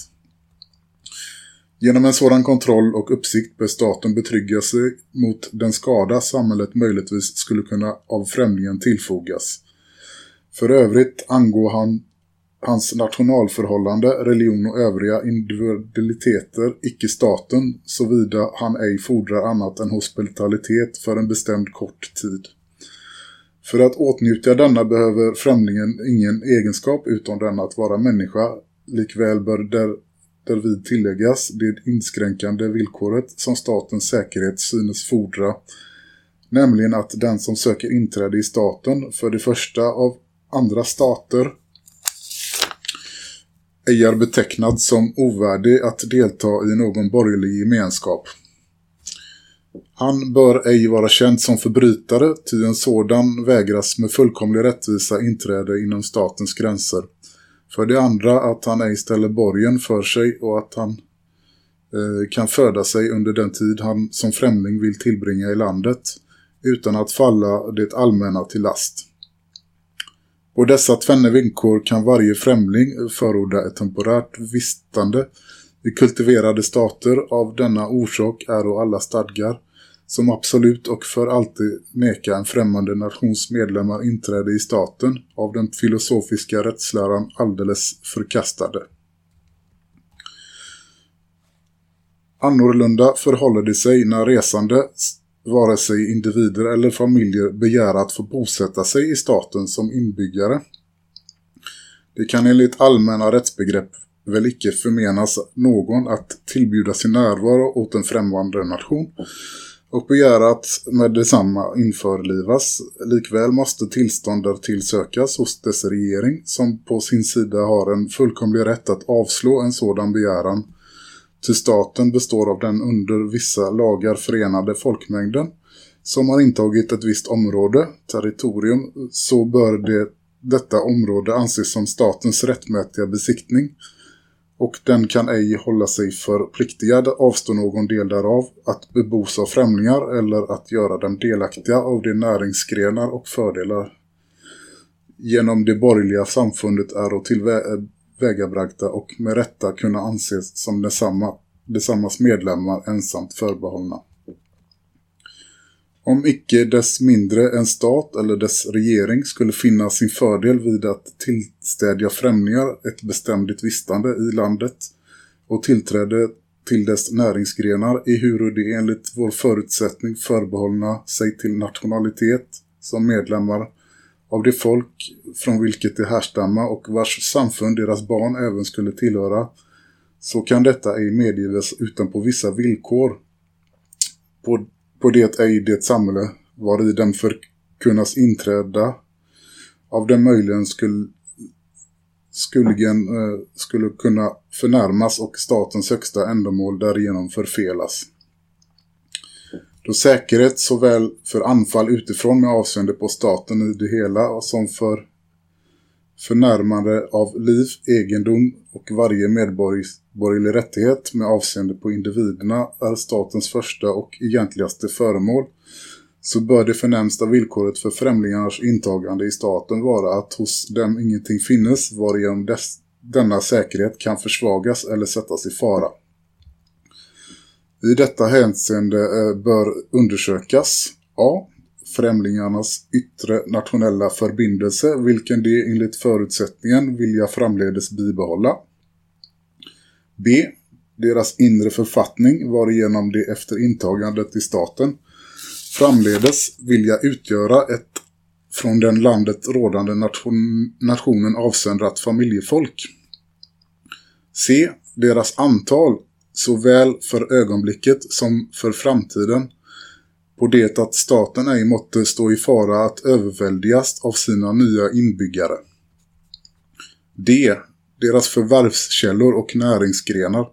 Genom en sådan kontroll och uppsikt bör staten betrygga sig mot den skada samhället möjligtvis skulle kunna av främlingen tillfogas. För övrigt angår han hans nationalförhållande, religion och övriga individualiteter icke staten såvida han ej fordrar annat än hospitalitet för en bestämd kort tid. För att åtnjuta denna behöver främlingen ingen egenskap utan den att vara människa. Likväl bör där, därvid tilläggas det inskränkande villkoret som statens säkerhet synes fordra. Nämligen att den som söker inträde i staten för det första av andra stater ej är betecknad som ovärdig att delta i någon borgerlig gemenskap. Han bör ej vara känd som förbrytare, ty en sådan vägras med fullkomlig rättvisa inträde inom statens gränser. För det andra att han ej ställer borgen för sig och att han eh, kan föda sig under den tid han som främling vill tillbringa i landet utan att falla det allmänna till last. På dessa tvenne villkor kan varje främling förorda ett temporärt vistande i kultiverade stater av denna orsak är och alla stadgar som absolut och för alltid neka en främmande nations medlemmar inträde i staten av den filosofiska rättsläran alldeles förkastade. Annorlunda förhåller det sig när resande, vare sig individer eller familjer, begär att få bosätta sig i staten som inbyggare. Det kan enligt allmänna rättsbegrepp väl icke förmenas någon att tillbjuda sin närvaro åt en främmande nation och begära att med detsamma införlivas. Likväl måste tillstånd därtill sökas hos dess regering som på sin sida har en fullkomlig rätt att avslå en sådan begäran. Till staten består av den under vissa lagar förenade folkmängden som har intagit ett visst område, territorium, så bör det, detta område anses som statens rättmätiga besiktning och den kan ej hålla sig förpliktigad avstå någon del därav att bebos av främlingar eller att göra dem delaktiga av de näringsgrenar och fördelar genom det borgerliga samfundet är och vägabragta och med rätta kunna anses som detsamma, detsammas medlemmar ensamt förbehållna. Om icke dess mindre en stat eller dess regering skulle finna sin fördel vid att tillstädja främlingar ett bestämdigt vistande i landet och tillträde till dess näringsgrenar i hur det enligt vår förutsättning förbehållna sig till nationalitet som medlemmar av det folk från vilket de härstamma och vars samfund deras barn även skulle tillhöra så kan detta ej medgives utan på vissa villkor på på det ej det samhälle var i dem förkunnas inträda av den möjligen skulle skulligen eh, skulle kunna förnärmas och statens högsta ändamål därigenom förfelas. Då säkerhet såväl för anfall utifrån med avseende på staten i det hela som för förnärmande av liv, egendom och varje medborgerlig rättighet med avseende på individerna är statens första och egentligaste föremål så bör det förnämsta villkoret för främlingarnas intagande i staten vara att hos dem ingenting finnes varigenom dess, denna säkerhet kan försvagas eller sättas i fara. I detta hänseende eh, bör undersökas A främlingarnas yttre nationella förbindelse vilken de enligt förutsättningen vilja framledes bibehålla. B. Deras inre författning varigenom de efter intagandet i staten framledes vilja utgöra ett från den landet rådande nation, nationen avsändrat familjefolk. C. Deras antal såväl för ögonblicket som för framtiden på det att staten ej måtte stå i fara att överväldigas av sina nya inbyggare. Det, Deras förvärvskällor och näringsgrenar,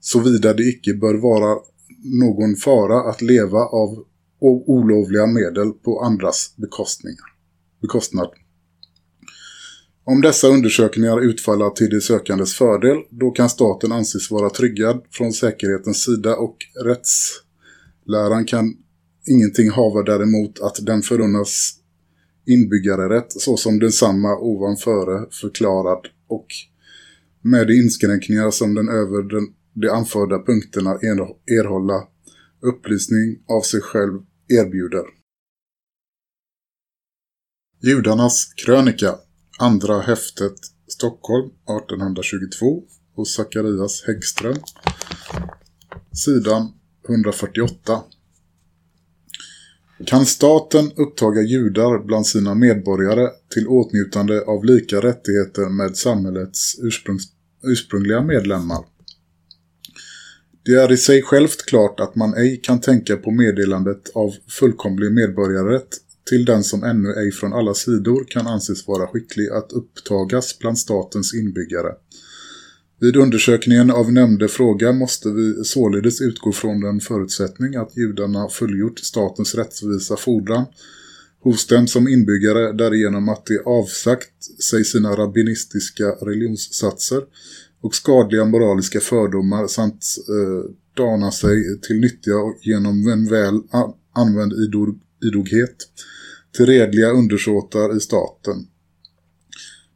såvida det icke bör vara någon fara att leva av olovliga medel på andras bekostningar. bekostnad. Om dessa undersökningar utfaller till de sökandes fördel, då kan staten anses vara tryggad från säkerhetens sida och rättsläran kan ingenting hava däremot att den förunnas inbyggarerätt såsom densamma ovanföre förklarad och med de inskränkningar som den över den, de anförda punkterna erhålla upplysning av sig själv erbjuder. Judarnas krönika, andra häftet Stockholm 1822 hos Zacharias Häggström, sidan 148. Kan staten upptaga judar bland sina medborgare till åtnjutande av lika rättigheter med samhällets ursprungs ursprungliga medlemmar? Det är i sig självt klart att man ej kan tänka på meddelandet av fullkomlig medborgarrätt till den som ännu ej från alla sidor kan anses vara skicklig att upptagas bland statens inbyggare. Vid undersökningen av nämnde fråga måste vi således utgå från den förutsättning att judarna fullgjort statens rättvisa fordran hos dem som inbyggare därigenom att de avsagt sig sina rabbinistiska religionssatser och skadliga moraliska fördomar samt eh, dana sig till nyttja genom en väl använd idog idoghet till redliga undersåtar i staten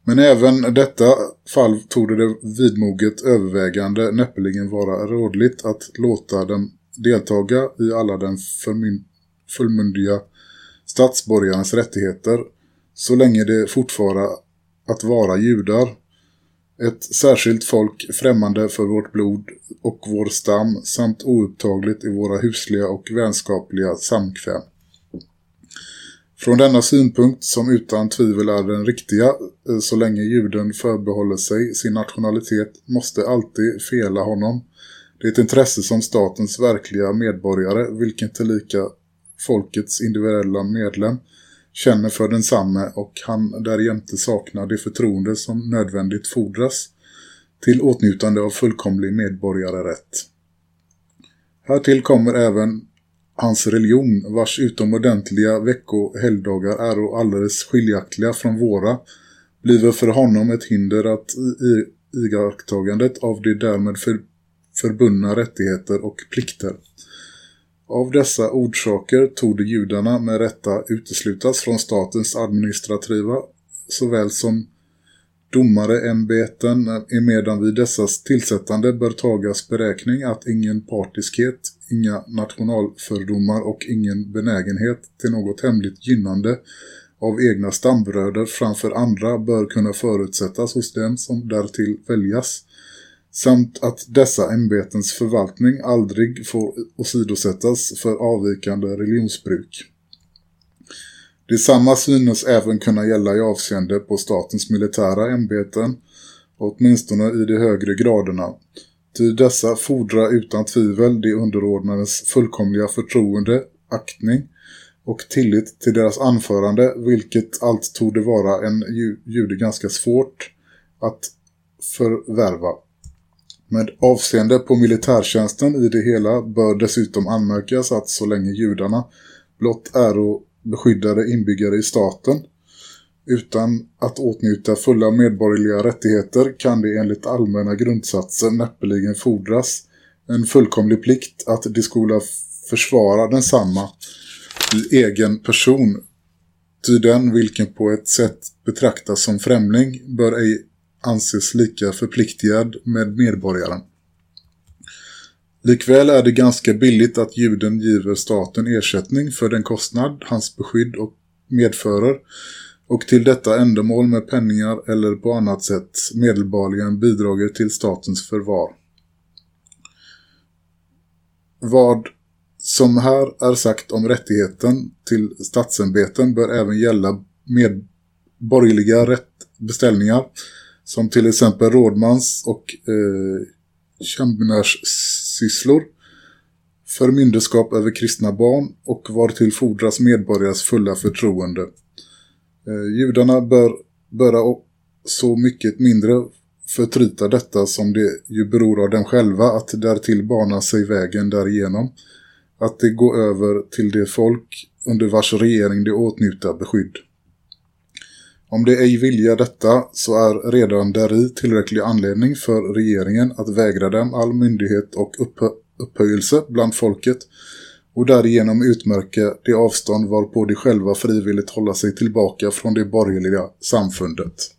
men även detta fall tog det vidmoget övervägande näppeligen vara rådligt att låta dem deltaga i alla den fullmyndiga statsborgarnas rättigheter så länge det fortfara att vara judar. Ett särskilt folk främmande för vårt blod och vår stam samt oupptagligt i våra husliga och vänskapliga samkväm. Från denna synpunkt, som utan tvivel är den riktiga, eh, så länge juden förbehåller sig sin nationalitet, måste alltid fela honom. Det är ett intresse som statens verkliga medborgare, vilken tillika folkets individuella medlem, känner för densamme och han därjämte saknar det förtroende som nödvändigt fordras till åtnjutande av fullkomlig medborgarerätt. Härtill kommer även hans religion vars utomordentliga veckohelgdagar är och alldeles skiljaktiga från våra bliver för honom ett hinder att i iakttagandet av de därmed för, förbundna rättigheter och plikter. Av dessa orsaker tog judarna med rätta uteslutas från statens administrativa såväl som domareämbeten emedan vid dessas tillsättande bör tagas beräkning att ingen partiskhet, inga nationalfördomar och ingen benägenhet till något hemligt gynnande av egna stambröder framför andra bör kunna förutsättas hos dem som därtill väljas samt att dessa ämbetens förvaltning aldrig får åsidosättas för avvikande religionsbruk. Detsamma synes även kunna gälla i avseende på statens militära ämbeten, åtminstone i de högre graderna. Ty dessa fordrar utan tvivel de underordnades fullkomliga förtroende, aktning och tillit till deras anförande, vilket allt torde vara en jude ganska svårt att förvärva. Med avseende på militärtjänsten i det hela bör dessutom anmärkas att så länge judarna blott är och beskyddade inbyggare i staten utan att åtnjuta fulla medborgerliga rättigheter kan det enligt allmänna grundsatser näppeligen fordras en fullkomlig plikt att de skola försvara densamma i egen person. Ty den vilken på ett sätt betraktas som främling bör ej anses lika förpliktigad med medborgaren. Likväl är det ganska billigt att juden giver staten ersättning för den kostnad hans beskydd och medförer och till detta ändamål med penningar eller på annat sätt medelbarligen bidrager till statens förvar. Vad som här är sagt om rättigheten till statsämbeten bör även gälla med borgerliga rättbeställningar som till exempel rådmans och eh, sysslor, förmynderskap över kristna barn och var till fordras medborgares fulla förtroende. Eh, judarna bör böra så mycket mindre förtryta detta som det ju beror av dem själva att därtill bana sig vägen därigenom. Att det går över till det folk under vars regering det åtnjuter beskydd. Om det ej vilja detta så är redan däri tillräcklig anledning för regeringen att vägra dem all myndighet och upphö upphöjelse bland folket och därigenom utmärka det avstånd varpå de själva frivilligt hålla sig tillbaka från det borgerliga samfundet.